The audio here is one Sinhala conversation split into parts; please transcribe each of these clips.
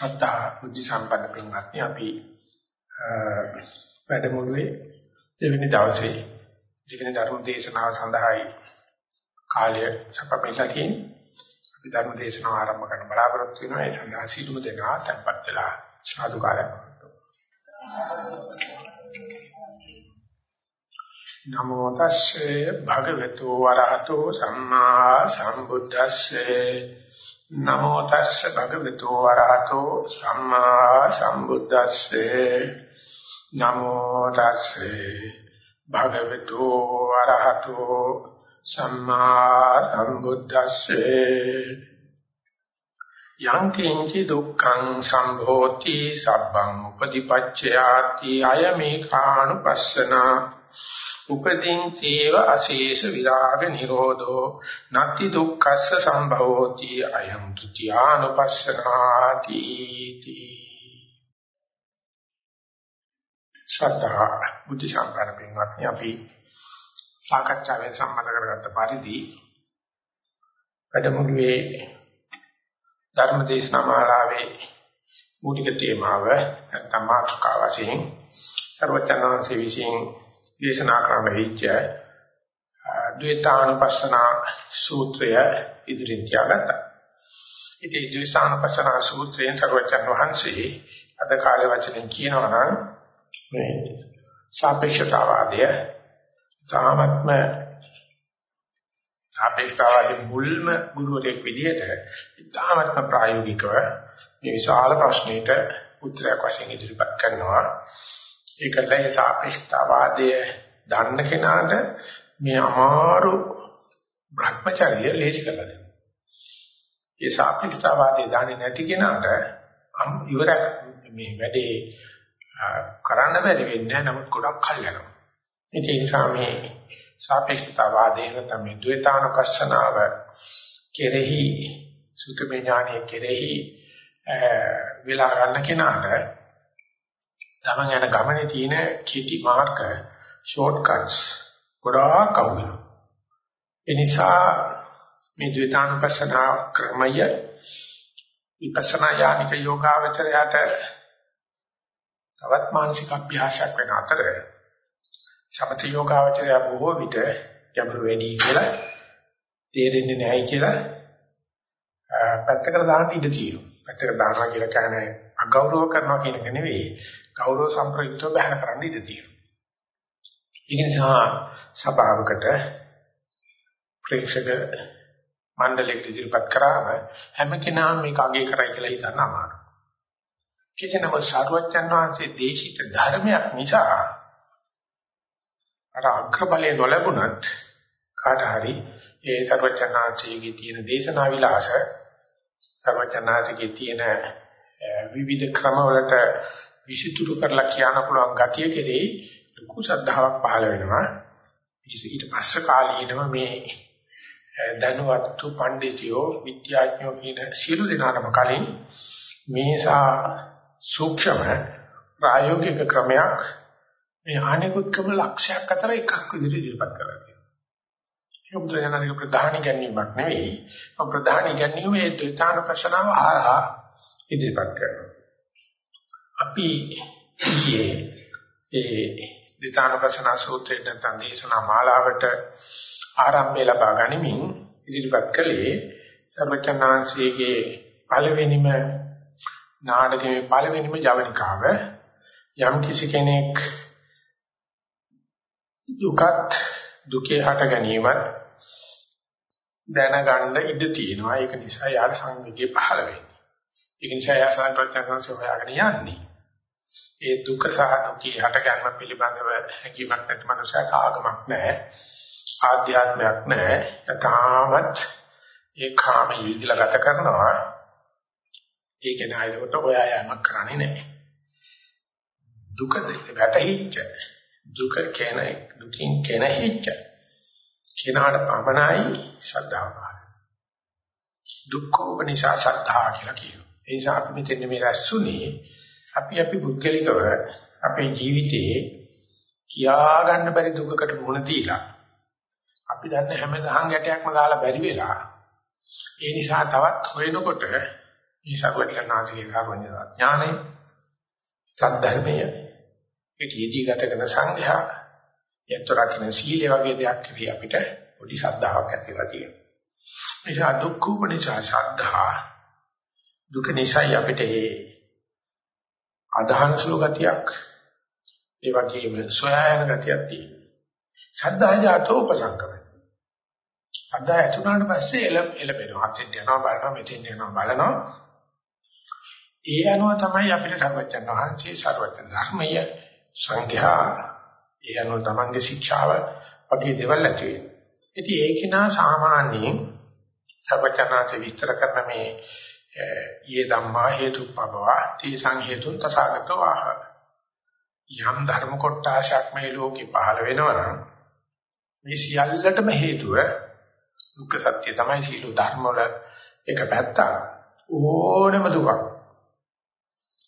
ශ්‍රද්ධා බුද්ධ සම්පන්න පින්වත්නි අපි වැඩමුළුවේ දෙවෙනි දවසේ දෙවෙනි ධර්ම දේශනාව සඳහායි කාලය සපපෙලා තියෙන්නේ. අපි ධර්ම දේශනාව ආරම්භ කරන්න බලාපොරොත්තු වෙනවා. ඒ සඳහා සීලමු දෙනවා tempත් වෙලා සාදුකාරයක්. නමෝ තස්සේ භගවතු වරහතෝ සම්මා සම්බුද්දස්සේ නමෝ තස්ස භගවතු වරහතෝ සම්මා සම්බුද්දස්සේ. නමෝ තස්සේ භගවතු වරහතෝ සම්මා සම්බුද්දස්සේ. යං කිංචි දුක්ඛං සම්භෝති සබ්බං උපදීපච්චයාති අයමේකානුපස්සනා උපදීන් චේව අශේෂ විරාග නිරෝධෝ නත්ති දුක්ඛස්ස සම්භවෝති අයං තුතියානුපස්සනාති සත්‍තා බුද්ධ සම්පන්න පින්වත්නි අපි සාකච්ඡාවෙන් සම්බන්ධ කරගත්ත පරිදි වැඩමුළුවේ ධර්ම දේශනා මාලාවේ මූලික තේමාව නැත්නම් මාතෘකාව වශයෙන් සර්වචනංශ විසින් දේශනා කරන්න වෙච්ච ද්වේතානුපස්සන සූත්‍රය ඉදිරියට තියාගත්තා. ඉතින් ද්වේතානුපස්සන සූත්‍රයෙන් සර්වචන් වහන්සේ අද කාලේ වචනෙන් කියනවා නම් මේ සාපේක්ෂතාවාදය තාමත්ම සාපේක්ෂතාවාදී මුල්ම ගුරුවරයෙක් විදිහට තාමත්ම ප්‍රායෝගිකව මේ විශාල ප්‍රශ්නෙට උත්තරයක් වශයෙන් ඉදිරිපත් කරනවා. ඒකල ඒ සාපේක්ෂතාවාදය දන්න කෙනාට මේ අමාරු භ්‍රමචර්ය ලේසි කරලා දෙනවා. ඒ සාපේක්ෂතාවාදය දන්නේ නැති කෙනාට ඉවරක් මේ වැඩේ කරන්න බැරි වෙන්නේ නමුත් ගොඩක් කල් යනවා. ඒ නිසා මේ සාපේක්ෂතාවාදයෙන් තමයි ද්වේතානුකස්සනාව කෙරෙහි සුතමේ ඥානයේ කෙරෙහි විලා ගන්න කෙනාට තමන් යන ගමනේ තියෙන කෙටි මාර්ග ෂෝට් කට්ස් ගොඩාක් අවුලනවා. ඒ නිසා මේ ද්විතානුපස්සන ක්‍රමය විපස්සනා යානික යෝගාවචරයට තවත් මානසික අභ්‍යාසයක් වෙන අතර සමථ යෝගාවචරය බොහෝ විට ගැඹුරු වෙණි කියලා තේරෙන්නේ නැහැ කියලා පැත්තකට දාන්න ඉඩ තියෙනවා. පැත්තකට දානවා කියලා කියන්නේ අගෞරව කරනවා කියන එක නෙවෙයි. ගෞරව සම්ප්‍රයුක්තව බහැර කරන්න ඉඩ තියෙනවා. ඒ නිසා සභාවකට ප්‍රේක්ෂක මණ්ඩලයක ඉදිරිපත් කරාම හැම කෙනාම මේක අගය කරයි කියලා හිතන්න අමාරුයි. කිසිනම සාරවත්යන් වහන්සේ දේශිත ධර්මයක් නිසා අර අග්‍රබලයේ නොලැබුණත් කාට හරි ඒ සර්වචනාංශයේ තියෙන දේශනා විලාස සර්වචනාංශයේ තියෙන විවිධ ක්‍රමවලට විසිතුරු කරලා කියන්න පුළුවන් ගතිය කෙරෙහි ලොකු ශ්‍රද්ධාවක් පහළ වෙනවා. ඊට පස්සේ කාලීනව මේ දැනුවත්තු පඬිතියෝ විද්‍යාඥයෝ කියන සියලු දෙනාටම කලින් මේසා සූක්ෂම ප්‍රායෝගික ක්‍රමයක් මේ අනෙකුත් ක්‍රම ලක්ෂයක් අතර එකක් විදිහට ඉදිරිපත් කරලා තියෙනවා. ඒක බුදුරජාණන්ගේ ප්‍රධාන ගැනීමක් නෙවෙයි. ප්‍රධාන ගැනීම මේ ද්විතාන ප්‍රශ්නාව ආරහා ඉදිරිපත් කරනවා. අපි ඊයේ ඒ දිතානපසන සූත්‍රයෙන් නැත්නම් දේශනා මාලාවට ආරම්භය ලබා ගනිමින් ඉදිරිපත් කළේ සර්වචනාංශයේ පළවෙනිම නාටකයේ පළවෙනිම ජවනිකාව යම් කිසි කෙනෙක් දුකත් දුකේ හට ගැනීමත් දැනගන්න ඉඩ තියෙනවා ඒක නිසා යාර සංවේගය පහළ වෙන්නේ ඒක නිසා යා සංකල්පයන්සෝ හොයාගෙන යන්නේ. ඒ දුක සහ දුකේ හටගන්ම පිළිබඳව හැඟීමක් නැති මනසට ආගමක් නැහැ. ආධ්‍යාත්මයක් නැහැ. තාමත් ඒ කාම යවිදලා ගත කරනවා. ඒක නෑයකට හොයා යamak කරන්නේ නැහැ. දුක වැටහිච්ච. දුක කෙන දුකින් කෙනහිච්ච කෙනාට පමණයි ශ්‍රද්ධාව දුක්ඛෝපනිෂා ශ්‍රද්ධා කියලා කියනවා. ඒ නිසා අපි මෙතන මේ රැස්ුනේ අපි අපි පුද්ගලිකව අපේ ජීවිතයේ කියා ගන්න බැරි දුකකට මුහුණ දීලා අපි දන්න හැම දහං ගැටයක්ම දාලා බැරි වෙලා ඒ නිසා තවත් හොයනකොට මේ සර්වඥාන්සේගේ කරුණා ඥානය සද්ධර්මය ඒකීදී ගත කරන සංඝයා යතරකින සීලය වගේ දෙයක් කිවි අපිට පොඩි ශ්‍රද්ධාවක් ඇතිලා තියෙනවා. නිසා දුක්ඛ උපනිෂා ශ්‍රද්ධා දුක නිසායි අපිට මේ අදහන සුලගතියක් ඒ වගේම සොයායන ගතියක් තියෙනවා. ශ්‍රද්ධා ජාතෝ උපසංකම. ශ්‍රද්ධා ඇතුණාට පස්සේ එළ එළබෙනවා. අතෙන් යනවා බලනවා මෙතෙන් යනවා බලනවා. ඒ අනුව තමයි අපිට සර්වඥ වහන්සේ සර්වඥ ධර්මය සංඝයා ඒ අනුව තමන්ගේ ශික්ෂාව වගේ දේවල් ඇති වෙනවා. ඉතින් ඒක නා සාමාන්‍යයෙන් සර්වඥාන්සේ විස්තර කරන මේ යේ ධම්මා හේතුප්පවා තීසං හේතුන් තසාගතෝ ආහ. යම් ධර්ම කොටාශයක් මේ ලෝකේ පහළ වෙනවා නම් මේ සියල්ලටම හේතුව දුක්ඛ සත්‍ය තමයි සීල ධර්ම වල එක පැත්තක්. ඕනම දුකක්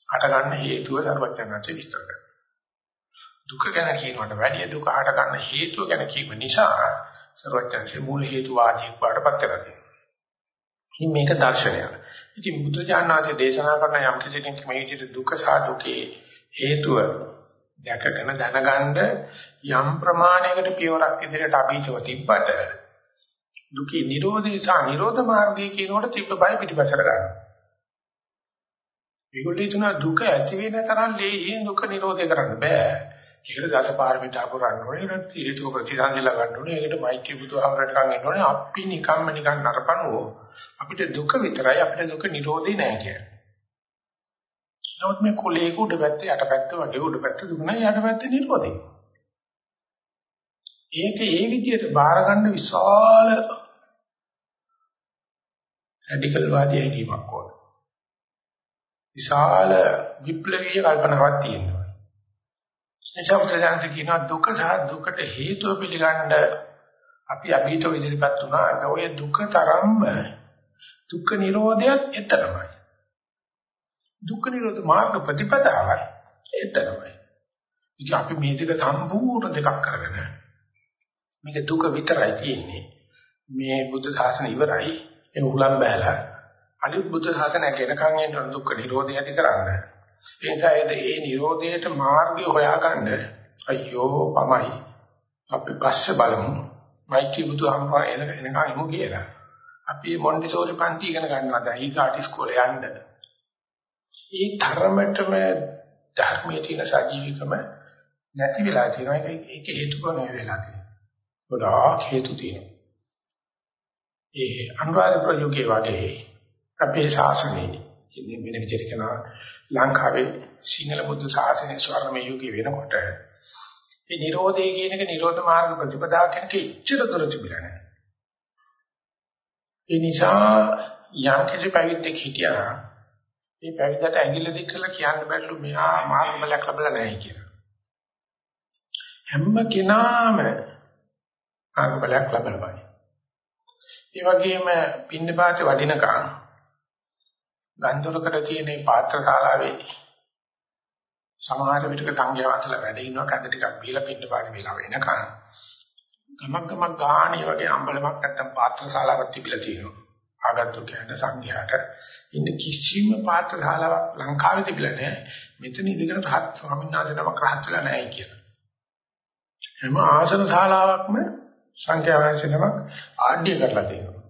හට ගන්න හේතුව සර්වඥාන්සේ විස්තර කරනවා. දුක ගැන කියනවට වැඩිය දුක හට ගන්න හේතුව ගැන කීම නිසා සර්වඥාන්සේ මූල හේතු වාදීක් වඩපත් කරලා තියෙනවා ඉතින් මේක දර්ශනයක්. ඉතින් බුදුජානනාංශයේ දේශනා කරන යම් කෙනෙක් මේ විදිහට දුක සහ දුකේ හේතුව දැකගෙන දැනගන්න යම් ප්‍රමාණයකට පියවරක් ඉදිරියට අභීතව තිබ්බට දුකේ නිරෝධය සහ නිරෝධ මාර්ගය කියනකොට තිබ්බ බය පිටිපසට ගන්න. ඒගොල්ලෝ හිතන දුක ඇති වෙන තරම් ලේසියෙන් දුක නිරෝධය කරන්න බෑ. ඒකට දසපාරමිතා පුරන්න ඕනේ නැත්නම් හේතු ප්‍රතිසංගල ගන්න ඕනේ ඒකට මෛත්‍රී බුදුහාමරටකම් එන්න ඕනේ අපි නිකම්ම නිකන් නරපනෝ අපිට දුක විතරයි අපිට දුක නිරෝධේ නෑ කියන්නේ. නමුත් මේ කුලේක උඩ පැත්ත යට පැත්ත වගේ උඩ පැත්ත දුක නෑ යට පැත්ත නිරෝධේ. ඒක ඒ විදිහට බාර ගන්න විශාල රැඩිකල් වාදී හැඟීමක් ඕන. විශාල විප්ලවීය කල්පනාවක් තියෙනවා. එනිසා බුදුසසුන කියනවා දුක සහ දුකට හේතුව පිළිගන්න අපි අභීතව ඉදිරිපත් වුණා. ඒක ඔය දුක තරම්ම දුක්ඛ නිරෝධයත් එතරම්යි. දුක්ඛ නිරෝධ මාර්ග ප්‍රතිපදාවයි එතරම්යි. ඉතින් අපි මේ දෙක සම්පූර්ණ දෙකක් කරගෙන මේක දුක විතරයි තියෙන්නේ. මේ බුද්ධ ශාසන ඉවරයි. ඒ උලම් බෑලා අනිත් බුද්ධ ශාසනය ගෙනකන් එන දුක්ඛ නිරෝධය ඇති කරන්නේ ඒ නිසා ඒ නිරෝධයට මාර්ගය හොයාගන්න අයියෝ පමයි අපි පස්සේ බලමු මයිටි බුදුහාමුදුරුවෝ එන එනකන් ඉමු කියලා. අපි මොන්ටිසෝරි පන්ති ඉගෙන ගන්නවා දැන් ඊගාට ඉස්කෝලේ යන්න. ඒ ධර්මයටම ධර්මයේ තියෙන සජීවිකම නැති වෙලා තියෙනවා ඒක හේතුක නෙවෙයි වෙලා තියෙන්නේ. ගොඩාක් හේතු තියෙනවා. ඒ අනුරාධ ප්‍රයෝගයේ වගේ අපේ ශාසනයේ ඉන්නේ වෙන විදිහට කරනවා ලංකාවේ සිංහල බුද්ධ ශාසනයේ ස්වර්ණමය යුගයේ වෙනකොට මේ Nirodhe කියන එක Nirodha මාර්ග ප්‍රතිපදාව කියන එක ඉච්ඡිත දුර තිබිලා නැහැ. ඒ නිසා යම් කිසි පැවිද්දෙක් හිටියා මේ පැවිද්දට ඇඟිල්ල දික් කරලා කියන්න බැරිලු මෙහා මාර්ග බලයක් ලැබලා නැහැ කියලා. හැම කෙනාම මාර්ග බලයක් ලැබලා ඒ වගේම පින්නපාත වඩිනකම් ගන්දොරකට තියෙන මේ පාත්‍ර ශාලාවේ සමහර විටක සංඝයා වහන්සේලා වැඩ ඉන්නවා කන්ද ටිකක් බීලා පින්න පාට වෙලා වෙනකන්. ගමක් ගමක් ගාණේ වගේ අම්බලමක් නැත්තම් පාත්‍ර ශාලාවක් තිබිලා තියෙනවා. ආගන්තු කියන සංඝයාට. ඉන්න කිසිම පාත්‍ර ශාලාවක් ලංකාවේ තිබිලා නැහැ. මෙතන ඉඳගෙන රහත් ස්වාමීන් වහන්සේ නමක් රහත් වෙලා නැහැ කියලා. හැම ආසන ශාලාවක්ම සංඝයා වහන්සේ නමක් ආඩ්‍ය කරලා තියෙනවා.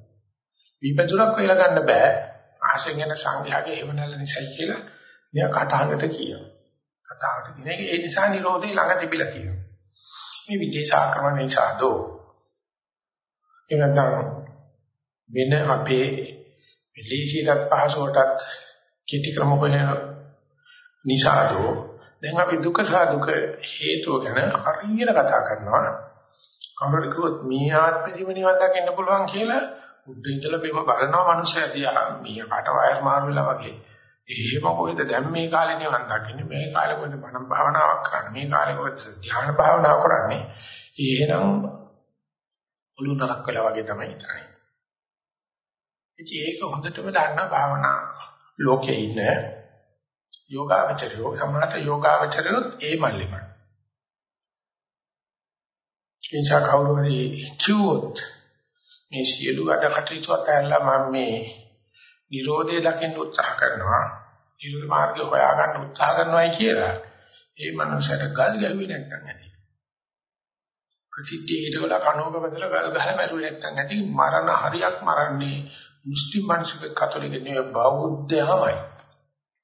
විපතුරක් වෙලා ගන්න බෑ. ආශෙන් යන සංඝයාගේ එවනල්ල නිසායි කියලා මෙයා කතාවකට කියනවා. කතාවට කියන එක ඒ නිසා නිරෝධය ළඟ තිබිලා කියනවා. මේ විදේශ ආක්‍රමණ නිසා දෝ එනනම් වෙන අපේ විදේශීයත් පහසුවටත් කීටි ක්‍රම හොයන නිසා දෝ දැන් අපි දුක සහ දුක හේතුව ගැන හරියට කතා කරනවා. කවුරුද කිව්වොත් මේ ආත්මෙදිම නිවන් දකින්න පුළුවන් කියලා උඩ ඉඳලා බිම බලනවා මිනිස්සයා දිහා මීය කට වයර් මාරු වෙලා වගේ. එහෙම කොහෙද දැන් මේ කාලේ නිවන් දකින්නේ මේ කාලේ කොහෙද මනම් භාවනාවක් කරන්නේ මේ කාලේ කොහෙද ධ්‍යාන භාවනාව කරන්නේ. එහෙනම් ඔලු නරක් වෙලා වගේ තමයි ඉතනයි. ඉතින් ඒක හොඳටම දන්න භාවනා ලෝකේ ඉන්න යෝගාවචරයෝ සමාත යෝගාවචරයෝ ඒ මල්ලිමයි. එනිසා කවුරු හරි කිව්වොත් මේ සියලු වැඩ කටයුතු අතහැරලා මම මේ Nirodhe දකින්න උත්සාහ කරනවා. නිරෝධ මාර්ගය හොයාගන්න උත්සාහ කරනවායි කියලා ඒ මනුස්සයට ගල් ගැහුවේ නැත්නම් ඇති. ප්‍රසිද්ධියේ හිටවල කනෝක බදලා ගල් ගහලා මැරුවේ නැත්නම් ඇති මරණ හරියක් මරන්නේ මුස්ලිම් මිනිස්සුක කතෝලික නෙවෙයි බෞද්ධයමයි.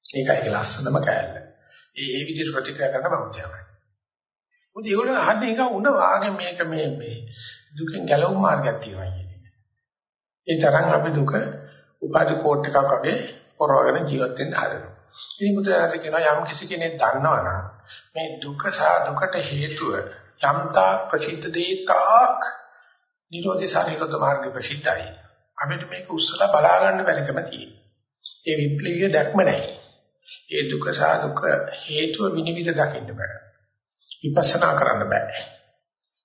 ඒකයි ඒක ලස්සනම කෑල්ල. ඒ ඒ විදිහට ප්‍රතික්‍රියා කරන බෞද්ධයමයි. මොකද ඒගොල්ලෝ අහන්නේ එක උන වාගේ මේක මේ මේ දුකෙන් ගැලවුම් මාර්ගයක් තියෙනවා කියන්නේ. ඒ තරම් අපි දුක උපාධි කෝට් එකක් වගේ පොරවගෙන ජීවත් වෙන්න හදනවා. ඉතින් මුද්‍රාස කියනවා යම් කිසි කෙනෙක් දන්නවනම් මේ දුක සහ දුකට හේතුව යම්තා ප්‍රසිද්ධ දේතාක් නිරෝධේ සානිරෝධ මාර්ග ප්‍රසිද්ධයි. අපිට මේක උස්සලා බලා ගන්න බැරිකම තියෙනවා. ඒ විප්ලවීය දැක්ම නැහැ. ඒ දුක සහ දුක හේතුව විනිවිද දකින්න බෑ. විපස්සනා කරන්න බෑ.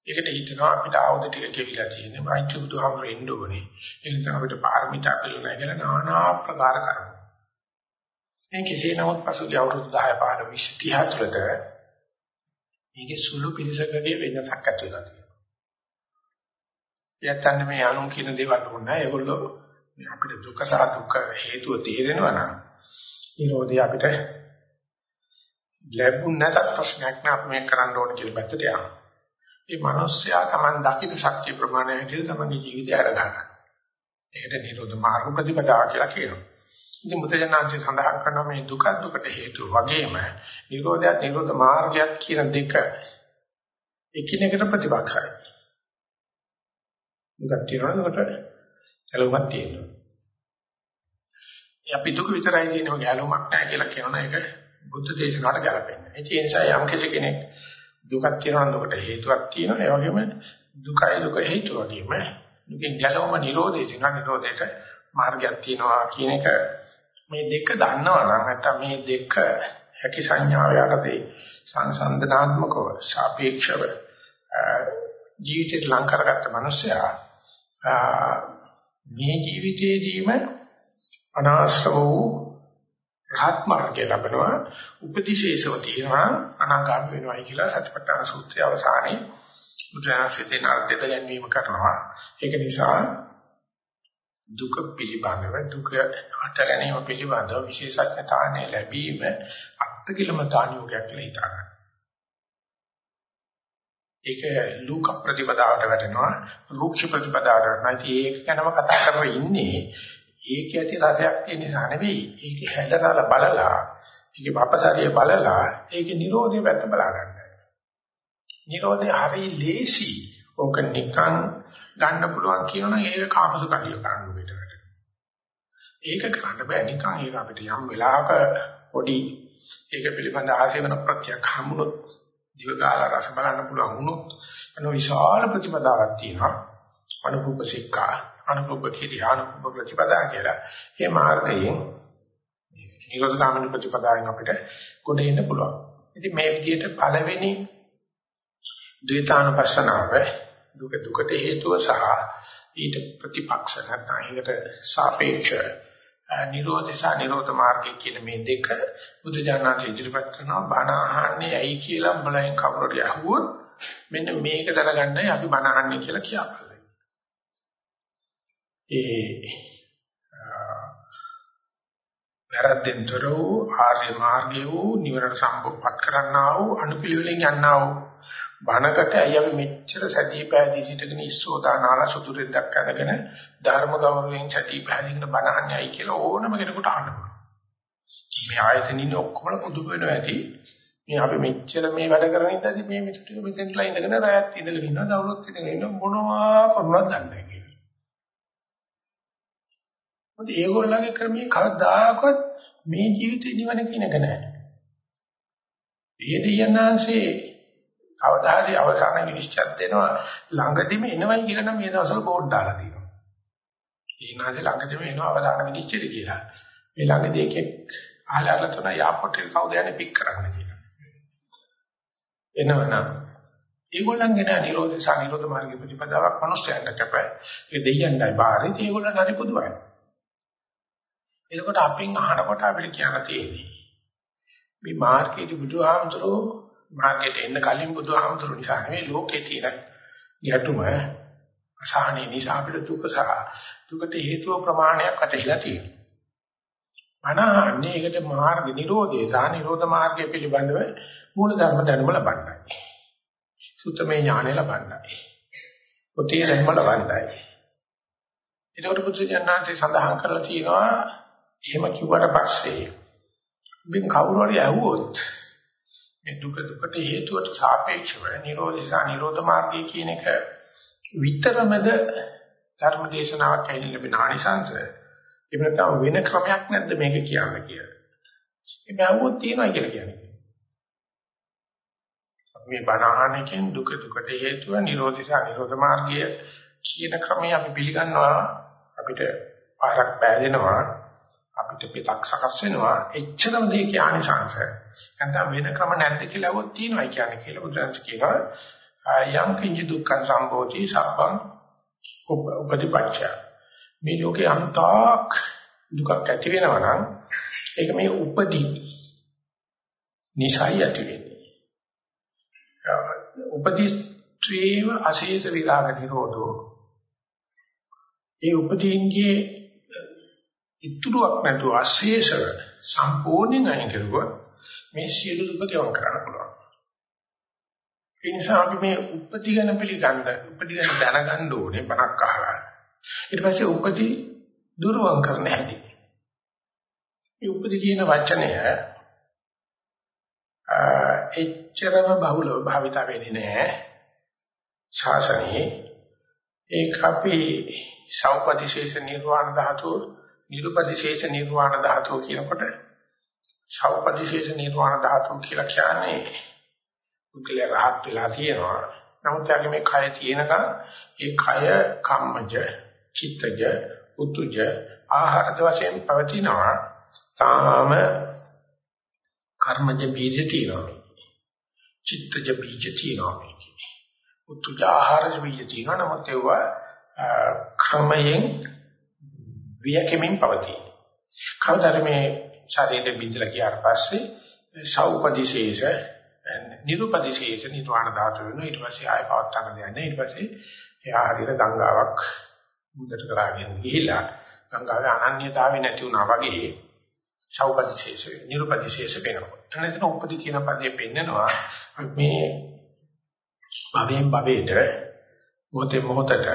ඒකට හිතනවා අපිට ආයුධ ටික කෙවිලා තියෙන්නේ මයිචු බුදුහාමුදුරු එන්න ඕනේ. ඒ නිසා අපිට පාරමිතා පිළිලා කියලා নানা ආකාර කරනවා. මේ කෙසේ නමුත් පසුගිය අවුරුදු 10 15 20 30 තුළට මේකේ සුළු පිළිසකගේ වෙනසක් ඇති වෙලා තියෙනවා. යත්තන්න මේ අනුන් කියන දේවල් ඕනේ. ඒගොල්ලෝ අපිට දුක සහ දුක හේතුව තේරෙනවා නම් නිරෝධය අපිට ලැබුණ නැත ප්‍රශ්නයක් නෑ අපි මේක කරන්න ඕන කියලා පැත්තට යනවා. මේ මිනිස්සයා Taman දකින්න ශක්තිය ප්‍රමාණය හැටියට තමන්ගේ ජීවිතය අරගන්න. ඒකට නිරෝධ මාර්ග ප්‍රතිපදාව කියලා කියනවා. ඉතින් මුතජනාංශය සඳහන් කරන මේ දුක දුකට හේතුව වගේම නිරෝධයත් නිරෝධ මාර්ගයත් කියන දෙක එකිනෙකට ප්‍රතිපක්ෂයි. දුක තියෙනකොට ගැලවුමක් තියෙනවා. අපි දුක විතරයි තියෙනවා ගැලවුමක් නැහැ කියලා කියනවා ඒක බුද්ධ දේශනාවට ගැලපෙන්නේ. ඒ නිසා යම් කෙනෙක් දුකක් තියෙනවා දුකට හේතුවක් තියෙනවා. ඒ වගේම දුකයි දුක හේතුව වගේම දුකින් ගැලවීම නිරෝධය තියෙනවා නිරෝධයට මාර්ගයක් තියෙනවා කියන එක මේ දෙක දන්නවා නම් නැත්නම් මේ දෙක හැකි සංඥාව යටතේ සංසන්දනාත්මකව සාපේක්ෂව ජීවිතේ ලං කරගත්ත මිනිසයා මේ ජීවිතයේදීම අනාශ්‍රව වූ රහත් මාර්ගය ලැබෙනවා. උපදිශේෂව තියෙනවා අනාගාමී වෙනවායි කියලා සත්‍යපට්ඨාන සූත්‍රයේ අවසානයේ බුදුරජාණන්සේ නාර්ථය දැන්වීම කරනවා. ඒක නිසා දුක පිළිබඳව දුක අටගැනීම පිළිබඳව විශේෂඥතාවය ලැබීම අත්කිලමතානියෝගයක් කියලා හිතනවා ඒක ලෝක ප්‍රතිපදාවට වැටෙනවා. රූක්ෂ ප්‍රතිපදාවට වැටෙනවා. ඒක ගැනම කතා කරලා ඉන්නේ ඒක ඇති රසයක් තියෙන නිසා නෙවෙයි. ඒක හැදලා බලලා, ඒක වපසාරිය බලලා, ඒකේ Nirodhe පැත්ත බලා ගන්න. Nirodhe හරි ලේසි. ඕක නිකන් ගන්න පුළුවන් කියනනම් ඒක කාමසු කඩිය කරන්න පිටවට. ඒක කරන්න බෑ නිකන් ඒක අපිට යම් වෙලාවක පොඩි ඒක පිළිබඳ ආශේවන ප්‍රත්‍යක් හමුනොත් දිවකාල රස බලන්න පුළුවන් වුණොත් අනු විශාල ප්‍රතිපදාවක් තියෙනවා. අනුභව සික්කා අනුභව කිරියානුභව ප්‍රතිපදා කියලා. මේ මාර්ගයෙන් නිරෝධ ගාමිනී ප්‍රතිපදාවෙන් අපිට ගොඩ එන්න පුළුවන්. ඉතින් මේ විදිහට පළවෙනි ද්වේතානුපස්සනාව දුක දුකට හේතුව සහ ඊට ප්‍රතිපක්ෂ නැත්නම් ඒකට සාපේක්ෂ නිරෝධ සහ නිරෝධ මාර්ගය කියන මේ දෙක බුදුජානක ඉදිරිපත් කරනවා බණ අහන්නේ ඇයි කියලා බලෙන් කවුරුරි අහුවොත් මෙන්න මේක දැනගන්නයි අපි බණ අහන්නේ කියලා කියපා. ඒ වැරද්දෙන් තොර වූ ආර්ය මාර්ගය වූ නිවනට සම්පූර්ණපත් කරන්නා වූ අනුපිළිවෙලින් යන්නා වූ බණකට අය අපි මෙච්චර සතිය පැහැදී සිටගෙන ඉස්සෝදානාලා සුදුරෙන් දක්කනගෙන ධර්ම ගෞරවයෙන් සතිය පැහැදිගෙන බණහන්නේයි කියලා ඕනම කෙනෙකුට අහන්න පුළුවන්. මේ ආයතනින් ඔක්කොම පුදුම වෙනවා ඇති. මේ අපි මෙච්චර මේ වැඩ කරගෙන ඉඳලා මේ මෙතන මෙතනලා ඉඳගෙන රැයත් ඉඳගෙන ඉන්නවා දවල්ත් ඉඳගෙන ඉන්න මොනවා කරනවද දන්නේ නැහැ. මොකද ඒගොල්ලන්ගේ ක්‍රමයේ කවදාකවත් මේ ජීවිතේ නිවන කියන එක නැහැ. ඒ දෙයනාංශේ කවදා හරි අවසාන විනිශ්චයක් දෙනවා ළඟදිම එනවයි කියලා නම් මේ දවස්වල බෝඩ් දාලා තියෙනවා. ඒ නාගේ ළඟදිම එනවා අවසාන විනිශ්චයද කියලා. මේ ළඟදී එකෙක් අහලා තන යාපොට් එක කවුද යන්නේ පික් කරන්න කියලා. එනවනම් ඒගොල්ලන්ගේ නෑ නිරෝධ සානිරෝධ මාර්ග ප්‍රතිපදාවක් මනුස්සයන්ට කැපයි. ඒ දෙයයන්ටයි බාරේ ඒගොල්ලන් හරි පුදුමයි. එතකොට අපෙන් අහනකොට අපිට කියන්න තියෙන්නේ මේ මාර්ගයේ බුදුහාමුදුරෝ මාර්ගයට එන්න කලින් බුදුහාමුදුරෝ නිසා නෙවෙයි ලෝකේ තියෙන යටුම අසහනේ නිසා අපිට දුක සහ දුකට හේතුව ප්‍රමාණයක් අතහිලා තියෙනවා. අනහන්නේ ඒකට මාර්ග නිරෝධය සහ නිරෝධ මාර්ගය පිළිබඳව මූල ධර්ම දැනුම ලබන්නයි. සුත්තමේ ඥානය ලබන්නයි. පොතේ දැනුම ලබන්නයි. ඒකට පුදුජානන්සේ සඳහන් කරලා තියෙනවා එහෙම කිව්වට පස්සේ බින් කවුරු හරි ඇහුවොත් මේ දුක දුකට හේතුවට සාපේක්ෂව නිරෝධිසා නිරෝධ මාර්ගය කියන එක විතරමද ධර්ම දේශනාවක් ඇහිලා ලැබෙන ආනිසංශ එහෙම නැත්නම් වෙන ක්‍රමයක් නැද්ද මේක කියන්න කියලා. මේ බැවුවොත් තියනවා කියලා කියන්නේ. මේ බණහනකින් දුක දුකට හේතුව නිරෝධිසා නිරෝධ මාර්ගය කියන ක්‍රමය අපි පිළිගන්නවා අපිට පාරක් පෑදෙනවා අපිට පිටක් සකස් වෙනවා එච්චරම දෙයක් ආනිසංශ. නැත්නම් වෙන ක්‍රම නැද්ද කියලා අහුවොත් තියනවා කියන්නේ කියලා බුදුරජාණන් කියනවා යම් කිංච දුක්ඛ සම්භෝති සබ්බං උපදිපච්චය. මේ ලෝකේ අන්තාක් දුකක් ඇති වෙනවා නම් ඒක මේ උපදී නිසයි ඇති වෙන්නේ. උපදී ත්‍රිව අශේෂ විරාග නිරෝධෝ. ඒ උපදීන්ගේ ඉතුරුක් නැතුව අශේෂව සම්පූර්ණයෙන් අයින් කරුවොත් මේ සියලු දුක ගෙවම් කරන්න පුළුවන්. ඒ නිසා අපි මේ උපදි ගැන පිළිගන්න, උපදි ගැන දැනගන්න ඕනේ බණක් අහලා. ඊට පස්සේ උපදි දුරවම් කරන්න හැටි. මේ උපදි කියන වචනය එච්චරම බහුලව භාවිත වෙන්නේ නැහැ. ශාසනයේ ඒක අපි සෞපදිශේෂ නිර්වාණ ධාතුව, නිරුපදිශේෂ නිර්වාණ ධාතුව කියනකොට සෞපදිශේෂ නිර්වාණ ධාතුව කියලා කියන්නේ උකලේ රහත් වෙලා තියෙනවා. නමුත් යාගේ මේ කය තියෙනකන් ඒ කය කම්මජ, චිත්තජ, උතුජ ආහාරද වශයෙන් පවතිනවා. තාම කර්මජ බීජ තියෙනවා. චිත්තජ බීජ තියෙනවා මේකේ. උතුජ ආහාරජ බීජ තියෙනවා. නමුත් ඒවා ක්‍රමයෙන් වියකමින් පවතී. කවදාද මේ ශරීරෙ බින්දලා ගියාට පස්සේ සෞපදිශේෂ නිරුපදිශේෂ නිර්වාණ ධාතු වෙනවා. ඊට පස්සේ ආය පවත් ගන්න දෙන්නේ ඊට පස්සේ එයා හරියට ගංගාවක් මුදට කරාගෙන ගිහිලා ගංගාවේ අනන්‍යතාවය නැති වුණා වගේ සෞපදිශේෂ නිරුපදිශේෂ වෙනවා. එතන උපදි කියන පදේ පෙන්නනවා. මේ භවයෙන් භවයට මොහොතේ මොහොතට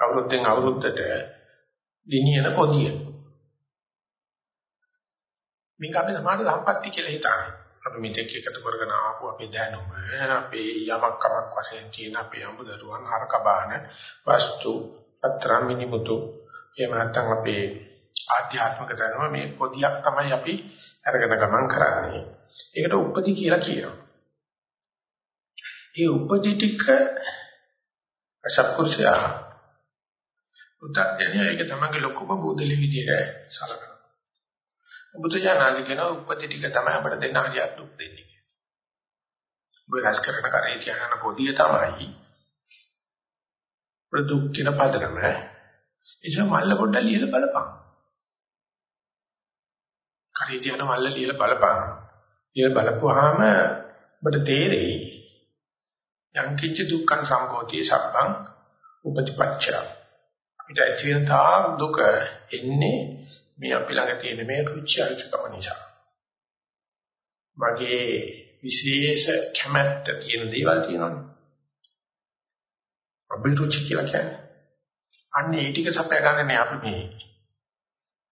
අවුරුද්දෙන් අවුරුද්දට දිනියන පොදිය මේක අපි සමාජ සම්පත්‍ති කියලා හිතන්නේ. අපි මෙතෙක් එකතු කරගෙන ආපු අපේ දැනුම, අපේ යමක් කමක් වශයෙන් තියෙන අපේ අමුදරුවන් හරකබාන වස්තු, අත්‍රා මිනිමුතු, එහෙම නැත්නම් අපේ ආධ්‍යාත්මික දැනුම මේ පොදියක් තමයි අපි අරගෙන ගමන් කරන්නේ. ඒකට උපදි කියලා කියනවා. ඒ උපදි ටික සත්පුරුෂයා උත්තරඥය ඒක තමයි ලොකුම බුදලි විදියට සලකනවා. බුදුජානක කියන උපදි ටික තමයි අපිට දෙන්න හරියට දුක් දෙන්නේ. ඔබ රස කරන කරේ තියන පොදිය තමයි ප්‍රදුක් කියන පදනම. ඒක මල්ල පොඩ්ඩක් ලියලා බලපන්. කරේ තියන මල්ල ලියලා බලපන්. ලියලා බලපුවාම ඔබට තේරෙයි යම් කිච්ච දුක්ඛ සම්භෝති සබ්බං උපතිපච්චය. අපිට ඇති වෙන තා දුක එන්නේ මේ අපි ළඟ තියෙන මේ රුචි අරුචිකම නිසා. මගේ විශේෂ කැමැත්ත තියෙන දේවල් තියෙනවනේ. අභිරුචි කියලා කියන්නේ. අන්න ඒ ටික සපය ගන්න නේ අපි මේ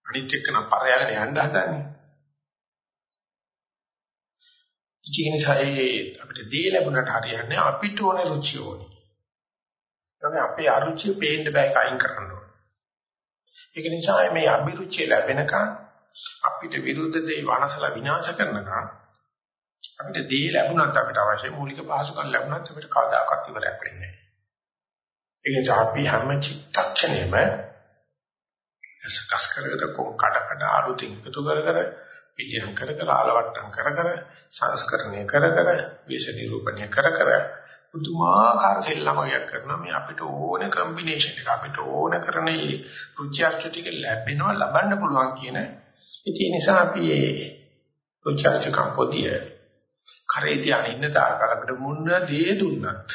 අනිත් එක්ක නම් පරයාගෙන යන්න හදන්නේ. ඉතින් ඒ අපිට දේ ලැබුණාට හරියන්නේ අපිට ඕනේ රුචිය ඕනේ. ඒ අපේ අරුචිය පේන්න බෑ කයින් කරන්න ඒක නිසා මේ අභිරුචිය ලැබෙනකන් අපිට විරුද්ධ දේ වනසලා විනාශ කරනකන් අපිට දේ ලැබුණත් අපිට අවශ්‍ය මූලික පහසුකම් ලැබුණත් අපිට කවදාකවත් ඉවරයක් වෙන්නේ නැහැ. ඒ නිසා අපි හැම චිත්තක්ෂණයම සකස් කරගෙන කොම් කඩ කඩ අලුතින් එකතු කර කර පිළියම් කර කර ආලවට්ටම් කර කර සංස්කරණය කර කර විෂ නිරූපණය කර කර පුදුමාකාර සෙල්ලමයක් කරනවා. මේ අපිට ඕන කම්බිනේෂන් එක අපිට ඕන කරන මේ රුචි අරුචි ටික ලැබෙනවා ලබන්න පුළුවන් කියන. ඉතින් ඒ නිසා අපි මේ රුචි අරුචි කම්පොදිය කරේ තියාගෙන ඉන්න තාක්කල් අපිට මුන්න දේ දුන්නත්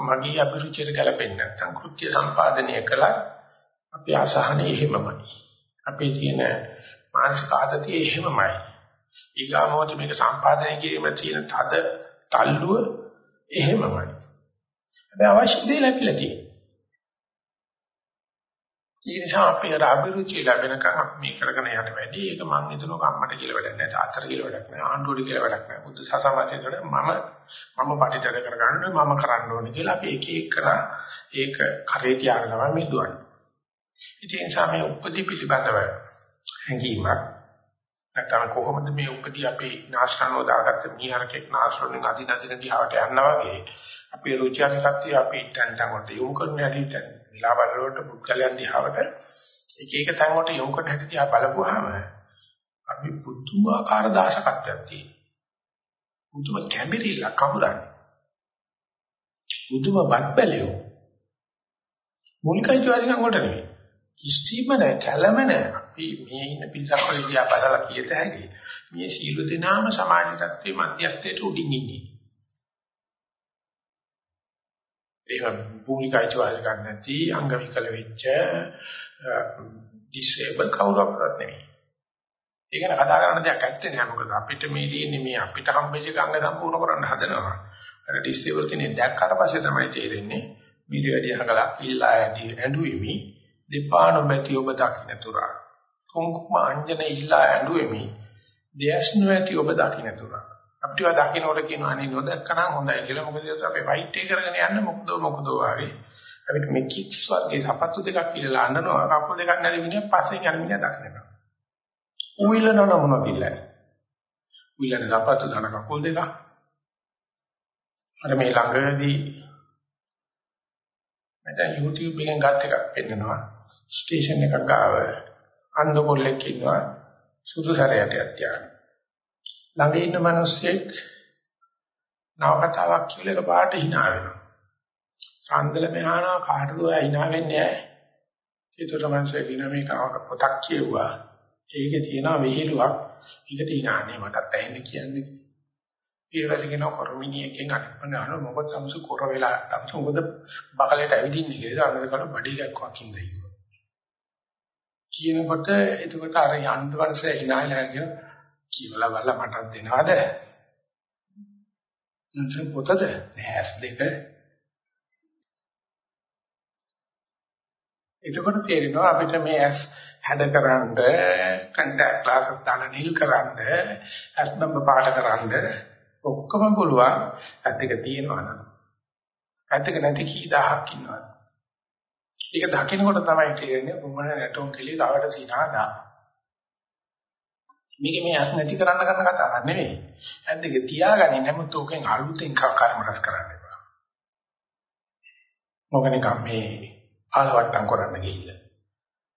මගේ අභිරුචියට ගැලපෙන්නේ නැත්නම් කෘත්‍ය සම්පාදනය කළා අපි අසහනේ එහෙමමයි. අපේ තියෙන මානසික ආතතිය එහෙමමයි. ඊගාමෝත මේක සම්පාදනය කිරීම තියෙන තද තල්ලුව එහෙමමයි. හැබැයි අවශ්‍ය දේ ලැබිලා තියෙනවා. ඒ නිසා අපි අර අභිරුචි ලැබෙනකම් මේ කරගෙන යන වැඩි ඒක මම හිතනවා කම්මට කියලා වැඩක් නැහැ තාත්තට කියලා වැඩක් නැහැ ආණ්ඩුවට කියලා වැඩක් නැහැ බුද්ධ සසමාජයට මම මම පරිතර කරගන්න මම කරන්න ඕනේ කියලා අපි එක එක කරා ඒක කරේ තියාගෙන තමයි මේ දුවන්නේ ඉතින් ඒ නිසා මේ උපදී පිළිබඳව හැඟීමක් නැත්නම් කොහොමද මේ උපදී අපි නාශනෝ දාගත්ත මීහරකෙක් නාශනෝෙන් අදින අදින දිහාට යනවා වගේ අපේ රුචි අනිකත්‍ය අපි තැන් තැන් වලට යොමු කරන හැටි තැන් වෙලාවල් වලට පුද්ගලයන් දිහාවට එක එක තැන් වලට යොමු කරන හැටි දිහා බලපුවාම අපි පුදුමාකාර දාශකත්වයක් තියෙනවා. පුදුම කැඹිරිල්ල කමුරන්නේ. පුදුම බත්බැලියෝ. මූලිකයි ජීවිතයන් වලට නෙවෙයි. කිසිම නැහැ කැළම නැහැ. අපි මේ ඉන්න පිටසක් වල දිහා බලලා කියත හැකි. මේ සීල දෙනාම සමාජ තත්ත්වයේ මධ්‍යස්ථයට උඩින් ඉන්නේ. ඒව භූමිකයි චෝයිස් ගන්න නැති අංග විකල වෙච්ච ඩිසේබල් කවුරක්වත් නෙමෙයි. ඒක න කතා කරන දෙයක් ඇත්තේ නෑ මොකද අපිට මේ තියෙන්නේ මේ අපිට හම්බෙච්ච අංග සම්පූර්ණ කරන්න හදනවා. අර ඩිසේබල් කෙනෙක් දැක්කට පස්සේ තමයි තේරෙන්නේ මීට වැඩි හකලා ඉල්ලා ඇදී ඇඬුෙමි දෙපා නොමැති ඔබ දකින්න තුරා. කුංකුම අංජන ඉල්ලා ඇඬුෙමි දෙයස්නු ඇති ඔබ දකින්න තුරා. අපිට ඒවා දකින්නකොට කියනවා අනේ නොදැක්කනම් හොඳයි කියලා. මොකද ඒක අපි වයිට් එක කරගෙන යන්න මොකද මොකද වාගේ. අපිට මේ කික්ස් වගේ සපත්තු දෙකක් ඉල්ලලා අඬනවා. කකුල් දෙකක් නැති මිනිහ පස්සෙන් යන මිනිහ දකින්නවා. උවිලන නම පිළයි. උවිලන සපත්තු දන කකුල් දෙක. අර මේ ළඟදී මට YouTube එකෙන් ගත් එකක් පෙන්නනවා. ස්ටේෂන් එකක් ගාව අන්ධ කොල්ලෙක් ඉන්නවා. සුදු සැරයට යටියා. ළඟ ඉන්න මිනිස්සෙක් නවකතාවක් කියලා එක පාට hina වෙනවා. කන්දල මෙහානවා කාටද ඔය hina වෙන්නේ නැහැ. ඒතර මිනිස්සෙක් ඉන්න මේ පොතක් කියුවා. ඒකේ තියෙනවා විහිළුවක්. ඊකට hinaන්නේ මටත් ඇහෙන්න කියන්නේ. ඊට පස්සේ කියනවා කොරමිනියකින් අනිප්පන අහන මොකද සම්සු කොර වෙලා සම්සු මොකද බකලයට ඇවිදින්නේ කියලා අnder කන බඩි එකක් වකින් දෙයිවා. කියනකොට එතකොට අර යන්ත වර්ෂය hinaලා කියනවා කියවලා බලලා මටත් දෙනවද? නැත්නම් පොතද? නෑස් දෙක. එතකොට තේරෙනවා අපිට මේ ඇස් හැදකරන්න, කන්ටැක්ට් ක්ලාසස් දාලා නිල් කරන්න, ඇස් බම්බ පාට කරන්න ඔක්කොම පුළුවන්. ඇත් දෙක තියෙනවා නම්. ඇත් දෙක නැති කී දහයක් ඉන්නවා. ඒක දකින්නකොට තමයි තේරෙන්නේ මොන නැටුම් කෙලිය ගාවට සිනාදා. මේක මේ අස් නැති කරන්න කරන කතාවක් නෙවෙයි. ඇද්දක තියාගන්නේ නමුත් ඕකෙන් අලුතෙන් කර්ම රස කරන්න එපා. මොක නිකන් මේ ආලවට්ටම් කරන්න ගිහිල්ලා.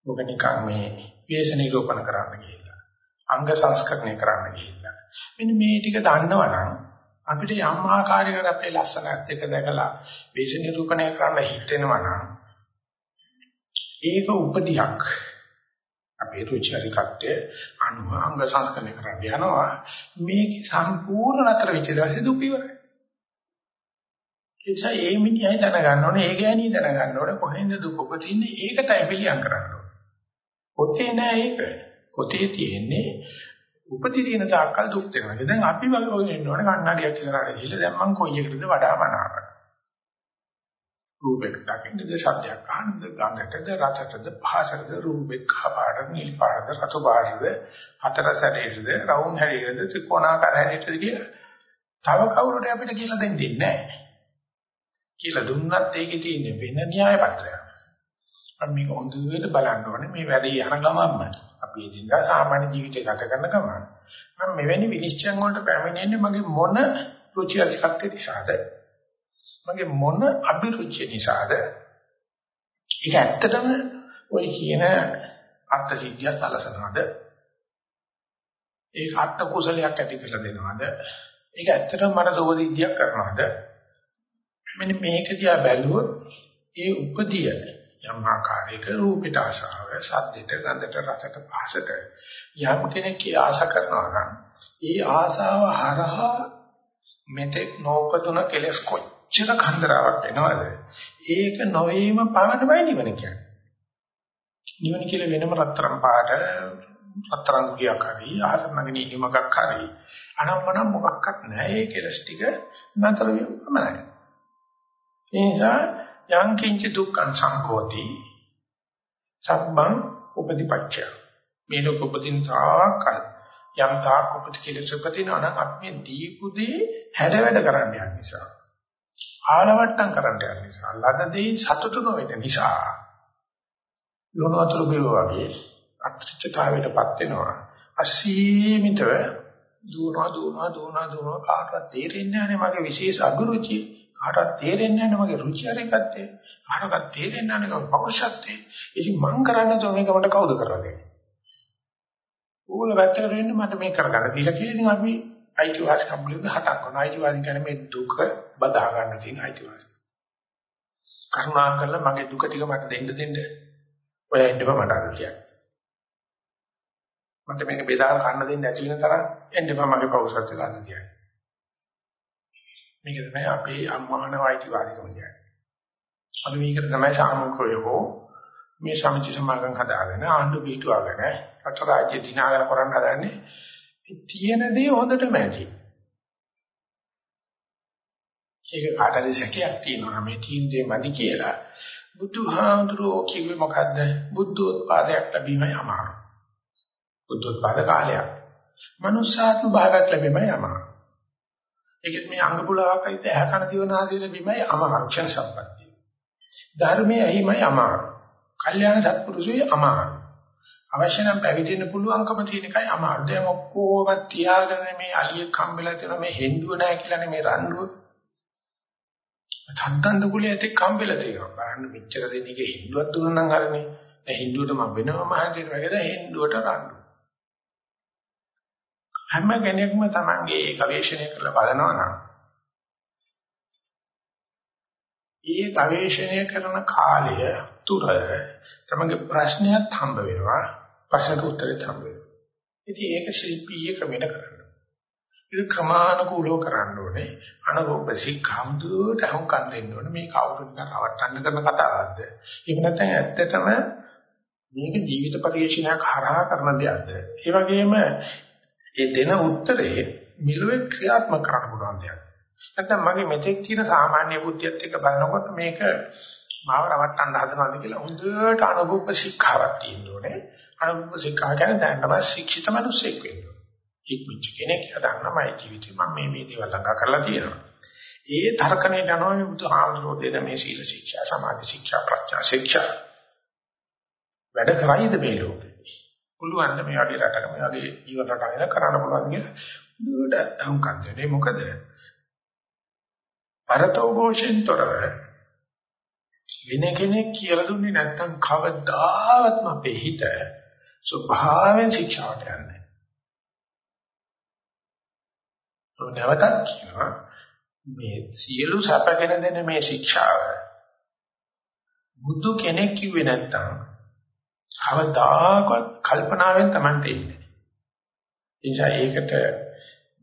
මොක නිකන් මේ වේශ නිරූපණ කරන්න ගිහිල්ලා. අංග සංස්කරණය කරන්න ගිහිල්ලා. මෙන්න මේ ටික දන්නවනම් අපිට යම් ආකාරයකට අපේ ලස්සනත් එක දැකලා වේශ නිරූපණය කරන්න හිතෙනවා නම් ඒක උපදියක්. අපේ රුචිකාරිකත්වය අනුව අංග සංස්කරණය කරන්න යනවා. මේක සම්පූර්ණ නතර වෙච්ච දවසේ දුක ඉවරයි. එනිසා ඒ මිනිහයි දැනගන්න ඕනේ ඒ ගෑණි දැනගන්න ඕනේ කොහෙන්ද දුක උපදින්නේ? ඒකටයි පිළියම් කරන්න ඕනේ. පොතේ නෑ ඒක. පොතේ තියෙන්නේ උපදී තියෙන තාක්කල් දුක් දෙනවා. දැන් අපි වගේ ඉන්න ඕනේ කන්නඩියක් ඉස්සරහට ගිහලා දැන් මං කොයි එකටද වඩා මනාපයි රූපයක දකින්නද ශබ්දයක් අහනද ගන්ධයටද රසයටද භාෂයටද රූපෙක කපාට නිල් පාටද රතු පාටද හතර සැරේටද රවුම් හැරේටද ත්‍රිකෝණාකාර හැරේටද කියලා තව කවුරුට අපිට කියලා දෙන්නේ නැහැ. කියලා දුන්නත් ඒකේ තියෙන වෙන න්‍යාය පත්‍රයක්. අපි මේක හොඳට බලන්න ඕනේ මේ වැඩේ යන ගමන්ම අපි ඉදින්දා සාමාන්‍ය ජීවිතය ගත කරන ගමන් මම මෙවැනි විනිශ්චයන් වලට පැමිණෙන්නේ මගේ මොන රුචි අරුචිකත්වයේ නිසාද මගේ මොන අභිරුචිය නිසාද? ඒක ඇත්තටම ඔය කියන අර්ථ සිද්ධිය සලසනවාද? ඒක අර්ථ කුසලයක් ඇති කරලා දෙනවද? ඒක ඇත්තටම මට සෝදිද්ධියක් කරනවද? මෙන්න මේක දිහා බැලුවොත් ඒ උපදිය යම් ආකාරයක රූපයට ආශාව සද්දයට ගන්ධයට රසට පහසට යම් කෙනෙක් ආශ කරනවා නම් ඒ ආශාව හරහා මෙතෙක් නොපදුන කෙලස් කොයි? කොච්චර කන්දරාවක් එනවද? ඒක නොවීම පමණයි නිවන කියන්නේ. නිවන කියලා වෙනම රත්තරන් පාට රත්තරන් ගියක් හරි ආසන්නගෙන ඉනිමකක් හරි අනම්මනම් මොකක්වත් නැහැ ඒ කෙලස් ටික නතර වෙන්නමයි ඒ නිසා යං කිංච දුක්ඛං සංකෝති සබ්බං උපදිපච්චය මේ ලෝක උපදින තාකල් යම් තාක් උපදි කෙලස් උපදිනවා නම් අපි දීපුදී හැඩ වැඩ කරන්න යන නිසා ආලවට්ටම් කරන්න යන නිසා ලදදී සතුටු නොවෙන නිසා ලෝණ වතුර වගේ අත්‍රිච්ඡතාවයටපත් වෙනවා. අසීමිතව දුවනවා දුවනවා දුවනවා දුවනවා කාටවත් තේරෙන්නේ නැහැ මගේ විශේෂ අභිරුචිය කාටවත් තේරෙන්නේ නැහැ මගේ රුචි අරගත්තේ. කාටවත් තේරෙන්නේ නැහැ මගේ පෞරුෂත්වය. ඉතින් මං කරන්නේ તો මේක මට කවුද කරලා දෙන්නේ? ඕගොල්ලෝ වැත්තකට වෙන්න මට මේක කරගන්න. දීලා කියලා ඉතින් අපි අයිතිවාසිකම් වලින් හටක් කරනවා අයිතිවාසිකම් කියන්නේ මේ දුක බදා ගන්න තියෙන අයිතිවාසිකම් කරුණා කරලා මගේ දුක ටික මට දෙන්න දෙන්න ඔය ඉන්නව මට අර කියන්නේ මට මේක බෙදාගෙන කන්න දෙන්න නැති වෙන තරම් එන්න බෑ මගේ පෞසත්‍ය ගන්න කියන්නේ. මේක තමයි අපේ අම්මාන වෛද්‍යවාදිකම කියන්නේ. අපි මේකට තමයි සාමූහිකව මේ සමිති සමාගම් හදාගෙන ආණ්ඩු පිටුවගෙන රට රාජ්‍ය දිනාගෙන කරන්න හදන්නේ තියෙන දේ හොඳටම ඇති. ඒක කාටද සැකයක් තියෙනවා මේ තීන් දේ මදි කියලා. බුදුහාමුදුරුවෝ කිව්වේ මොකද්ද? බුද්ධෝත්පාදයක් ලැබීමයි අමාරු. බුද්ධෝත්පාද කාලයක්. මනුෂ්‍යාත්ම භාවයක් ලැබෙමයි අමාරු. ඒකත් මේ අංග පුලාවක් අයිත ඇහ කන දිවනාදී ලැබීමයි අමාරු ක්ෂණ සම්පත්තිය. ධර්මයේ ඇහිමයි අමාරු. කල්යාණ සත්පුරුෂයයි අමාරු. අවශ්‍ය නම් පැවිදෙන්න පුළුවන්කම තියෙන එකයි අමාරු. දැන් ඔක්කොම තියාගෙන මේ අලියෙක් හම්බෙලා තියෙන මේ හෙන්දුව නැහැ කියලානේ මේ රණ්ඩුව. තත්තන්ද කුලයේ ඇතෙක් හම්බෙලා තියෙනවා. බලන්න මෙච්චර දෙනෙක් හෙන්දුවක් දුන්නා නම් හරිනේ. දැන් හෙන්දුවට මම වෙනම මහන්සියට වගේද හෙන්දුවට රණ්ඩුව. හැම කෙනෙක්ම තමන්ගේ ගවේෂණය කරලා බලනවා නම් ඒ ගවේෂණය කරන කාලය තුර තමන්ගේ ප්‍රශ්නයක් හම්බ වෙනවා ප්‍රශ්නට උත්තරේ හම්බ වෙනවා ඉතින් ඒක ශිල්පීය ක්‍රමෙට කරන්න. ඒක ක්‍රමානුකූලව කරන්න ඕනේ. අනුභව සික්ඛම්දුට හම් කන් දෙන්න ඕනේ. මේ කවුරුත් කරවට්ටන්න කරන කතාවක්ද? ඒක නැත්නම් ඇත්තටම මේක ජීවිත පරිශ්‍රණයක් හරහා කරන දෙයක්ද? ඒ වගේම ඒ දෙන උත්තරේ මිලුවේ ක්‍රියාත්මක කරන්න පුළුවන් දෙයක්. නැත්නම් මගේ මෙතෙක් තියෙන සාමාන්‍ය බුද්ධියත් එක්ක බලනකොට මේක මාව රවට්ටන්න හදනවාද කියලා හොඳට අනුභව ශික්ෂාවක් තියෙන්න ඕනේ. අනුභව ශික්ෂා කියන්නේ දැන් තමයි ශික්ෂිත මිනිස්සෙක් වෙන්න ඕනේ. ඉක්මිච්ච කෙනෙක් හදන්නමයි ජීවිතේ මම මේ මේ දේවල් ළඟා කරලා තියෙනවා. ඒ තර්කණේ යනවා මේ බුදුහාමුදුරෝ දෙන මේ සීල ශික්ෂා, සමාධි ශික්ෂා, ප්‍රඥා ශික්ෂා වැඩ කරයිද මේ ලෝකේ? පුළුවන් මේ වගේ රටක මේ වගේ ජීවන රටාවල කරන්න පුළුවන් කියලා දුරට අහුම්කම් දෙන්නේ මොකද අරතෝ ഘോഷෙන්තරව වෙන කෙනෙක් කියලා දුන්නේ නැත්නම් කවදාවත්ම අපේ හිත ස්වභාවයෙන් ශික්ෂාවට යන්නේ නැහැ. නැවතත් කියනවා මේ සියලු සැපගෙන දෙන මේ ශික්ෂාව බුදු කෙනෙක් කිව්වේ නැත්නම් කවදාකවත් කල්පනාවෙන් Tamante ඉන්නේ. ඒ නිසා ඒකට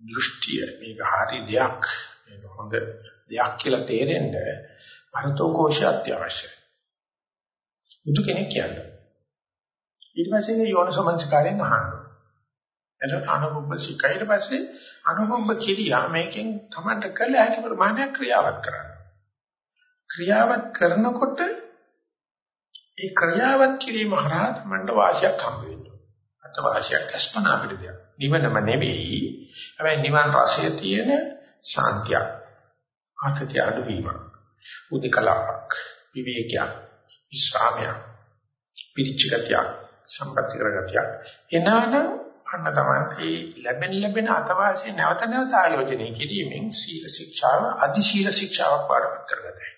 දෘෂ්ටිය මේක හරි දෙයක් මේක හොඳ දෙයක් කියලා තේරෙන්න භරතෝ කෝෂය අත්‍යවශ්‍යයි. බුදු කෙනෙක් කියන්නේ. ඊට පස්සේ යෝනසමංස්කාරයෙන් අහනවා. එතකොට අනුභව සිකයි ඊට පස්සේ අනුභව කිරියා මේකෙන් තමන්ට කළ හැකි ප්‍රමාණයක් ක්‍රියාවක් කරන්න. ක්‍රියාවක් කරනකොට ඒ ක්‍රියාවත් කිරීම හරහා මන්ට වාසියක් හම්බ වෙනවා. අත වාසියක් අස්පනා අපිට දෙයක්. නිවනම නෙවෙයි. හැබැයි නිවන් රසය තියෙන ශාන්තියක්. ආතතිය අඩුවීමක්. උදිකලාවක්. විවේකයක්. විශ්‍රාමයක්. පිරිචිගතියක්. සම්පත්‍ති කරගතියක්. එනනම් අන්න තමයි මේ ලැබෙන ලැබෙන අතවාසිය නැවත නැවත ආයෝජනය කිරීමෙන් සීල ශික්ෂාව අධි සීල ශික්ෂාවක් පාඩම් කරගන්නවා.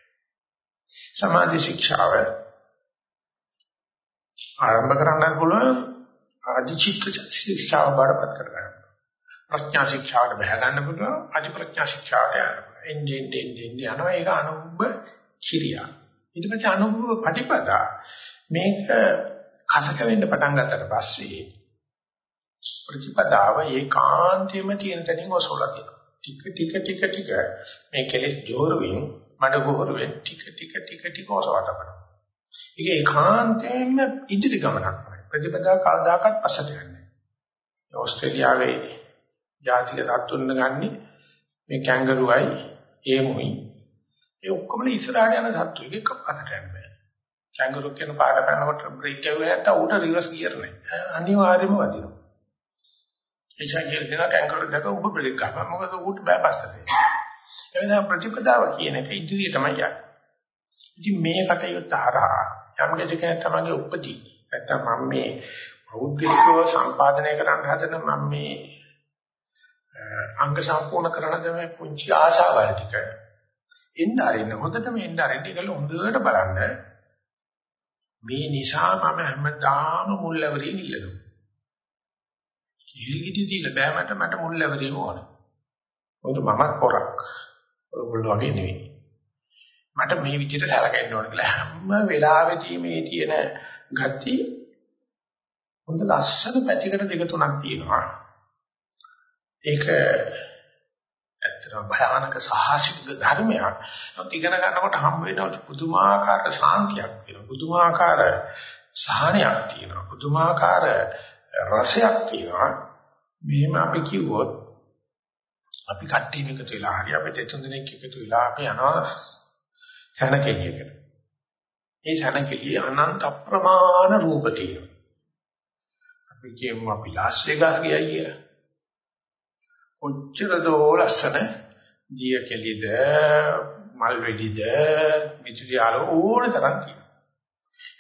සමාධි ශික්ෂාව ආරම්භ කරන්න පුළුවන් අධිචිත්ත ශික්ෂාව බාරපත් කරගන්න. ප්‍රඥා ශික්ෂාවට බහ ගන්න පුළුවන් අධි ප්‍රඥා ශික්ෂාවට යන්න පුළුවන්. එන්නේ එන්නේ එන්නේ යනවා ඒක අනුභව කිරියා. ඊට පස්සේ අනුභව ප්‍රතිපදා මේක කසක වෙන්න පටන් ගත්තට පස්සේ ප්‍රතිපදාව ඒකාන්තයෙන්ම තියෙන තැනින් ඔසවලා තියෙනවා. ටික ටික ටික ටික මේ කෙලෙස් ජෝරුවෙන් මඩ ගොහරුවෙන් ටික ටික ටික ටික ඔසවලා තමයි. ඒක ඒකාන්තයෙන්ම ඉදිරි ගමනක් නෙවෙයි. ප්‍රතිපදා කවදාකවත් පස්සට යන්නේ නැහැ. ඕස්ට්‍රේලියාවේ ජාතික තත්ත්වන්න ගන්නේ මේ කැංගරුවයි ඒමුයි. ඒ ඔක්කොම ඉස්සරහට යන තත්ත්වෙ එක පස්සට යන්නේ. කැංගරු කියන පාර පැනනකොට බ්‍රේක් ගැහුවේ නැත්නම් උඩ රිවර්ස් ගියර් නැහැ. අනිවාර්යයෙන්ම වදිනවා. එචා කියන කැංගරු දෙක උඩ බ්‍රේක් ගහපන් මොකද උඩ බෑ පස්සට. එවෙන ප්‍රතිපදාව කියන එක ඉදිරිය තමයි යන්නේ. ඉතින් මේ කටයුත්ත හරහා යම් කෙනෙක් තමයි උපදී. නැත්නම් මම මේ පෞද්ගලිකව සම්පාදනය කරන්න හදන මම මේ අංග සම්පූර්ණ කරන දේ පුංචි ආශාවල් ටික එන්න අරින්න හොඳටම එන්න අරින්න ඒකල හොඳට බලන්න මේ නිසා මම හැමදාම මුල්වැවරින් ඉල්ලනවා. කිහිල්ගිටි දීලා බෑ මට මට මුල්වැවරින් ඕන. මොකද මම පොරක්. ඔයගොල්ලෝ වගේ නෙවෙයි. මට මේ විදිහට සැලකෙන්න ඕන කියලා හැම වෙලාවෙදී මේ තියෙන ගති හොඳ ලස්සන පැතිකඩ දෙක තුනක් තියෙනවා. ඒක ඇත්තටම භයානක සාහසික ධර්මයක්. නමුත් ඉගෙන ගන්නකොට හම් වෙන පුදුමාකාර ශාන්තියක් තියෙනවා. පුදුමාකාර සහනයක් තියෙනවා. පුදුමාකාර රසයක් තියෙනවා. මෙහෙම අපි කිව්වොත් අපි කට්ටියම එකතු වෙලා හරි අපි දෙතුන් දෙනෙක් එකතු වෙලා අපි යනවා සැනකෙලියකට. මේ සැනකෙලිය අනන්ත අප්‍රමාණ රූප තියෙනවා. අපි කියමු අපි ලාස් වෙගස් ගියයි කියලා. කොච්චර දෝ ලස්සන දිය කෙලිද මල් වෙඩිද මිතුරි ආලෝ ඕන තරම් තියෙනවා.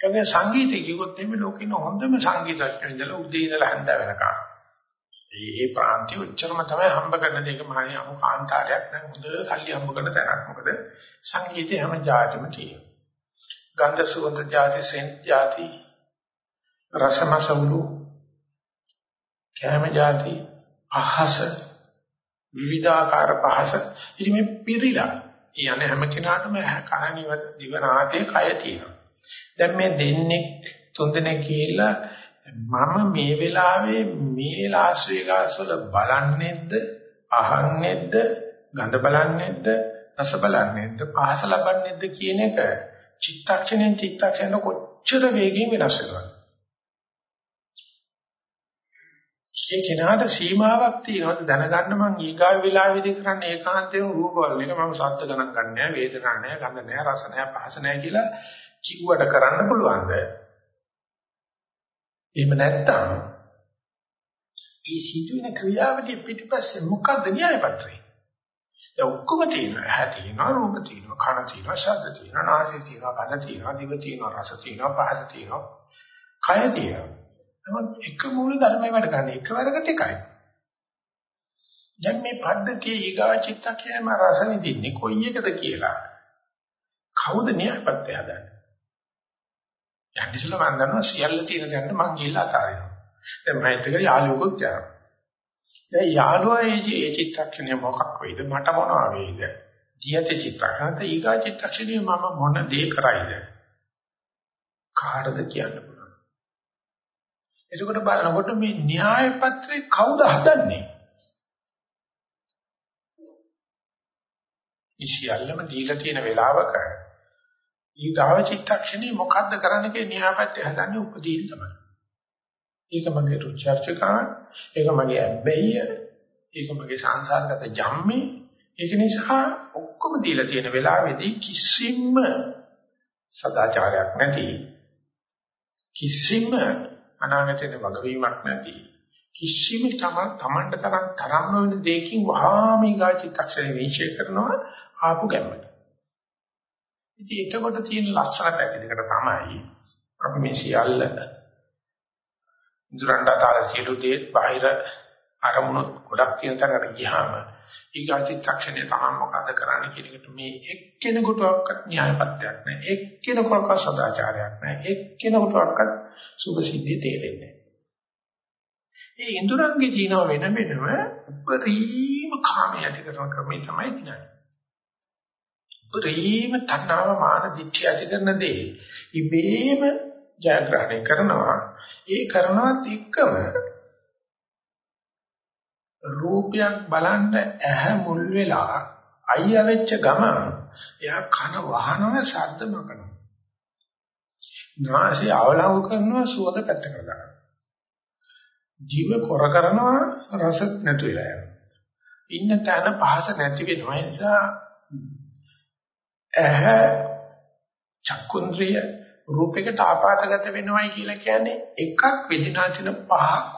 එන්නේ සංගීතය කිව්වොත් එimhe ලෝකෙන හොඳම සංගීතඥයෝ ඉඳලා උදේ ඉඳලා හඳ වෙනකම්. ඒ ඒ ප්‍රාන්ති උච්චරම තමයි හම්බ කරන දෙයක මානිය අමු කාන්තාරයක් නම් හොඳ සල්ලි හම්බ කරන තැනක්. මොකද සංගීතය හැම જાතිම තියෙනවා. ගන්ධ සුවඳ જાති සෙන්ට් જાති රසමසවුරු කැම જાති අහස විවිධාකාර පහස ඉතින් මේ පිරිලා යන්නේ හැම කෙනාටම කණනිව දිවනාතේ කය තියෙනවා. දැන් මේ දෙන්නේ තුන් දෙනෙක් ගිහිල්ලා මම මේ වෙලාවේ මේ ලාස් වේගාස් වල බලන්නේද්ද අහන්නේද්ද ගඳ බලන්නේද්ද රස බලන්නේද්ද පහස ලබන්නේද්ද කියන එක චිත්තක්ෂණයෙන් චිත්තක්ෂණ කොච්චර වේගයෙන් වෙනස් වෙනවද ඒ කෙනාට සීමාවක් තියෙනවා දැනගන්න මං ඊගාව වෙලාවේදී කරන්නේ ඒකාන්තයෙන් රූප වල එක මම සද්ද ගණන් ගන්නෑ වේදනා නෑ ගඳ නෑ රස නෑ පහස නෑ කියලා කිව්වට කරන්න පුළුවන්ද එහෙම නැත්නම් ඒ සිදුවෙන ක්‍රියාවලිය පිටිපස්සේ මොකද්ද න්‍යාය පත්‍රය? ඒ ඔක්කොම තියෙනවා. ඇහැ තියෙනවා, රූප තියෙනවා, කන තියෙනවා, ශබ්ද තියෙනවා, නාසය තියෙනවා, කන තියෙනවා, දිව තියෙනවා, රස තියෙනවා, පහස තියෙනවා, කය තියෙනවා. නමුත් එක මූල ධර්මයේ වැඩ ගන්න එක වැඩකට එකයි. දැන් මේ පද්ධතිය ඊගා චිත්තක්ෂණයම රස විඳින්නේ කොයි එකද කියලා කවුද න්‍යායපත්‍ය හදන්නේ? යන්න ඉස්සෙල්ලා මම දන්නවා සියල්ල තියෙන තැනට මං ගිහිල්ලා අතාරිනවා. දැන් මම හිතේ යාළුවෙකුත් යනවා. දැන් යාළුවා ඒ චිත්තක්ෂණය මොකක් වෙයිද මට මොනවා වෙයිද? දියත චිත්තක්ෂණත ඊගා චිත්තක්ෂණය මම මොන දේ කරයිද? කාටද කියන්න පුළුවන්. එතකොට බලනකොට මේ න්‍යාය පත්‍රේ කවුද හදන්නේ? ඉසියල්ලම දීලා තියෙන වෙලාවක ඊගාව චිත්තක්ෂණේ මොකද්ද කරන්න කියලා න්‍යායපත්‍ය හදන්නේ උපදීන් තමයි. ඒක මගේ රුචර්චකාන්, ඒක මගේ අබ්බැහිය, ඒක මගේ සංසාරගත ජම්මේ. ඒක නිසා ඔක්කොම දීලා තියෙන වෙලාවේදී කිසිම සදාචාරයක් නැති කිසිම අනාගතේ වගවීමක් නැති කිසිම තම තමන්ට තරම් තරම් වෙන දෙයකින් වහාම ඊගා චිත්තක්ෂණේ විශ්ේ කරනවා ආපු ගැම්මට. ඉතින් එතකොට තියෙන ලස්සන පැතිලකට තමයි අපි මේ සියල්ල ඉදරණ්ඩතර සියලු දේ බාහිර අරමුණු ගොඩක් තියෙන තැනකට ගියාම ඊගාචිත්තක්ෂණය තමයි මොකද කරන්නේ කියන එකට මේ එක්කෙනෙකුටවත් න්‍යායපත්‍යක් නැහැ. එක්කෙනෙකුටවත් සදාචාරයක් නැහැ. එක්කෙනෙකුටවත් සුභසිද්ධිය තේරෙන්නේ නැහැ. ඒ ඉන්ද්‍රයන්ගේ ජීනව වෙන වෙනම උපරිම කාමයේ ඇති කරන ක්‍රමය තමයි දිනන්නේ උපරිම තණ්හාව මාන දිට්ඨිය ඇති කරන දේ ඉබේම ජයග්‍රහණය කරනවා. ඒ කරනවත් එක්කම රූපයක් බලන්න ඇහැ මුල් වෙලා අයියා වෙච්ච ගමන් එයා කන වහනව ශබ්ද මකනවා නාසය අවලංගු කරනවා සුවඳ පැත්තකට දානවා. ජීව කොර කරනවා රස නැතු වෙලා යනවා. ඉන්න තැන පහස නැති වෙනවා. ඒ නිසා ඇහ චක්කුන්ද්‍රිය රූපයකට ආපාතගත වෙනවයි කියලා කියන්නේ එකක් වේදනාචන පහක්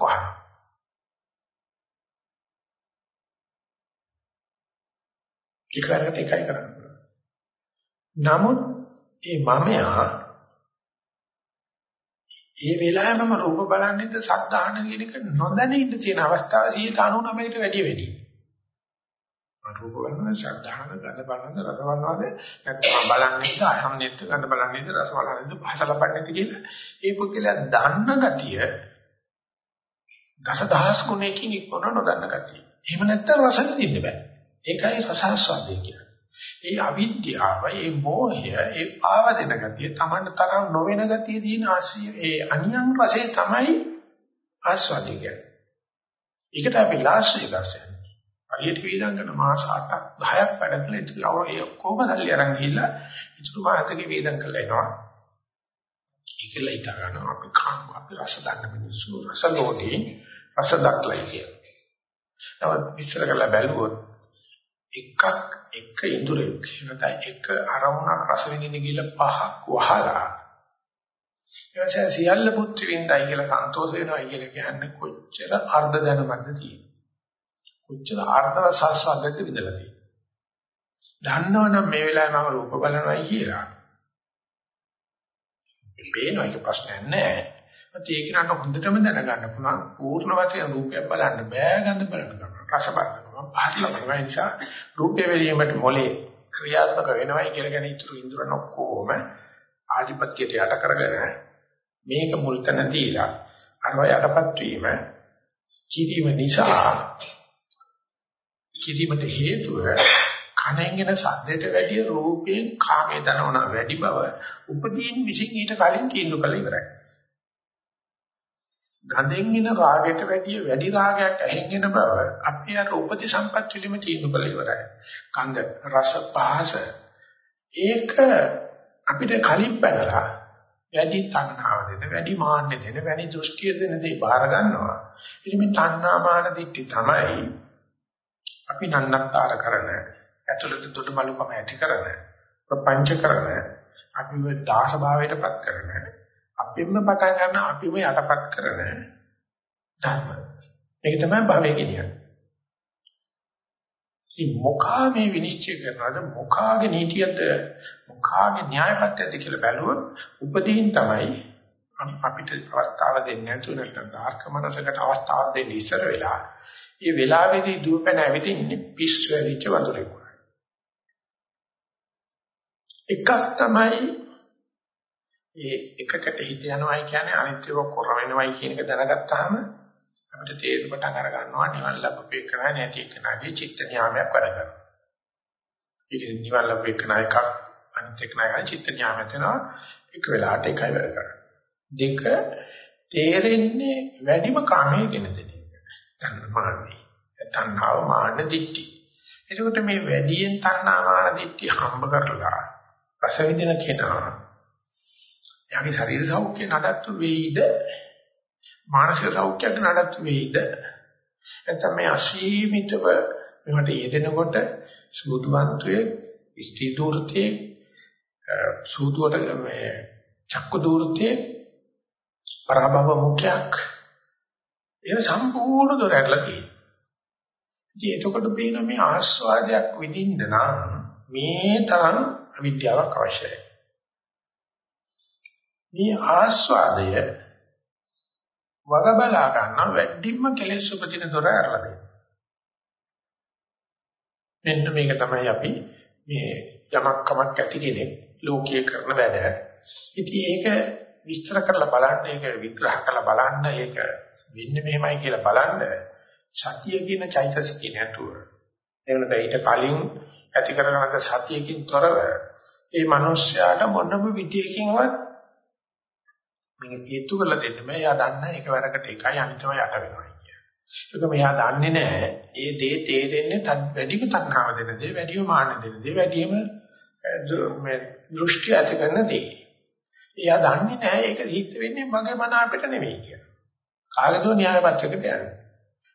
වහන. එකවරකට එකයි කරන්න පුළුවන්. නමුත් මේ මමයා ඒ වෙලාවෙම රූප බලන්නේද සද්ධාහන කියන එක නොදැන ඉන්න තියෙන අවස්ථාව 99කට වැඩිය වැඩි. රූප බලන සද්ධාහන ගඳ බලන රස බලනවාද නැත්නම් බලන්නේද අහන්නේද ගඳ බලන්නේද රස බලන්නේද භාෂ ලබන්නේද කියලා ඒ පුද්ගලයා දන්න ගතිය දසදහස් ගුණයකින් ඉක්මන නොදන්න ගතිය. එහෙම නැත්නම් රස විඳින්න බෑ. ඒකයි රසාස්වාදය කියන්නේ. ඒ අවිද්‍යාව, ඒ මෝහය, ඒ පාව දෙන ගතිය, Taman තරම් නොවන ගතිය දින ආසිය ඒ අනියම් රසය තමයි ආස්වාදය කියන්නේ. ඒකට අපි ලාස්ට් එක ගන්න. හරියට වේදන් කරන මාස 8ක් 10ක් වැඩ කළා ඉතින් ඒ ඔක්කොම සල්ලි අරන් ගිහිල්ලා ඉතුරු මාසෙක වේදන් කරලා එනවා. ඒකල හිතා ගන්නවා අපි කන්න අපි රස ගන්න මිනිස්සු රස ලෝදී රස දක්ලයි කියන්නේ. නමුත් විස්තර කරලා බැලුවොත් එකක් එක ඉඳුරෙක් නැත්නම් එක අරමුණක් රස විඳින්න ගිහලා පහක් වහලා ඊට සියල්ල පුත්‍ර විඳයි කියලා සන්තෝෂ වෙනවා කියලා කියන්නේ කොච්චර අර්ධ දැනුමක්ද තියෙන්නේ. කොච්චර අර්ථ සාස්වාදයක්ද විඳලා තියෙන්නේ. දන්නවනම් මේ වෙලාවේ මම රූප බලනවායි කියලා. මේනවා එක ප්‍රශ්නයක් නෑ. මත ඒක නට හොඳටම දැනගන්න පුළුවන් පූර්ණ වශයෙන් රූපයක් බලන්න බෑ ගඳ බලන්න ගන්න. රස බලන්න පහසල බලනවා නිසා රූපය වෙලීමට මොලේ ක්‍රියාත්මක වෙනවයි කියලා ගැන ඉතුරු ඉඳුරන ඔක්කොම ආධිපත්‍යයට යට කරගෙන මේක මුල් තැන දීලා අරව යටපත් වීම කිරීම නිසා කිරීමට හේතුව කනෙන් එන ශබ්දයට වැඩිය රූපයෙන් කාමයේ දනවන වැඩි බව උපදීන් විසින් ඊට කලින් තීන්දුව කළ ඉවරයි. ගඳෙන් එන රාගයට වැඩිය වැඩි රාගයක් ඇහෙන් එන බව අපි අර උපති සම්පත් පිළිම තීන්දුව කළ ඉවරයි. කන්ද රස පහස ඒක අපිට කලින් පැනලා වැඩි තණ්හාව දෙන වැඩි මාන්න දෙන වැඩි දෘෂ්ටිය දෙන දේ බාර ගන්නවා. ඉතින් මේ තණ්හා මාන දිට්ඨි තමයි අපි නන්නත්තර කරන ඇතුළත දුඩමලුකම ඇති කරන ප්‍රපංච කරන අපිව දාස භාවයටපත් කරන අපින්ම පටන් ගන්න අපිම යටපත් කරන ධර්ම. මේක තමයි භවය කියන්නේ. ඉතින් මොකා මේ විනිශ්චය කරනවද මොකාගේ නීතියද මොකාගේ න්‍යායපත්‍යද කියලා බැලුවොත් උපදීන් තමයි අපිට අවස්ථාව දෙන්නේ නැතුව නැත්නම් ධාර්ක මනසකට අවස්ථාවක් දෙන්න ඉස්සර වෙලා ඒ වෙලාවේදී දුවපැන ඇවිදින්නේ පිස්සු ඇවිච්ච වතුරේ වගේ. එකක් තමයි ඒ එකකට හිත යනවායි කියන්නේ අනිත්‍යව කොර වෙනවයි කියන එක දැනගත්තාම අපිට තේරුම් පටන් අර ගන්නවා නිවන් ලැබපේ කරා නැති එකනාගේ චිත්ත නියාමයක් වැඩ කරනවා. ඒක නිවන් ලැබපේ කරා එකක් අනිත් එකනාගේ චිත්ත නියාමයක් වෙනවා එක වෙලාවට එකයි වැඩ කරන්නේ. දෙක තේරෙන්නේ වැඩිම කාමයේ ගෙන දෙන එක. තණ්හාවයි. තණ්හාව මාන දිට්ඨි. එතකොට මේ වැඩියෙන් තණ්හා මාන දිට්ඨි හම්බ කරලා රස විඳින කෙනා යාගේ ශරීර සෞඛ්‍ය නඩත්තු වෙයිද මානසික සෞඛ්‍යයක් නඩත්තු වෙයිද නැත්නම් මේ අසීමිතව මේවට යෙදෙනකොට සූදුවන්තුයේ ස්ත්‍රී දූර්තයේ සූදුවට මේ චක්ක දූර්තයේ පරාභව මුඛයක් ඒක සම්පූර්ණ දොර ඇරලා තියෙනවා. ඉතින් එතකොට පේන මේ ආස්වාදයක් විඳින්න නම් මේ තරම් අවිද්‍යාවක් අවශ්‍යයි. මේ ආස්වාදය වග බලා ගන්න වැඩිම කෙලෙස් උපදින දොර ඇරලා දෙනවා. මෙන්න මේක තමයි අපි මේ යමක් කමක් ඇති කෙනෙක් ලෝකයේ කරන වැඩ. ඉතින් ඒක විස්තර කරලා බලන්න ඒක විග්‍රහ කරලා බලන්න ඒක වෙන්නේ මෙහෙමයි කියලා බලන්න සතිය කියන චෛතසිකේ නැතුව එවනත ඊට කලින් ඇති කරගන්න සතියකින් තොරව ඒ මිනිස්යාට මොනම විදියකින්වත් මේක හේතු කරලා දෙන්න බෑ. එයා දන්න එකවරකට එකයි අනිතම යට වෙනවා කියන්නේ. ඒක මෙයා දන්නේ නැහැ. ඒ දේ තේරෙන්නේ වැඩිම තණ්හාව දෙන දේ, වැඩිම මාන දෙන දේ, වැඩිම මේ දෘෂ්ටි ඇති කරන දේ. එයා දන්නේ නැහැ ඒක සිද්ධ වෙන්නේ මගේ මන අපිට නෙවෙයි කියලා. කාලදෝ න්‍යායපත්‍රයකට යන්නේ.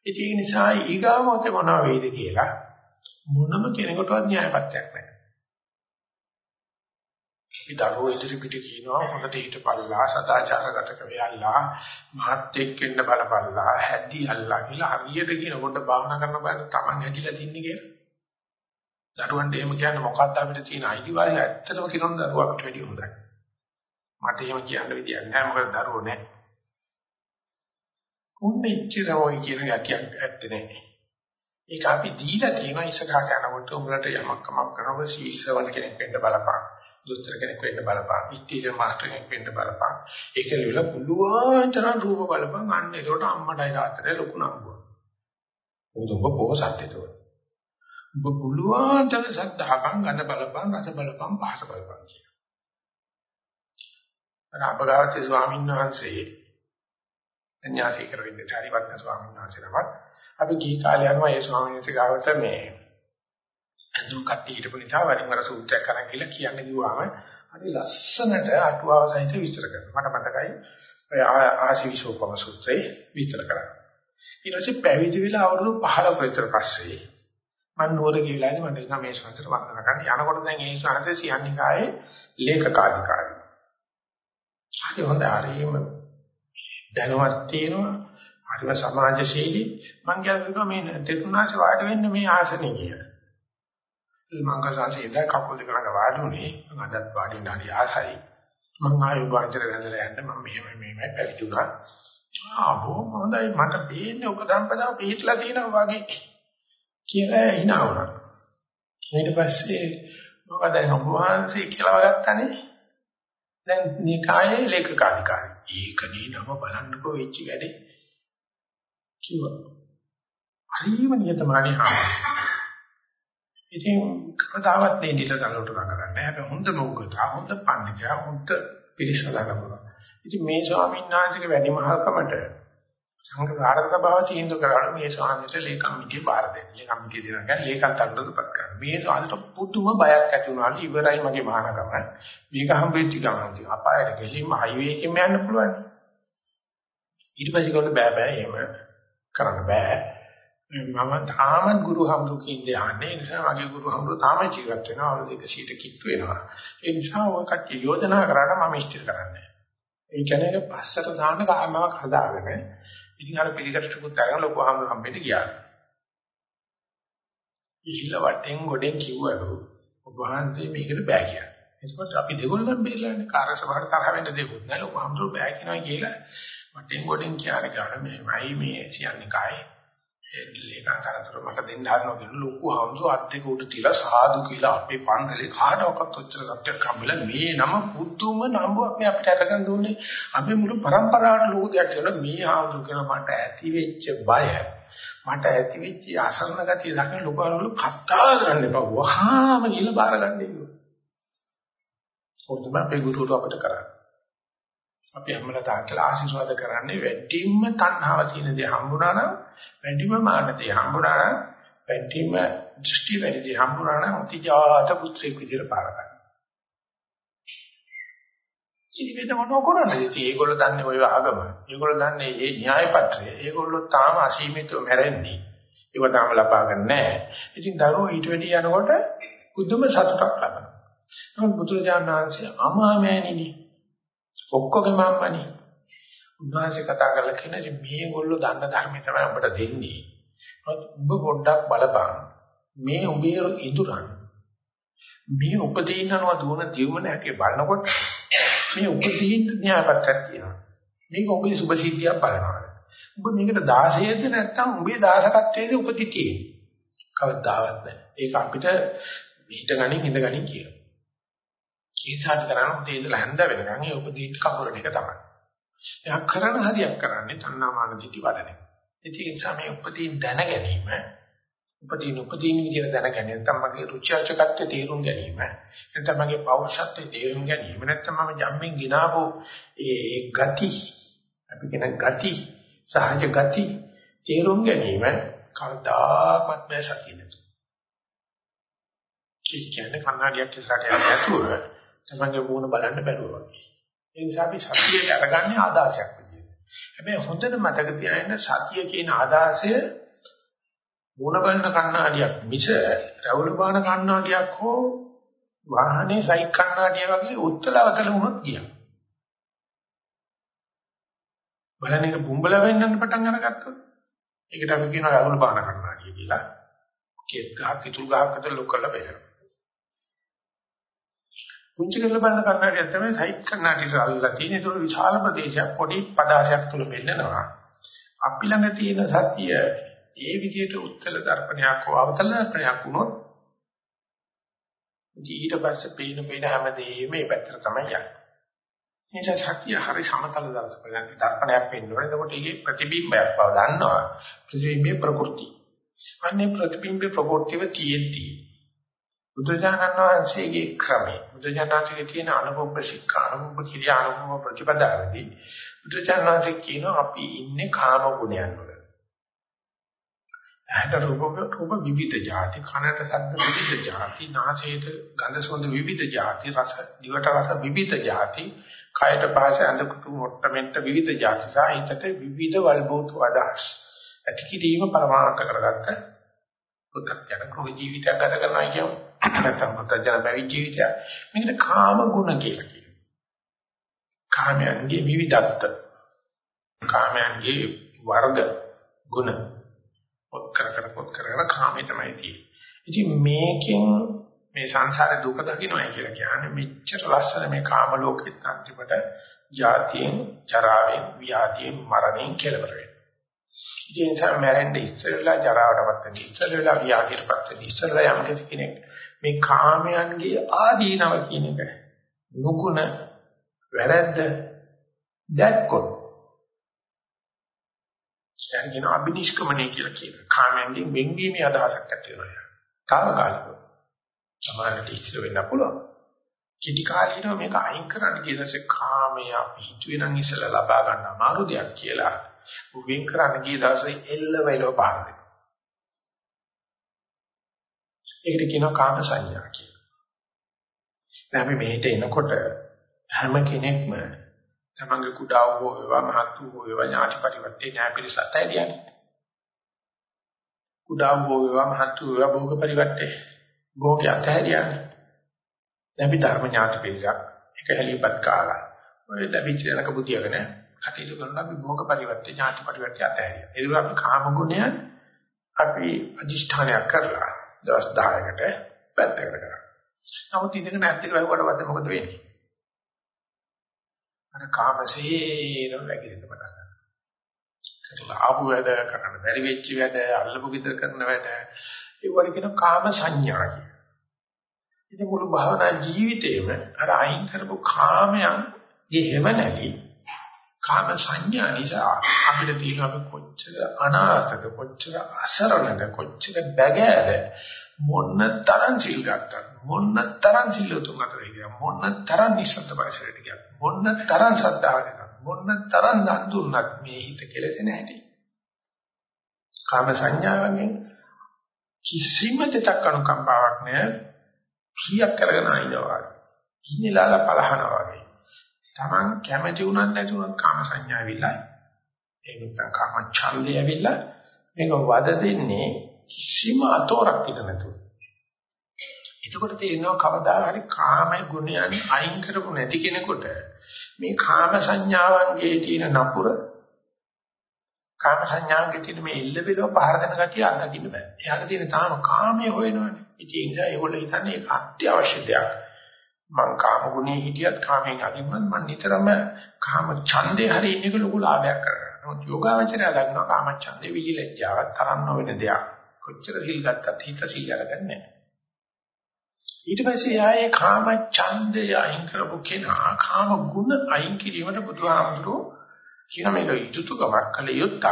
ඉතින් ඒ නිසා ඊගාමෝතේ මොනවා වෙයිද කියලා මොනම කෙනෙකුටවත් න්‍යායපත්‍රයක් නැහැ. අපි දරුවෝ ඉදිරි පිට කියනවා හොඳට හිටපල්ලා සදාචාරගත කරලා මහත් එක්කෙන්න බලපල්ලා හැදියල්ලා කියලා හරියට කියනකොට භාවනා කරන බෑ තමන් හැදිලා තින්නේ කියලා. දරුවන්ට එහෙම කියන්නේ මොකක්ද අපිට තියෙන අයිතිවාසිකම් ඇත්තටම කියනවා දරුවාට වැඩි හොඳයි. මට එහෙම කියන්න විදියක් නැහැ මොකද දරුවෝ නැහැ. උන්නේ ඉච්චරෝයි කියන ගැටියක් ඇත්තේ නැහැ. ඒක අපි දීලා තියෙන ඉසකට යනකොට උඹලට යමක් කමක් කරනකොට ශීර්ෂවල කෙනෙක් වෙන්න බලපං. දුස්තර කෙනෙක් වෙන්න බලපං. ඉටීරියර් මාස්ටර් කෙනෙක් වෙන්න බලපං. ඒක ලියලා පුළුවන් තරම් රූප බලපං. අන්න ඒකට අම්මටයි තාත්තටයි ලොකු නම්බුවක්. උඹ පොහසත් ඒතකොට. ඔබ පුළුවන් තරම් සද්ධාකම් ගන්න බලපං රස බලපං පහස බලපං කියන. අර අපගාවති ස්වාමීන් වහන්සේ ඥාති කරවින්ද හරිවත් ස්වාමීන් වහන්සේ නමක් අපි ගිහි කාලේ යනවා ඒ ස්වාමීන් වහන්සේ ගාවට මේ අඳුම් කට්ටි හිටපු නිසා වරින් වර සූත්‍රයක් කරන් කියලා කියන්න කිව්වම හරි ලස්සනට අටුවාව සහිත විස්තර කරනවා. මට මතකයි ඔය ආශීවිසෝපම සූත්‍රේ විස්තර කරා. ඊට පස්සේ පැවිදි වෙලා අවුරුදු 15 විතර පස්සේ මම නුවර ගිහිලා ඉන්නේ මට නම් මේ සංසතර වන්දනා කරන්න. යනකොට දැන් ඒ සංසතේ සියන්නිකායේ ලේඛකාධිකාරී. හරි හොඳ හරිම දැනුවත් තියෙනවා. හරිම සමාජශීලී. මං කියනවා මේ තෙරුණාච වාඩි වෙන්න මේ ආසනේ කියලා. මං කසාසේ එදා කකුල් දෙක ළඟ වාඩි උනේ. මම අදත් වාඩි වෙන්න හරි ආසයි. මං ආයෙ වාචර ගඳලා යන්න මම මෙහෙම මෙහෙම පැවිතුණා. ආ බොහොම හොඳයි මට පේන්නේ ඔබ සම්පදාව පිළිట్లా තියෙනවා වගේ. කියලා hina වුණා. ඊට පස්සේ මොකද ඔබ වහන්සේ කියලා ගත්තනේ. දැන් නිකායේ ලේඛකාධිකාරී. ඒකනේ නම බලන්නකෝ වෙච්ච වැඩේ. කිව්වා. හරිම නියතමානී ආවා. ඉතින් කවදාවත් මේ නිල දලට ගන්න හැබැයි හොඳ මොකද හොඳ පඬිතුයා හොඳ පිරිසලකම. ඉතින් මේ ස්වාමීන් වහන්සේගේ වැඩිමහල්කමට සංඝ කාරක සභාව තීන්දුව කරලා මේ ශාන්තිට ලේකම් මිටිය බාර දෙන්න. ලේකම් මිටිය දෙනවා කියන්නේ ලේකම් තට්ටුවටපත් කරන්න. මේ ශාන්තිට පුදුම බයක් ඇති වුණාලු ඉවරයි මගේ මහානකම. මේක හම්බෙච්ච ගමන් ඉතින් අපායට ගෙලින්ම හයිවේ එකෙන් යන්න පුළුවන්. ඊට පස්සේ කවුද බෑ බෑ එහෙම කරන්න බෑ. මම තාමත් ගුරු හම්දුකින් දයන්නේ ඒ නිසා මගේ ගුරු හම්දු තාම ජීවත් වෙනවා අවුරුදු 100ට කිට්ටු වෙනවා. ඒ නිසා ඔය කට්ටිය යෝජනා කරාට මම ඉෂ්ට කරන්නේ. ඒ කියන්නේ පස්සට දාන්න කාරණාවක් හදාගෙන ඉතින් අර පිළිගත්තකුත් අරගෙන ලොකු හාමුදුර හම්බෙන්න ගියා. ඉහිල වටෙන් ගොඩෙන් කිව්වලු ඔබ වහන්සේ මේකට බෑ කියලා. එතකොට අපි දෙගොල්ලන් බේරලානේ කාර්යසභාවට තරහ වෙන්න දෙකුත් නෑ ලොකු හාමුදුර බෑ කියනවා කියලා වටෙන් ගොඩෙන් කියන කාරණා මෙහෙමයි මේ කියන්නේ කායේ ලේකම් කරතර මට දෙන්න හදනවා කියලා ලොකු හම්සු අත් දෙක උඩ තියලා සාදු කියලා අපේ පන්සලේ කාටවත් ඔච්චර සත්‍යයක් හම්බෙලා මේ නම පුදුම නම්බුවක් මේ අපිට අරගෙන දුන්නේ. අපි මුළු પરම්පරාවට ලොකු දෙයක් කියලා මේ හම්සු කියලා මට ඇති වෙච්ච බය මට ඇති වෙච්ච අසරණ ගතිය දකින ලොකු අරලු කතා කරන්න එපා. වහාම ගිහලා බාර ගන්න කිව්වා. ඔතන අපේ ගුරුතුරු අපිට කරන්නේ. අපි හැමලා තාත්තලා ආශිර්වාද කරන්නේ වැඩිම තණ්හාව තියෙන දේ හම්බුනා නම් වැඩිම මාන දේ හම්බුනා නම් වැඩිම දෘෂ්ටි වැඩි දේ හම්බුනා නම් අතිජාත පුත්‍රයෙක් විදිහට පාර ගන්න. ඉතින් මොනව කරන්නේ? ඉතින් ඒගොල්ලෝ දන්නේ ඔය ආගම. ඒගොල්ලෝ දන්නේ මේ න්‍යාය පත්‍රය. ඒගොල්ලෝ තාම අසීමිතව මැරෙන්නේ. ඒව තාම ලබා ගන්න නැහැ. ඉතින් දරුවෝ ඊට වැඩි යනකොට බුදුම සතුටක් ලබනවා. නමුත් බුදුරජාණන් වහන්සේ අමාමෑණිනේ ඔක්කොගේම අම්මනේ. උන්වහන්සේ කතා කරලා කියන ඉතින් මේගොල්ලෝ දන්න ධර්මය තමයි අපට දෙන්නේ. ඔබ පොඩ්ඩක් බලපන්. මේ උඹේ ඉදුරන් මේ උපදීනනවා දුවන ජීවන හැටි බලනකොට මේ උපදීන න්‍යායපත්‍යක් තියෙනවා. මේක ඔබේ සුභ සිද්ධියක් බලනවා. ඔබ මේකට 16ද නැත්නම් උඹේ දාසකත්වයේද උපති තියෙන්නේ. කවදාවත් නැහැ. ඒක අපිට හිත ගනින් හිත ගනින් කියනවා. කීසාට කරන්නේ උදේ ඉඳලා හැන්ද වෙනකන් ඒ උපදීත් කපුරන එක තමයි. එයා කරන හරියක් කරන්නේ තණ්හාමාන දිටි වඩන එක. ඉතින් ඒ නිසා මේ උපදීන් දැන ගැනීම උපදීන උපදීන විදිහට දැන ගැනීම නැත්නම් මගේ රුචි අරුචිකත්වය තේරුම් ගැනීම නැත්නම් මගේ පෞරුෂත්වය තේරුම් ගැනීම නැත්නම් මම ජම්මින් ගినాපු ඒ ගති අපි කියන ගති සහජ ගති තේරුම් ගැනීම කවදාවත් බෑ සතිය නේද. ඒ කියන්නේ කන්නඩියක් ඉස්සරහට යන්න නැතුව තමන්ගේ මූණ බලන්න බැරුවා වගේ. ඒ නිසා අපි සතියේ අරගන්නේ ආදාසයක් විදියට. හැබැයි හොඳට මතක තියාගන්න සතිය කියන ආදාසය මුණ බලන කණ්ණාඩියක් මිස රවුල බාන කණ්ණාඩියක් හෝ වාහනේ සයික් කණ්ණාඩිය වගේ උත්තලවතල වුණොත් ගියා. බලන එක බුම්බල වෙන්නත් පටන් අරගත්තොත් ඒකට අපි කියනවා රවුල බාන කණ්ණාඩිය කියලා. කේත් ගහක් ඉතුරු ගහක් අතර ලොක් කරලා බෙදලා. පුංචි කරලා බලන කන්නඩිය තමයි සයිට් කන්නඩියට අල්ලලා තියෙන. ඒක විශාල ප්‍රදේශයක් පොඩි පදාසයක් තුල පෙන්නනවා. අපි ළඟ තියෙන සතිය ඒ විදිහට උත්තර දර්පණයක් හෝ අවතල දර්පණයක් වුණොත් ඊට පස්සේ පේන පේන හැමදේම මේ පැත්තට තමයි යන්නේ. නිසා සතිය හරි සමතල දර්ශනයක් දර්පණයක් වෙන්නවා. එතකොට ඒකේ ප්‍රතිබිම්බයක් බව දන්නවා. ප්‍රතිබිම්බේ ප්‍රകൃති. අනේ ප්‍රතිබිම්බේ ප්‍රകൃතිව තියෙද්දී බුදුජානක වහන්සේගේ ක්‍රමය බුදුජානකගේ තියෙන අනුභව ශික්ෂා අනුභව කිරියා අනුභව ප්‍රතිපදාවදී බුදුජානක කියනවා අපි ඉන්නේ කාම ගුණයන් වල. ඇහැට රූපක රූප විවිධ જાති කනට ශබ්ද විවිධ જાති නාසයට ගඳ සුවඳ විවිධ જાති රස දිවට රස විවිධ જાති කයට පහස ඇඳ කුතු මොට්ටමෙට්ට විවිධ જાති සහ හිතට විවිධ වල්බෝතු අදහස් ඇති කිරීම පරමාර්ථ කරගත්තා පුතක් යන කෝ ජීවිතයක් ගත කරනවා කියමු නැත්නම් පුතජන බැරි ජීවිතය. මේකට කාම ගුණ කියලා කියනවා. කාමයන්ගේ විවිධත්ව. කාමයන්ගේ වර්ග ගුණ. පොත් කර කර පොත් කර කර කාමේ තමයි තියෙන්නේ. ඉතින් මේකෙන් මේ සංසාරේ දුක දකින්නයි කියලා කියන්නේ මෙච්චර ලස්සන මේ කාම ලෝකෙත් අන්තිමට ජාතියෙන්, ජරාවෙන්, ව්‍යාධියෙන්, මරණයෙන් කෙලවර වෙනවා. ඉතින් සමරෙන්ද ඉස්සෙල්ලා ජරාවටපත් වෙන ඉස්සෙල්ලා ව්‍යාධියටපත් වෙන ඉස්සෙල්ලා යම් කෙනෙක් මේ කාමයන්ගේ ආදීනව කියන එක නුගුණ වැරද්ද දැක්කොත් එයාගෙන අබිනිෂ්ක්‍මණය කියලා කියනවා. කාමයන්ගෙන් වෙන්වීමේ අදහසක් ඇති වෙනවා. කාමකාලිකව. සමානට ඉස්තර වෙන්න පුළුවන්. කිටි කාලීනව මේක අයින් කරන්න කියනසේ කාමයේ අපි හිතුවේ නම් ඉස්සලා ලබා ගන්න අමාරු දෙයක් කියලා. වෙන් කරන්න ගිය දවසේ එල්ලවෙලව පාර දෙනවා. ඒකට කියනවා කාම සංඥා කියලා. දැන් අපි මෙහෙට එනකොට හැම කෙනෙක්ම තමන්ගේ කුඩා වූ වේවා මහත් වූ වේවා ඥාති පරිවර්තේ ඥාය පිළිසත් ඇලියන්නේ. කුඩා වූ වේවා මහත් වූ වේවා භෝග පරිවර්තේ භෝගය අතහැරියන්නේ. දැන් අපි ධර්ම ඥාති පිළිසක් එක හැලියපත් කාලා. ඔය ලැබිච්ච යනක බුදියගෙන කටයුතු කරනවා අපි භෝග පරිවර්තේ ඥාති පරිවර්තේ අතහැරියා. ඒක අපි කාම ගුණය අපි අදිෂ්ඨානයක් කරලා දවස් 10කට පැත්තකට කරා. නමුත් ඉඳගෙන ඇත්තට වැහුවට පස්සේ මොකද වෙන්නේ? අර කාමසේරම වැగిරෙන්න පටන් ගන්නවා. කරලා ආපු වැඩ කරන්න බැරි වෙච්ච වැඩ අල්ලපු විතර කරන වැඩ ඒ වගේ කියන කාම සංඥා කියන. ඉතින් මුළු භවනා ජීවිතේම අර අයින් කරපු කාමයන් ගෙහෙම නැති කාම සංඥා නිසා අපිට තියෙන අපි කොච්චර අනාථක කොච්චර අසරණද කොච්චර බැගෑද? මොන්න තරම් සිල් ගත්තත් මොන්න තරම් සිල් උතුම් අතර ගියා මොන්න තරම් නිසද්ද පරිසරයට ගියා මොන්න තරම් සද්ධාවට මොන්න තරම් දන් දුන්නත් මේ හිත කෙලෙසෙන හැටි කාම සංඥාවෙන් කිසිම දෙයක් අනුකම්පාවක් නැහැ. කීයක් කරගෙන ආිනවා ඉන්නලාලා පලහනවා වගේ. Taman කැමැති වුණත් නැති වුණත් කාම සංඥා ඇවිල්ලා ඒ නැත්නම් කාම ඡන්දය ඇවිල්ලා මේක වද දෙන්නේ කිසිම අතෝරක් පිට නැතුව. එතකොට තේරෙනවා කවදා හරි කාම ගුණයන් අයින් කරපො නැති කෙනෙකුට මේ කාම සංඥාවන්ගේ තියෙන නපුර කාම සංඥාන්ගේ තියෙන මේ ඉල්ල බිලව පහර දෙන ගතිය අත්දකින්න බෑ. එයාට තියෙන තාම කාමයේ හොයනවනේ. ඉතින් ඒ නිසා ඒගොල්ලෝ හිතන්නේ ඒක අත්‍යවශ්‍ය දෙයක්. මං කාම ගුණේ හිටියත් කාමෙන් අදින්වත් මං නිතරම කාම ඡන්දේ හරි ඉන්නක ලොකු ලාභයක් කරගන්නවා. නමුත් යෝගාවචරය දන්නවා කාම ඡන්දේ විහිලැජ්ජාවක් තරම් නොවන දෙයක්. කොච්චර සිල් ගත්තත් හිත සිල් අරගන්නේ ඊට පස්සේ ආයේ කාම ඡන්දය අයින් කරපු කෙනා කාම ගුණ අයින් කිරීමට බුදුහාමුදුරුවෝ කියන මේක යුතුයකමක් කළ යුත්තක්.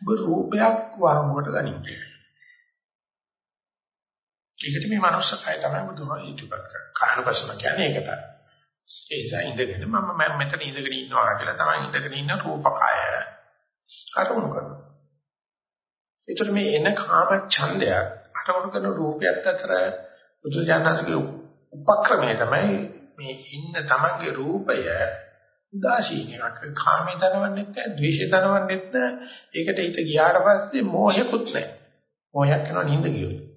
ඔබ රූපයක් වහඟුවට ගනින්නේ. ඒකට මේ මනුස්ස කය තමයි බුදුහාම ඉදිරිපත් කරන්නේ. කායනපසන කියන්නේ ඒකට. ඒ නිසා ඉඳගෙන මම මෙතන ඉඳගෙන ඉන්නවා කියලා තමයි ඉඳගෙන ඉන්න රූපකය අරමුණු කරනවා. ඒතර මේ එන කාම ඡන්දය අරමුණු කරන රූපයත් අතර බුදුජානකගේ උපක්‍රමය තමයි මේ ඉන්න තමන්ගේ රූපය උදාසීන එකක්. කාමේ දනවන්නෙත් නැහැ, ද්වේෂේ දනවන්නෙත් නැහැ. ඒකට හිත ගියාට පස්සේ මෝහයකුත් නැහැ. මෝහයක් කරනවා නිින්ද ගියොත්.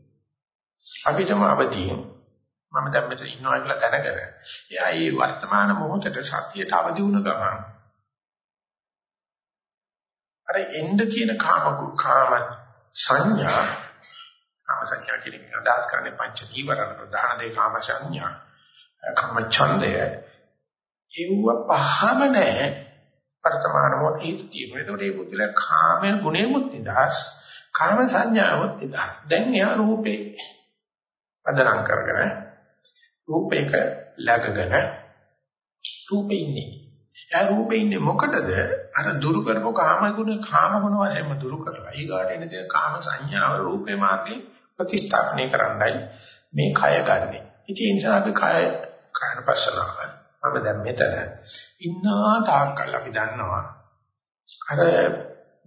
අපිටම අවදීන් මම දැන් මෙතන ඉන්නවා කියලා දැනගෙන එයා මේ වර්තමාන මොහොතට සතියට අවදි වුණ ගමන් අර එන්න තියෙන කාම කාම සංඥා කාම සංඥා කියන්නේ අදහස් කරන්නේ පංච නීවරණ ප්‍රධාන දේ කාම සංඥා කාම ඡන්දය. ඒව පහම නැහැ. වර්තමාන මොහොතේ තියෙන්නේ ඒකට ඒ බුද්ධල කාමයේ ගුණෙමුත් නිදහස් කාම සංඥාවත් නිදහස්. දැන් එයා රූපේ පදනම් කරගෙන රූපයක läගගෙන රූපේ ඉන්නේ. ඒ රූපේ ඉන්නේ මොකටද? අර දුරු කරපු කාම ගුණ කාම ගුණ වශයෙන්ම දුරු කරලා. ඊගාට එන තියෙන කාම සංඥාව රූපේ මාර්ගේ ප්‍රතිස්ථාපනය කරන්නයි මේ කය ගන්නෙ. ඉතින් ඒ නිසා අපි කය කායන පස්සනාව. අප දැන් මෙතන ඉන්නා තාක්කල් අපි දන්නවා. අර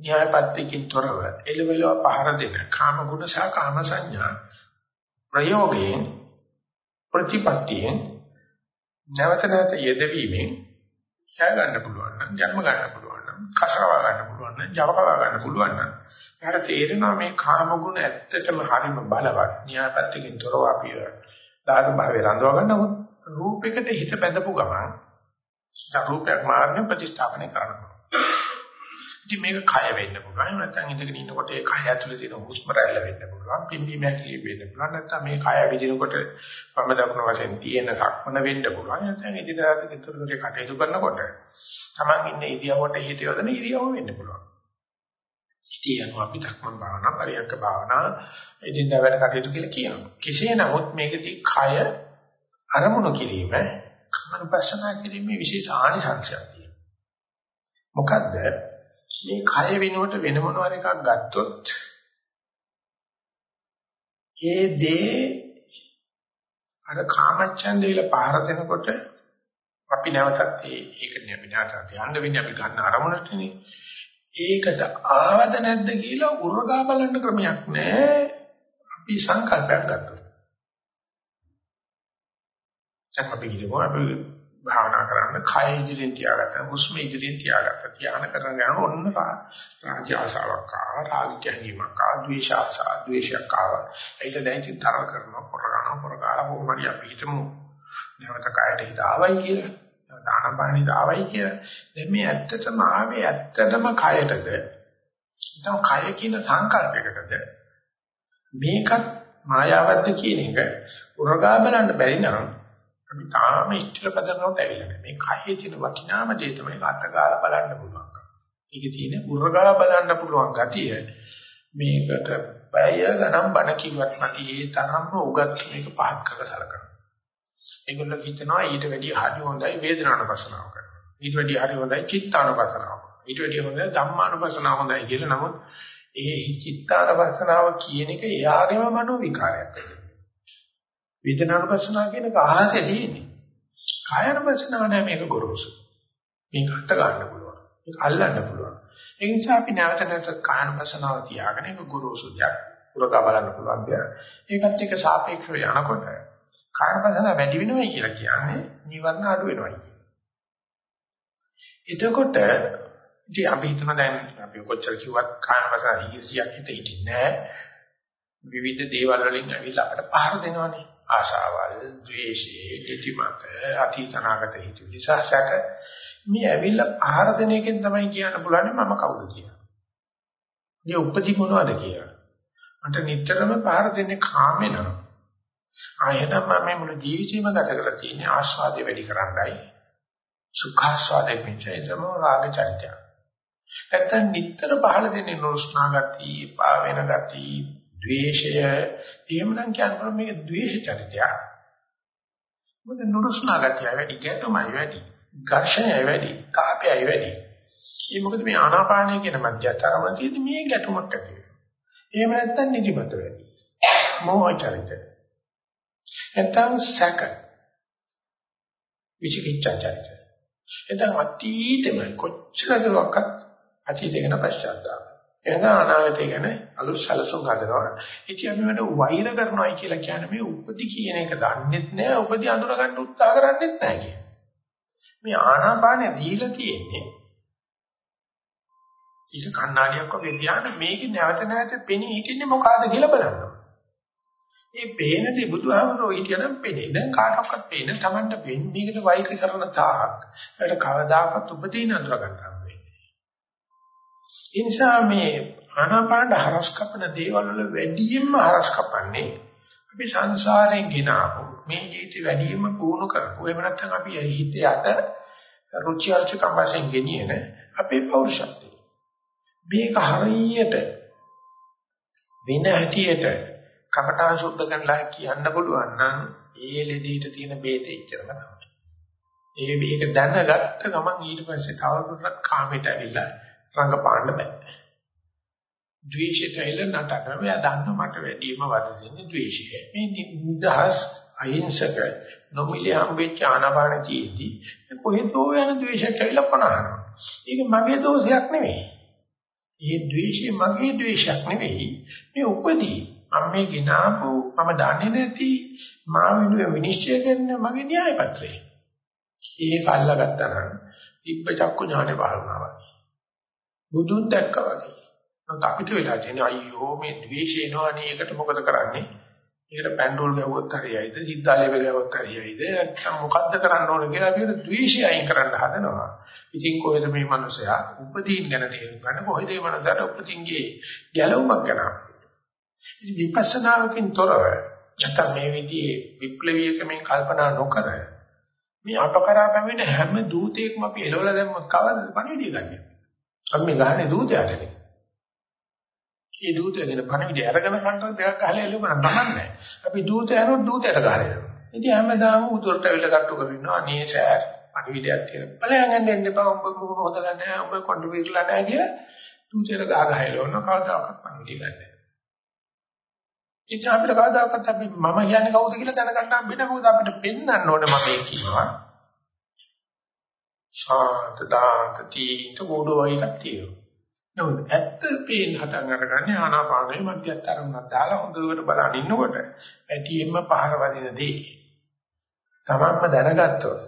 න්‍යායපත්‍යකින් තොරව එළවලව පහර දෙන කාම ගුණ සහ කාම සංඥා ප්‍රයෝගයෙන් ප්‍රතිපත්තියෙන් නැවත නැවත යෙදවීමෙන් ඡය ගන්න පුළුවන් නම් ජන්ම ගන්න පුළුවන් නම් කසව ගන්න පුළුවන් නම් ජවකව ගන්න පුළුවන් නම් එයාට තේරෙනවා මේ කාම ගුණ ඇත්තටම හරිම බලවත් න්‍යායපත්‍යකින් තොරව අපි දාන භාවයේ රඳව ගන්නවොත් රූපයකට හිත බැඳපු ගමන් රූපයක් මාර්ගයෙන් ප්‍රතිස්ථාපනය කරනවා ඉතින් මේක කය වෙන්න පුළුවන්. නැත්නම් ඉඳගෙන ඉන්නකොට ඒ කය ඇතුලේ තියෙන හුස්ම රැල්ල වෙන්න පුළුවන්. පිම්බීම හැකිලි වෙන්න පුළුවන්. නැත්නම් මේ කය විදිනකොට වම දකුණ වශයෙන් තියෙන සක්මන වෙන්න පුළුවන්. නැත්නම් ඉදිරියට ඉතුරුගේ කටයුතු කරනකොට Taman ඉන්න ඉරියව්වට හිත යොදන ඉරියව්ව වෙන්න පුළුවන්. ඉතින් යනවා අපි ධක්මන් භාවනා, පරියන්ක භාවනා, ඉදින්දා වැඩ කටයුතු කියලා කියනවා. කෙසේ නමුත් මේකදී කය අරමුණු කිරීම, කර්මපස්සනා කිරීමේ විශේෂ ආනිසංසයක් තියෙනවා. මොකද්ද? මේ කය වෙනුවට වෙන මොනවාර එකක් ගත්තොත් ඒ දේ අර කාමච්ඡන්ද විල පහර දෙනකොට අපි නැවතත් ඒ ඒක නෙමෙයි නැවතත් යන්න වෙන්නේ අපි ගන්න අරමුණටනේ. ඒකට ආවද නැද්ද කියලා උරගා බලන්න ක්‍රමයක් නැහැ. අපි සංකල්පයක් ගත්තා දැන් අපි කියමු අපි භාවනා කරන්න කය ඉදිරියෙන් තියාගත්තා හුස්ම ඉදිරියෙන් තියාගත්තා ධ්‍යාන කරන යන ඔන්න රාජ්‍ය ආසාවක් ආවා රාග ගැනීමක් ආවා ද්වේෂ ආසා ද්වේෂයක් ආවා. ඒක දැන් චින්තන කරනවා කරගන්න කරගාලා කොහොමද අපි හිතමු. නැවත කයට හිත ආවයි කියලා දාන පාණි දාවයි කියලා. දැන් මේ ඇත්තටම ආවේ ඇත්තටම කයටද? නැත්නම් කය කියන සංකල්පයකටද? මේකත් මායාවද්ද කියන එක උරගා බලන්න බැරි නම් අපි තාම ඉස්තර පදනකට ඇවිල්ලා නැහැ. මේ කයේ තියෙන වටිනාම දේ තමයි අතගාලා බලන්න පුළුවන්. ඒකේ තියෙන උරගාලා බලන්න පුළුවන් ගතිය මේකට බය ගණන් බණ කිව්වත් නැති ඒ තරම්ම උගත් මේක පහත් කරලා සලකනවා. ඒගොල්ලෝ හිතනවා ඊට වැඩිය හරි හොඳයි වේදනානුපසනාව කරනවා. ඊට වැඩිය හරි හොඳයි චිත්තානුපසනාව. ඊට වැඩිය හොඳයි ධම්මානුපසනාව හොඳයි කියලා නමුත් ඒ චිත්තානුපසනාව කියන එක එයාගේම මනෝ විකාරයක් වෙනවා. වේදනානුපස්සනාව කියන කහසේ තියෙන්නේ. කායනුපස්සනාව නෑ මේක ගොරෝසු. මේක අත ගන්න පුළුවන්. මේක අල්ලන්න පුළුවන්. ඒ නිසා අපි නැවත නැවත කායනුපස්සනාව තියාගෙන ඒක ගොරෝසු දෙයක්. පුරකා බලන්න පුළුවන් දෙයක්. ඒකත් එක්ක සාපේක්ෂව යනකොට කායනුපස්සනාව වැඩි වෙනවයි කියලා කියන්නේ නිවර්ණ අඩු වෙනවයි කියන්නේ. එතකොට ඉතින් අපි හිතන දැන් අපි කොච්චර කිව්වත් කායනුපස්සනාව 100ක් හිත හිටින්නේ නෑ. විවිධ දේවල් වලින් ඇවිල්ලා අපට පහර දෙනවනේ. ආශාවල්, ද්වේෂේ, ditthිමත, අතීතනාගත හිතුවිලි සහසක මේ ඇවිල්ලා ආහාර දෙන එකෙන් තමයි කියන්න පුළුවන් මම කවුද කියලා. මේ උපදි මොනවද කියලා. මට නිතරම පහර දෙන්නේ කාමේ නම. ආයෙනම් මම මේ මුළු ජීවිතේම ගත කරලා තියෙන්නේ ආස්වාදේ වැඩි කරන්නයි. සුඛාස්වාදේ පිටේදම රාග චරිතය. නැත්තම් නිතර පහල දෙන්නේ නුස්නා ගති, පා වෙන ගති, ද්වේෂය එහෙමනම් කියනවා මේක ද්වේෂ චරිතයක්. මොකද නුරුස්නා ගතිය වැඩි, ගැටුමයි වැඩි, ඝර්ෂණයයි වැඩි, තාපයයි වැඩි. ඒ මොකද මේ ආනාපානය කියන මධ්‍යතරම තියෙන්නේ මේ ගැටුමක් ඇති වෙනවා. එහෙම නැත්නම් නිදිමත වැඩි. මෝහ චරිතය. නැත්නම් සැක. විචිකිච්ඡා චරිතය. එතන අතීතෙම කොච්චර දුරක්වත් අතීතේ ගැන පශ්චාත්තාප. එහෙනම් අනාගතය ගැන අලුත් සැලසුම් හදනවා. ඉතින් අපි මෙන්න වෛර කරනවායි කියලා කියන්නේ මේ උපදි කියන එක දන්නෙත් නෑ, උපදි අඳුර ගන්න උත්සාහ කරන්නෙත් නෑ කියන්නේ. මේ ආනාපානෙ දීලා තියෙන්නේ ඊට කණ්ණාඩියක් වගේ ධ්‍යාන මේක නැවත නැවත පෙනී හිටින්නේ මොකಾದ කියලා බලනවා. මේ පේන දේ බුදුහාමරෝ හිටියනම් පෙනේ. දැන් කාටවත් පේන Tamanට වෙන්නේ මේකට වෛර කරන තාක්. ඒකට කවදාකවත් උපදීන අඳුර ගන්න වෙන්නේ. ඒ නිසා මේ ආනාපාන හරස් කපන දේවල් වල වැඩියෙන්ම හරස් කපන්නේ අපි සංසාරයෙන් ගෙනාවු මේ ජීවිතේ වැඩියෙන්ම පුහුණු කරපුවා. එහෙම නැත්නම් අපි හිතේ අත රුචි අරුචිකම් වශයෙන් ගෙනියන අපේ පෞරුෂත්වය. මේක හරියට වෙන හැටියට කපටා සුද්ධ කරලා කියන්න පුළුවන් නම් ඒ ලෙඩේට තියෙන බේතේ ඉච්චරම තමයි. ඒ මේක දැනගත්ත ගමන් ඊට පස්සේ තවදුරටත් කාමයට ඇවිල්ලා රඟපාන්න බෑ. ද්වේෂයට ඇවිල්ලා නටන මෙයා දන්න මට වැඩිම වද දෙන්නේ ද්වේෂය. මේ නිදහස් අහිංසක නොමිලේ හම්බෙච්ච ආනාපාන තියෙද්දි කොහෙදෝ යන ද්වේෂයක් ඇවිල්ලා පනහනවා. ඒක මගේ දෝෂයක් නෙවෙයි. ඒ ද්වේෂය මගේ ද්වේෂයක් නෙවෙයි. මේ උපදී මම මේ ගినాපු මම දන්නේ නැති මා වෙනුවෙන් විනිශ්චය කරන මගේ න්‍යාය පත්‍රය. ඒක අල්ලගත්තා නම් තිබ්බ චක්කු ඥානේ බලනවා. බුදුන් දැක්කා වගේ. නමුත් අපිට වෙලා තියෙන්නේ අයියෝ මේ ද්වේෂය එනවනේ ඒකට මොකද කරන්නේ? ඒකට පැන්ඩෝල් ගැවුවොත් හරියයිද? සිද්ධාලේ ගැවුවොත් හරියයිද? නැත්නම් මොකද්ද කරන්න ඕන කියලා අපි ද්වේෂය අයින් කරන්න හදනවා. ඉතින් කොහෙද මේ මනුස්සයා උපදීන් ගැන තේරුම් ගන්න කොහෙද මේ මනුස්සයාට උපදීන්ගේ ගැලවුමක් ගන්න. ඉතින් විපස්සනාවකින් තොරව නැත්නම් මේ විදිහේ විප්ලවීයකමෙන් කල්පනා නොකර මේ අපකරා පැමිණ හැම දූතයෙක්ම අපි එළවලා දැම්මොත් කවදාද පණිවිඩය ගන්නෙ? අපි මේ ගහන්නේ දූතයාටනේ. ඒ දූතයගෙන පණවිඩය අරගෙන කන්ටර් දෙකක් ගහලා එළුවම නමන්නේ. අපි දූතය යනොත් දූතයට ගහලා එනවා. ඉතින් හැමදාම උතුරට ඇවිල්ලා කට්ටු කරනවා අනේ සෑර් පණවිඩයක් තියෙන. බලයන් යන්න එන්න එපා ඔබ මොන හොදලා නැහැ ඔබ කොන්ට්‍රිබියුට්ලා නැහැ කියලා දූතයට ගහ ගහ එළවන කවදාකවත් පණවිඩය ගන්න නැහැ. ඉතින් අපිට කවදාකවත් අපි මම කියන්නේ කවුද කියලා දැනගන්න හම්බෙන්නේ මොකද අපිට පෙන්වන්න ඕනේ මම මේ කියනවා. සාන්ත දාන්ත තීන්ත ගෝඩෝ වගේ තියෙනවා. නමුත් ඇත්ත පේන හතන් අරගන්නේ ආනාපානයේ මධ්‍යස්ථ අරමුණක් දාලා හොඳට බලන ඉන්නකොට ඇටියෙම පහර වදින දේ. තමන්ම දැනගත්තොත්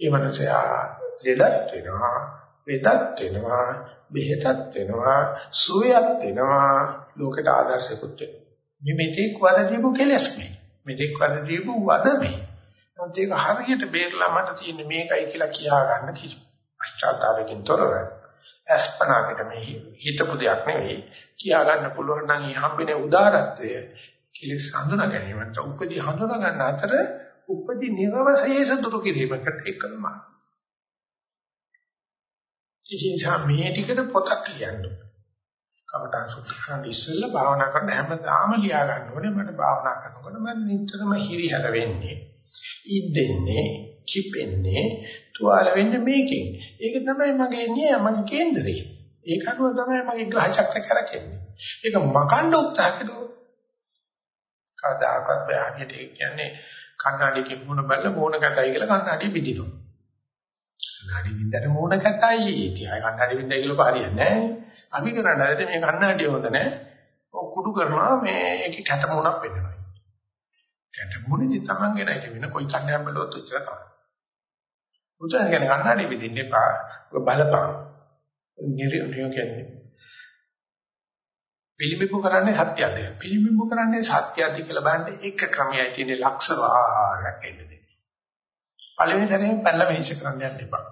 ඒ මනුස්සයා ලෙඩක් වෙනවා වෙදක් වෙනවා බෙහෙතක් වෙනවා සුවයක් වෙනවා ලෝකයට ආදර්ශයකුත් වෙනවා. මේ මෙතෙක් වද දීපු කෙලස් මේ. මෙතෙක් වද දීපු වද මේ. නමුත් ඒක හරියට බේරලා මට තියෙන්නේ මේකයි කියලා කියා ගන්න කිසි පශ්චාත්තාවකින් තොරව අස්පනාකට මේ හිතපු දෙයක් නෙවෙයි. කියා ගන්න පුළුවන් නම් මේ හම්බෙන උදාරත්වය කිලිස් හඳුනා ගැනීමත් උපදී හඳුනා ගන්න අතර උපදී නිර්වශේෂ දුරු කිරීමකට එකම ඉතින් මේ ටිකට පොතක් කියන්න කමඨාන් සුද්ධ කරන්න ඉස්සෙල්ලා භාවනා කරන හැමදාම ලියා ගන්න ඕනේ. මට භාවනා කරනකොට මම නිතරම හිරිහැර වෙන්නේ ඉද්දෙන්නේ කිපෙන්නේ තුවාල වෙන්නේ මේකෙන්. ඒක තමයි මගේ නිය මගේ කේන්දරය. ඒක අනුව තමයි මගේ ග්‍රහ චක්‍ර කරකෙන්නේ. ඒක මකන්න උත්සාහ කළොත් කවදාකවත් බෑ හරියට ඒ කියන්නේ කන්නඩියකින් මුණ බැලලා මෝන කැතයි කියලා කන්නඩිය බිඳිනවා. කන්නඩි බින්දට මෝන කැතයි. ඉතින් ආය කන්නඩි බින්දයි කියලා හරියන්නේ නැහැ. අපි කරන්නේ මේ කන්නඩිය හොඳ නැහැ. ඔය කුඩු කරනවා මේ ඒකේ කැත මොනක් වෙනවා. කැත මොනදි තමන්ගේ නැති වෙන කොයි කන්නයක් බැලුවත් උච්චර තමයි. උදාහරණ කියන්නේ කන්නඩි විදින්න එපා. ඔය බලපං. නිරියෝ කියන්නේ. පිළිඹු කරන්නේ සත්‍යද? පිළිඹු කරන්නේ සත්‍යද කියලා බලන්න එක ක්‍රමයයි තියෙන්නේ ලක්ෂ වාරයක් එන්නේ. පළවෙනි සැරේ පැනලා මෙහෙච කරන්න යන්න එපා.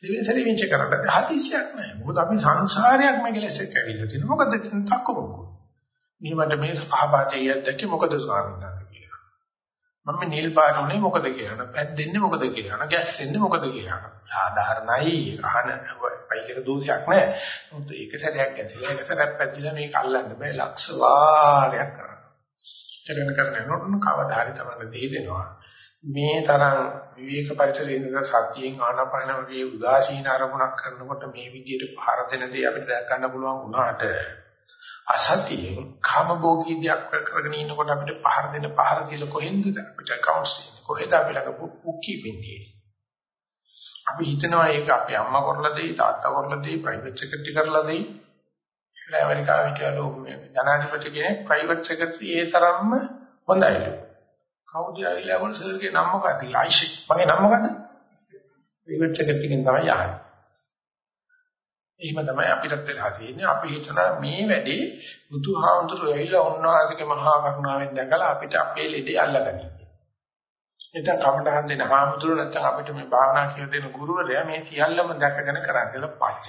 දෙවෙනි සැරේ මෙහෙච කරන්න හදිසියක් නැහැ. මොකද අපි සංසාරයක් මේ කෙලෙස් එක්ක ඇවිල්ලා තියෙනවා. මොකද තක්කමකෝ. මෙහෙමට මේ පහපාතේ යද්දකේ මොකද ස්වාමීන් වහන්සේ මම නිල් පාට උනේ මොකද කියලා. පැද්දෙන්නේ මොකද කියලා. ගැස්සෙන්නේ මොකද කියලා. සාධාරණයි අහන පයිලක දෝෂයක් නැහැ. මොකද ඒක සැරයක් ගැසිලා ඒක සැරයක් පැද්දිලා මේක අල්ලන්න බෑ ලක්ෂ වාරයක් කරනවා. ඒකන කරන්නේ නෝන කවදා හරි තමයි තේරෙනවා. මේ තරම් විවේක පරිසරයේ ඉඳලා සතියෙන් ආනාපාන වගේ උදාසීන අරමුණක් කරනකොට මේ විදිහට පහර දෙන දේ අපිට දැක ගන්න පුළුවන් වුණාට අසතියෙන් කාමභෝගී දෙයක් කරගෙන ඉන්නකොට අපිට පහර දෙන පහර දීලා කොහෙන්ද අපිට කවුන්ට්ස් කොහෙද අපි ළඟ පුක්කි වෙන්නේ? අපි හිතනවා ඒක අපේ අම්මා කරලා දෙයි තාත්තා කරලා දෙයි ප්‍රයිවට් සෙක්‍රටරි කරලා දෙයි. කියලා ඇමරිකාවේ කියලා ජනාධිපති කෙනෙක් ප්‍රයිවට් සෙක්‍රටරි ඒ තරම්ම හොඳයිලු කවුද ආවිලා වල සර්ගේ නම මොකක්ද ආයිෂෙක් මගේ නම මොකද්ද? රිවර්ස් එකට ටිකෙන් තමයි යන්නේ. එහෙම තමයි අපිටත් වෙලා තියෙන්නේ. අපි හිතන මේ වැඩේ බුදුහාමුදුරුවෝ ඇවිල්ලා උන්වහන්සේගේ මහා කරුණාවෙන් දැකලා අපිට අපේ ලෙඩේ අල්ලගනි. නැත්නම් කමටහන් දෙන හාමුදුරුවෝ නැත්නම් අපිට මේ භාවනා කියලා දෙන ගුරුවරයා මේ සියල්ලම දැකගෙන කරන්නේ පච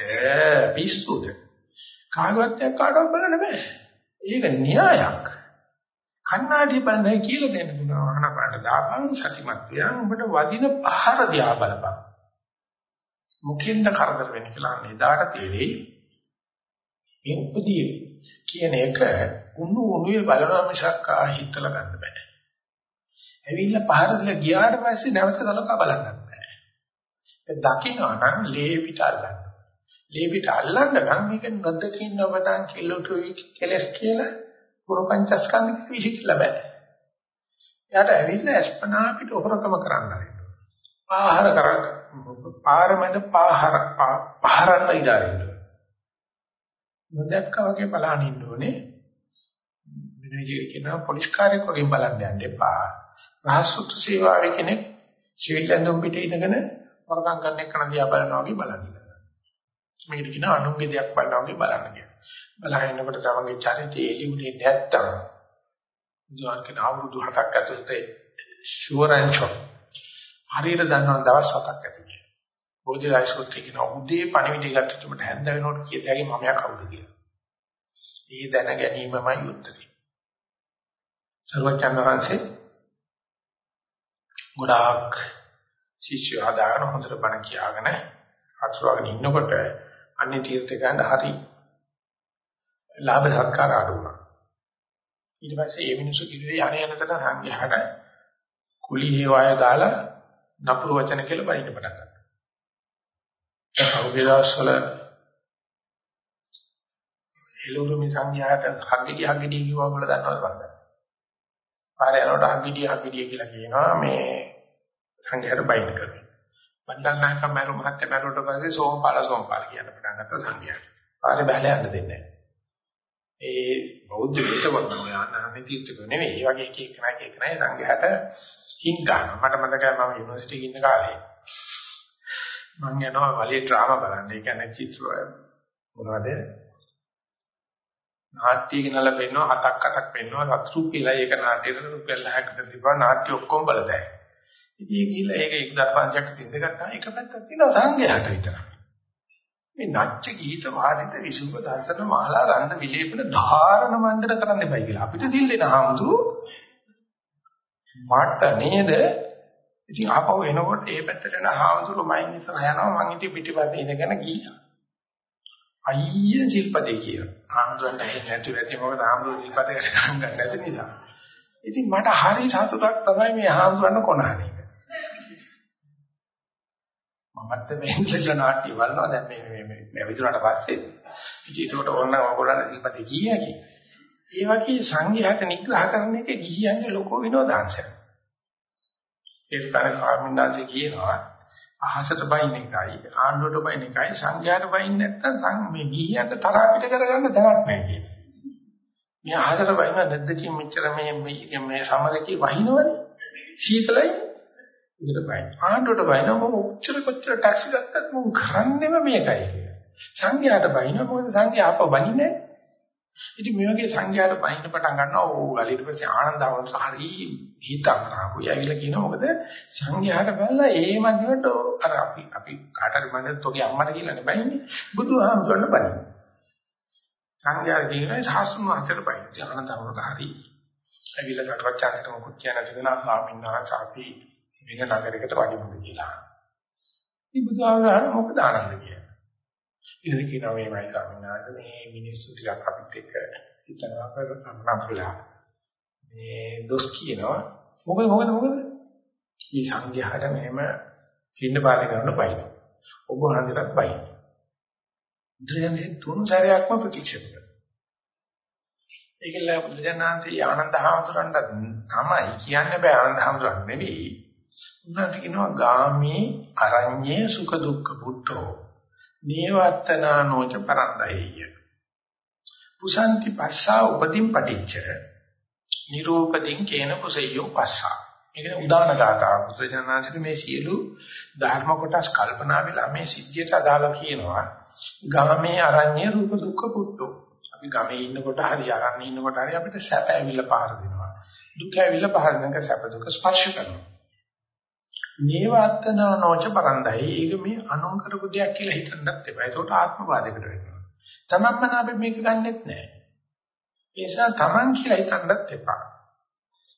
පිස්සුද. කාගවත් කාටවත් බලන්න බෑ. ඒක න්‍යායක්. කන්නාඩි බලන්නේ කියලා දෙන්න බුණා ආනපාන දාපන් සතිමත් වියන් උඹට වදින පහර දිහා බලපන්. මුකින්ද කරදර වෙන්නේ කියලා නේදාට තේරෙයි. මේ උපදී කියන එක උණු උණුවේ බලනවා මිසක් ආහිතල ගන්න බෑ. ඇවිල්ලා පහර දීලා ගියාට පස්සේ නැවත සලකා බලන්නත් බෑ. ඒ දකින්නවා නම් ලේ පිට අල්ලන්න. ලේ පිට අල්ලන්න නම් මේක නොදකින්න ඔබටන් කිලෝටුයි කෙලස් කියලා පුර පංචස්කන්ධ විසිකලා බෑ. එයාට ඇවිල්ලා අස්පනා පිට හොරකම කරන්න හරිනවා. ආහාර කරන්න පාරමෙන් පාහර පහරන්න ඉඩාරින්න. නොදැක්ක වගේ බලන්න ඉන්න ඕනේ. වෙන විදිහට කියනවා පොලිස් කාර්යයක් වගේ බලන්න යන්න එපා. රහස්සුත් සේවාවේ කෙනෙක් සිවිල් ඇඳුම් පිටේ ඉඳගෙන වරකම් කරන එක නදියා බලනවා වගේ බලන්න ඉන්නවා. මේකට කියනවා අනුන්ගේ දෙයක් බලනවා වගේ බලන්න කියලා. බලහිනකොට තමන්ගේ චරිතය එළිුනේ නැත්තම් බුදුන් කියන අවුරුදු 7ක් ඇතුළත ෂුවර් ඇන්ඩ් ෂොට් හරියට දන්නවා දවස් 7ක් ඇති කියලා. බෝධිරාජ සූත්‍රය කියන උදේ පණිවිඩය ගත්තට මට හැන්ද වෙනකොට කීයද යගේ මම යා කවුද කියලා. ඒ දැන ගැනීමමයි උත්තරේ. සර්වචන් වහන්සේ ගොඩාක් ශිෂ්‍ය හදාගෙන හොඳට බණ කියාගෙන අතුරගෙන ඉන්නකොට අන්නේ තීර්ථ ගන්න හරි ලාභ සත්කාර අඩු වුණා. ඊට පස්සේ මේ මිනිස්සු කිව්වේ අනේ යනතන සංඝයාට කුලී හේවාය දාලා නපුරු වචන කියලා බයින්න පටන් ගත්තා. ඒ කවුරුදවස්වල එළවලු සංඝයාට හග්ගිඩි හග්ගිඩි කිව්වා වල දන්නවද බලන්න. පාරේ යනකොට හග්ගිඩිය හග්ගිඩිය කියලා කියනවා මේ සංඝයාට බයින් කරනවා. බණ්ඩාරනායක මරු මහත්තයා මරුවට පස්සේ සෝම්පාල සෝම්පාල කියන පටන් ගත්තා සංඝයාට. පාරේ බැලලා යන්න දෙන්නේ නැහැ. ඒ බෞද්ධ විතවන යනානේ තීර්ථක නෙවෙයි. ඒ වගේ එක එක නැක එක නැයි සංඝයාට හින් ගන්නවා. මට මතකයි මම යුනිවර්සිටි එකේ ඉන්න කාලේ මම යනවා වලේ ඩ්‍රාමා බලන්න. ඒ කියන්නේ චිත්‍ර මොනවද? නාට්‍ය ගෙනලා පෙන්නනවා හතක් අටක් පෙන්නනවා සතුරු කියලා ඒක නාට්‍යයට රුපියල් 10කට තිබ්බා නාට්‍ය ඔක්කොම බලතැයි. ඉතින් ගිහලා ඒක 1500ක් තින්ද ගත්තා එක පැත්තක් තියෙනවා සංඝයාට විතරයි. මේ නච්ච ගීත වාදිත විසුබ දර්ශන මාලා ගන්න විලේපන ධාරණ මණ්ඩල කරන්න එපයි කියලා. අපිට දිල්ලෙන හාමුදුරු මට නේද? ඉතින් ආපහු එනකොට ඒ පැත්තට යන හාමුදුරු මයින් ඉස්සරහ යනවා මං ඉතින් පිටිපස්සේ ඉඳගෙන ගියා. අයිය සිල්පදේ කියන. ආම්දුරන්ට ඇහෙන්නේ නැති වෙති මොකද ආම්දුර සිල්පදේකට ගන්න නැති නිසා. ඉතින් මට හරි සතුටක් තමයි මේ ආම්දුරන්න කොනහනේ. මමත් මේ ඉංග්‍රීසි නාට්‍ය බලනවා දැන් මේ මේ මේ විදුරට පස්සේ. ඉතින් ඒකට ඕනනම් ඔයගොල්ලන් සිල්පදේ ගියා කි. ඒ වගේ සංඝයාට නිග්‍රහ කරන එක ගිහියන්ගේ ලොකෝ විනෝදාංශයක්. ඒ තමයි ස්වාමීන් කියනවා අහසට බයින් එකයි ආණ්ඩුවට බයින් එකයි සංඝයාට බයින් නැත්තම් මේ ගිහියන්ට තරහ පිට කරගන්න තරක් නැහැ කියන්නේ. මේ අහසට බයින් නැද්දකින් මෙච්චර මේ මේ මේ සමරකේ වහිනවනේ. සීතලයි. ඒකට බයින්. ආණ්ඩුවට බයින් මොකද උච්චර කොච්චර ටැක්සි ගත්තත් මොකද කරන්නේම මේකයි කියලා. සංඝයාට බයින් මොකද සංඝයා අප බනින්නේ ඉතින් මේ වගේ සංඛ්‍යාට පයින්න පටන් ගන්නවා ඕ ඊට පස්සේ ආනන්දවන්ත හරි හිතන්නාකෝ යයිලා කියනවා. මොකද සංඛ්‍යාට බලලා ඒ මන්දිවට අර අපි අපි කාට හරි මන්දිරට ඔගේ අම්මට කියලානේ බයින්නේ. බුදුහාමුදුරන්න බලින් සංඛ්‍යාට කියනවා සාස්තුන් වහන්සේට බයින්නේ. ආනන්දවන්ත හරි ඇවිල්ලා සකච්ඡාකට මොකුත් කියන දෙනවා ස්වාමීන් වහන්සේ අපි වෙන නගරයකට වඩිමුද කියලා. ඉතින් බුදුහාමුදුරන් මොකද ආනන්ද කියන්නේ? ඉතින් කියනවා මේ මයි ස්වාමීන් මේ මිනිස්සු ටිකක් අපිත් එක්ක හිතනවා කරනවා කියලා. මේ දොස් කියනවා මොකද මොකද මොකද? මේ සංඝයාට මෙහෙම කින්න පාලනය කරන්න බයි. ඔබ වහන්සේටත් බයි. බුදුරජාණන් තුන් සැරයක්ම ප්‍රතික්ෂේප කරනවා. ඒකල බුදුරජාණන්සේ ආනන්ද හාමුදුරන්ට තමයි කියන්න බෑ ආනන්ද හාමුදුරන් නෙවෙයි. උන්වහන්සේ කියනවා ගාමී අරඤ්ඤේ සුඛ දුක්ඛ බුද්ධෝ නේවත්තනානෝච පරන්දහෙය. පුසන්ති පස්සා උපදීන් පටිච්ච. නිරූපදීන් කේන කුසයෝ පස්සා. මේක උදාන ගාතාවක්. බුදුජානනාංශයේ මේ සියලු ධර්ම කොටස් කල්පනා වෙලා මේ සිද්ධියට අදාළ කියනවා. ගමමේ අරඤ්‍ය රූප දුක්ඛ පුට්ටෝ. අපි ගමේ ඉන්නකොට හරි අරන්නේ ඉන්නකොට හරි අපිට සැප ඇවිල්ලා පහර දෙනවා. දුක ඇවිල්ලා පහර දෙනක සැප දුක ස්පර්ශ කරනවා. නේවත්තන නොච පරන්දයි. ඒක මේ අනුන් කරපු දෙයක් කියලා හිතන්නත් එපා. ඒකට ආත්මවාදයකට වෙනවා. තමන්ම අපි මේක ගන්නෙත් නැහැ. ඒ නිසා තමන් කියලා හිතන්නත් එපා.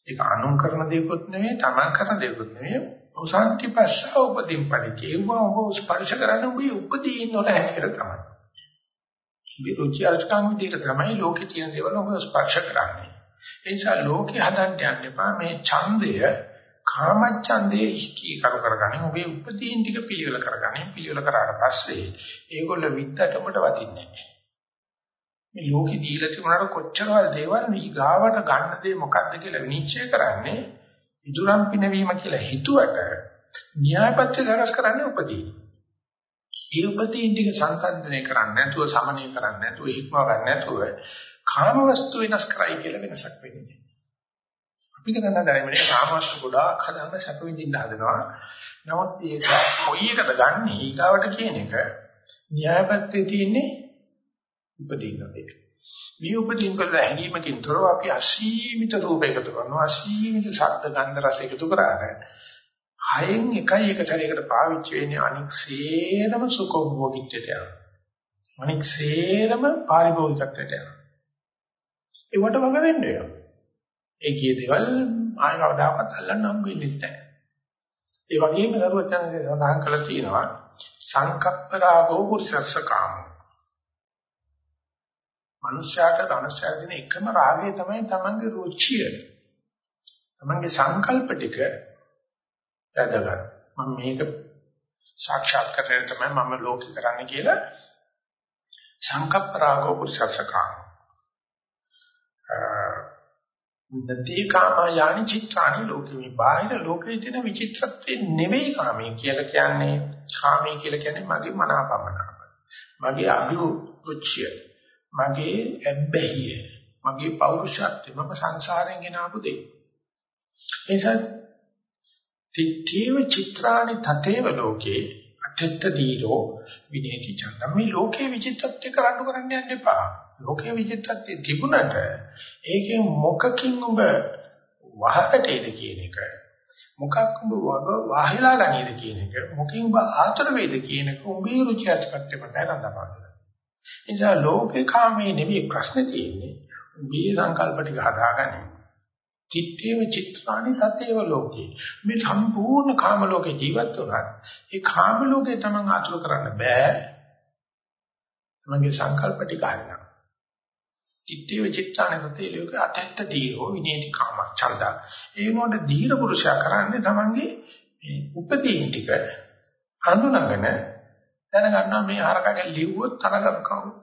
ඒක අනුන් කරන දේකුත් නෙවෙයි, තමන් කරන දේකුත් නෙවෙයි. උසන්ති පස්ස උපදීන් පරිචේව ඔබ ස්පර්ශ කරන උඹේ උපදීන් වල හැටියට තමයි. විරුචි අර්ථකම් විදිහට තමයි ලෝකේ තියෙන දේවල් ඔබ ස්පර්ශ කරන්නේ. ඒ නිසා ලෝකේ හදන්න යන්න එපා මේ ඡන්දය කාමච්ඡන්දේ ඉස්කී කර කරගන්නේ ඔබේ උපදීන් ටික පිළිවෙල කරගන්නේ පිළිවෙල කරාට පස්සේ ඒගොල්ල විද්දටමට වදින්නේ නැහැ. මේ ලෝකෙ දීලා තිබුණාට කොච්චරවල් දේවල් මේ ගාවට ගන්න දේ මොකක්ද කියලා විනිශ්චය කරන්නේ ඉදුරම් පිනවීම කියලා හිතුවට න්‍යායපත්‍ය සකස් කරන්නේ උපදී. ඒ උපදීන් ටික සංසන්දනය කරන්නේ නැතුව සමනය කරන්නේ නැතුව හික්මව ගන්න නැතුව කාම වස්තු වෙනස් කරයි කියලා වෙනසක් වෙන්නේ. අපි කරන දැරීමේ කාම වස්තු ගොඩාක් හදන්න සැප විඳින්න හදනවා. නමුත් ඒක කොයි එකද ගන්නෙ ඊගාවට කියන එක න්‍යායපත්‍යයේ තියෙන්නේ උපදීන දෙක. මේ උපදීන වල හැඟීමකින් තොරව අපි අසීමිත රූප එකතු කරනවා අසීමිත ශබ්ද ගන්ධ රස එකතු කරාගෙන හයෙන් එකයි එක සැරයකට පාවිච්චි වෙන්නේ අනික් සේරම සුඛෝභෝගීත්වයට යනවා. අනික් සේරම පාරිභෝගිකත්වයට යනවා. ඒවට වග වෙන්න වෙනවා. ඒ කිය දේවල් ආයෙ කවදාකවත් අල්ලන්න හම්බ වෙන්නේ නැහැ. ඒ වගේම දරුවචනසේ සඳහන් කළා තියෙනවා සංකප්ප රාගෝ පුරුෂස්ස කාමෝ මනුෂ්‍යයාට ධනසය දෙන එකම රාගය තමයි තමන්ගේ රුචිය. තමන්ගේ සංකල්ප ටික වැදගත්. මම මේක සාක්ෂාත් කරගෙන තමයි මම ලෝකේ කරන්නේ කියලා සංකප්ප රාගෝ පුරුෂසකාම. නදී කාම යानी චිත්‍රානි ලෝකෙ මේ බාහිර ලෝකයේ තියෙන විචිත්‍රත්වේ නෙවෙයි කාමී කියලා කියන්නේ. කාමී කියලා කියන්නේ මගේ මනාපමනාප. මගේ අභිරුචිය. මගේ ඇබ්බැහිය. මගේ පෞරුෂත්වය. මම සංසාරයෙන් ගෙන ආපු දෙයක් ඒ නිසා තිත්තේව චිත්‍රානි තතේව ලෝකේ අත්‍යත්ත දීරෝ විනේති චන්ද මේ ලෝකේ විචිත්තත්වය කරන්න කරන්න යන්න එපා. ලෝකේ විචිත්තත්වය තිබුණට ඒකෙන් මොකකින් ඔබ වහකටේද කියන එක මොකක් ඔබ වග වහලා ගනීද කියන එක මොකින් ඔබ ආතර වේද කියන එක ඔබේ රුචි අධිපත්‍ය මත නඳපාදලා නිසා ලෝකේ කාමයේ නෙවෙයි ප්‍රශ්නේ තියෙන්නේ. මේ සංකල්ප ටික හදාගන්න. චිත්තේව චිත්‍රානි තතේව ලෝකේ. මේ සම්පූර්ණ කාම ලෝකේ ජීවත් වුණා. ඒ කාම ලෝකේ තමන් ආතුර කරන්න බෑ. තමන්ගේ සංකල්ප ටික හරිනම්. චිත්තේව චිත්‍රානි තතේ ලෝකේ අතෙත්ත දීරෝ විනේති කාම ඡන්ද. ඒ නෝඩ දීර පුරුෂයා කරන්නේ තමන්ගේ මේ උපදීන් ටික හඳුනාගෙන දැනගන්නවා මේ හරකගේ ලිව්වොත් තරග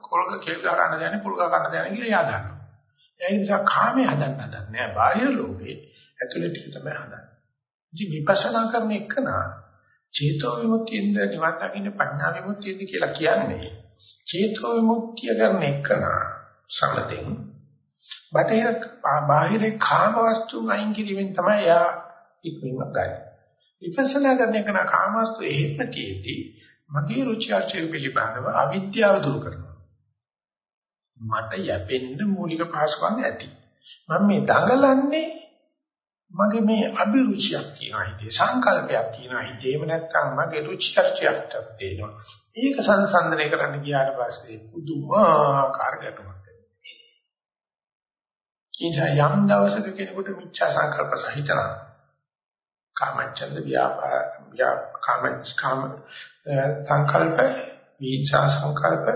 කොල්ග කෙල් ගහ ගන්න දැනේ පුල් ගහ ගන්න දැනේ කියලා එයා දන්නවා. ඒ නිසා කාමයේ හදන්න හදන්නේ නෑ බාහිර ලෝකේ ඇතුළේ ටික තමයි හදන්නේ. ඉතින් විපස්සනා කරන එකන චේතෝ විමුක්තියෙන්ද නිවන් දකින්න ප්‍රඥා විමුක්තියෙන්ද කියලා කියන්නේ චේතෝ විමුක්තිය කරන එකන සමතෙන් බටහිර බාහිර කාම වස්තු අයින් කිරීමෙන් තමයි යා ඉක්මනට ගන්නේ. විපස්සනා කරන එකන කාම වස්තු එහෙම තියෙද්දී මගේ රුචි අරුචි පිළිබඳව අවිද්‍යාව දුරු කරනවා. මට යැපෙන්න මූලික පහසුකම් ඇති. මම මේ දඟලන්නේ මගේ මේ අභිරුචියක් තියෙනවා ඉතින් සංකල්පයක් තියෙනවා ඉතින් එහෙම නැත්නම් මගේ රුචි අරුචියක් තියෙනවා. ඒක සංසන්දනය කරන්න ගියාට පස්සේ පුදුමාකාර ගැටුමක් එනවා. යම් දවසක කෙනෙකුට මිච්ඡා සංකල්ප සහිතනවා කාමච්ඡන්ද ව්‍යාපාර ව්‍යා කාම කාම සංකල්ප විචා සංකල්ප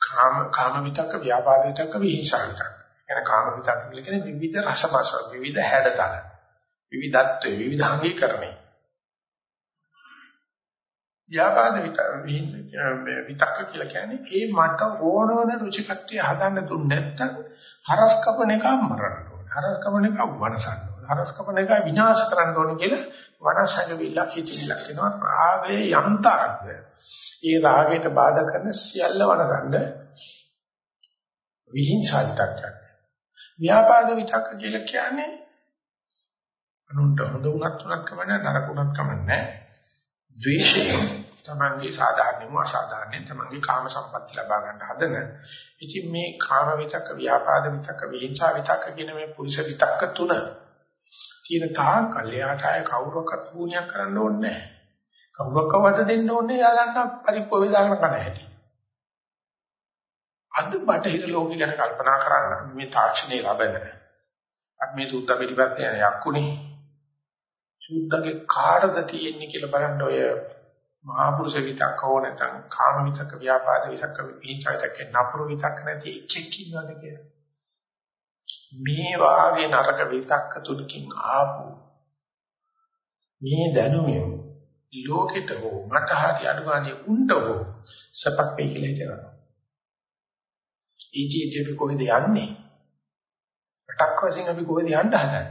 කාම කාම විතක්ක ව්‍යාපාද විතක්ක විහිංසා විතක්ක එන කාම විතක්ක කියලා කියන්නේ විවිධ රසමස විවිධ හැඩතල විවිධත්ව විවිධාංගීකරණය ව්‍යාපාද විතක්ක කියලා කියන්නේ ඒ මට ඕන ඕන රුචිකත්වය හදන්න දුන්නේ නැත්නම් හරස් කපන එක මරන්න ඕනේ. හරස් කපන එක වනසන්න හරස් කපන එක විනාශ කරන්න ඕනේ කියලා වනසඟවිල්ලක් හිතිලක් වෙනවා රාගයේ යන්තාක්ද ඒ රාගයට බාධා කරන සියල්ල වනසන්න විහිංසාවිතක් ව්‍යාපාද විතක්ක කියලා කියන්නේ අනුන්ට හොඳ වුණත් උනත් කමන්නේ නරක වුණත් කමන්නේ ද්වේෂයෙන් තමන්ගේ සාධාරණම අසාධාරණ තමන්ගේ කාම සම්පatti ලබා ගන්න හදන. ඉතින් මේ කාම විතක්ක, ව්‍යාපාද විතක්ක, විහිංසා විතක්ක කියන මේ පුරුෂ විතක්ක තුන තියෙන තාක් කල්යාට අය කවුරක්වත් පුණ්‍යයක් කරන්න ඕනේ නැහැ. කවුරක්වත් දෙන්න ඕනේ යා ගන්න පරිප්පෝ වේදාගෙන කන හැටි. අද බටහිර ලෝකෙ ගැන කල්පනා කරන්න මේ තාක්ෂණයේ ලබන අපි මේ සුද්ධ පිටිපස්ස යන යක්කුනේ සුද්ධගේ කාටද තියෙන්නේ කියලා බලන්න ඔය මහා පුරුෂ විතක්ක හෝ නැත්නම් කාම විතක්ක ව්‍යාපාද විතක්ක විචාරක නපුරු විතක්ක නැති එකෙක් ඉන්නවද කියලා මේ වාගේ නරක විතක්ක තුනකින් ආපු මේ දැනුමින් ලෝකෙට හෝ මට හරි අඩුගානේ උන්ට හෝ සපක් වෙයිලා හිතනවා ඊජීප්තේ අපි කොහෙද යන්නේ? රටක් වශයෙන් අපි කොහෙද යන්න හදන්නේ?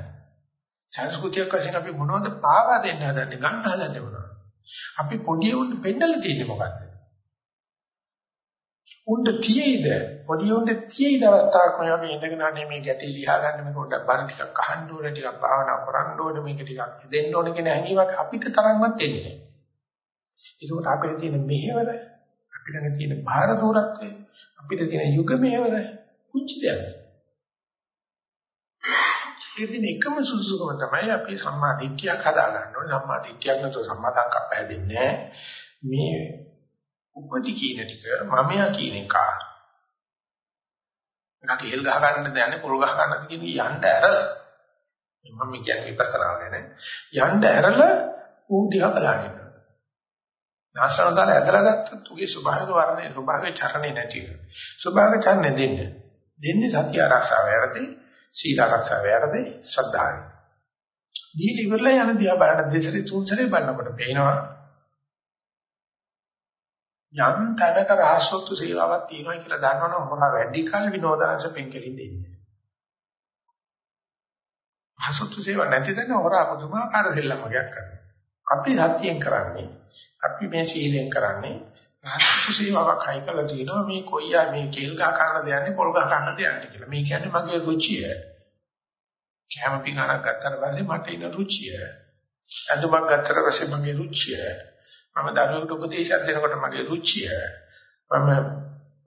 සංස්කෘතියක් වශයෙන් අපි මොනවද පාවා දෙන්න හදන්නේ? ගන්න හදන්නේ මොනවද? අපි පොඩි උන් පෙන්නලා තියෙන්නේ මොකද්ද? උන්ට තියෙයිද පොඩි උන්ට තියෙයිද අවස්ථාවක් මේ වගේ ඉඳගෙන අනේ මේ ගැටේ ලියා ගන්න මේක පොඩ්ඩක් බණ ටිකක් අහන්න ඕනේ ටිකක් භාවනා කරන්න ඕනේ මේක ටිකක් දෙන්න ඕනේ කියන හැඟීමක් අපිට තරම්වත් එන්නේ නැහැ. ඒකෝට අපිට තියෙන මෙහෙවර අපිට තියෙන භාර දූරත්වය අපිට තියෙන යුග මෙහෙවර කුංචි දෙයක්. ඉතින් එකම සුසුකම තමයි අපි සම්මා දිට්ඨියක් හදා ගන්න ඕනේ. සම්මා දිට්ඨියක් නැතුව සම්මා සංකප්ප හැදෙන්නේ මේ උපදි කියන ටික මමයා කියන එක. නැත්නම් හෙල් ගහ ගන්න දයන්නේ පොල් ගහ ගන්නද කියන යන්න ඇර. මම කියන්නේ විපස්සනා ගැන. යන්න ඇරලා ඌ දිහා බලන්න. නාසනතල ඇදලා ගත්තොත් උගේ ස්වභාවික වර්ණය ස්වභාවික චරණේ නැති වෙනවා. ස්වභාවික චරණේ දෙන්නේ. දෙන්නේ සතිය ආරක්ෂාව යරදී, සීල ආරක්ෂාව යරදී, ශ්‍රද්ධාවයි. දී ඉවරලා යන දිහා බලන දෙසරේ තුන් සැරේ බලනකොට පේනවා යම් තැනක රහසොත්තු සේවාවක් තියෙනවා කියලා දන්නවනම් මොනවා වැඩි කල විනෝදාංශ පෙන්කලින් දෙන්නේ. රහසොත්තු සේවා නැති තැන හොරා පුදුමාකාර දෙල්ලමක් කරනවා. අපි සත්‍යයෙන් කරන්නේ අපි මේ සීලෙන් කරන්නේ රාජ්‍ය සේවාවක් හයි කළා තියෙනවා මේ කොයියා මේ කේල් ගහ ගන්න දෙන්නේ පොල් ගහ ගන්න දෙන්නේ කියලා. මේ කියන්නේ මගේ රුචිය. කැම පිඟානක් ගත්තාට පස්සේ මට ඉන රුචිය. අඳුමක් ගත්තට පස්සේ මගේ රුචිය. මම දරුවෙකුට උපදේශයක් දෙනකොට මගේ රුචිය. මම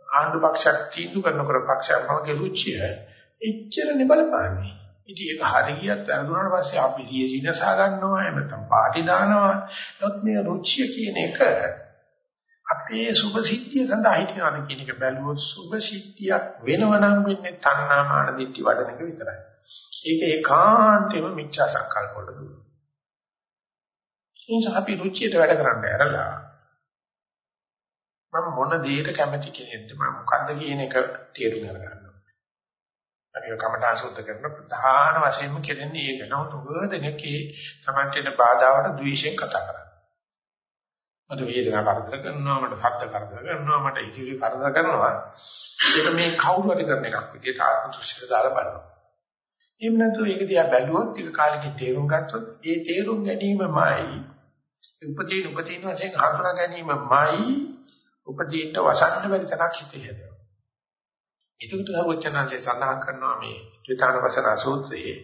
ආණ්ඩු පක්ෂයක් තීන්දුව කරනකොට පක්ෂයක් මගේ රුචිය. එච්චරනේ බලපාන්නේ. ඉතින් ඒක හරියට වැරදුනාට පස්සේ අපි සියසිනසා ගන්නවා එහෙම නැත්නම් පාටි දානවා. ඒත් මේ රුචිය කියන එක අපේ සුභ සිද්ධිය සඳහා හිතනවා කියන එක බැලුවොත් සුභ සිද්ධියක් වෙනවනම් වෙන්නේ තණ්හාමාන දිට්ඨි වඩන එක විතරයි. ඒක ඒකාන්තයෙන්ම මිච්ඡා සංකල්ප වලට දුන්නා. එනිසා අපි රුචියට වැඩ කරන්න ඇරලා මම මොන දෙයකට කැමති කෙනෙක්ද මම මොකද්ද කියන එක තේරුම් ගන්න. අපි කමඨා සුද්ධ කරන ප්‍රධාන වශයෙන්ම කෙරෙන්නේ ඒක. නමුත් උගදෙනකේ තමන්ට බාධාවට ද්වේෂයෙන් කතා කරනවා. මට වේදනා කරදර කරනවා, මට ශබ්ද කරදර කරනවා, මට ඉතිරි කරදර කරනවා. ඒක මේ කවුරු හරි කරන එකක් විදිහට ආත්ම දෘෂ්ටියට දාලා බලනවා. එහෙම නැත්නම් ඒක දිහා බැලුවොත් ටික කාලෙකින් තේරුම් ගත්තොත් ඒ තේරුම් ගැනීමමයි උපදීන උපදීන වශයෙන් හඳුනා ගැනීමමයි උපදීන්ට වසන්න බැරි තරක් හිතේ හැදෙනවා. ඒකට සර්වඥාන්සේ සඳහන් කරනවා මේ ත්‍රිතානවසන සූත්‍රයේ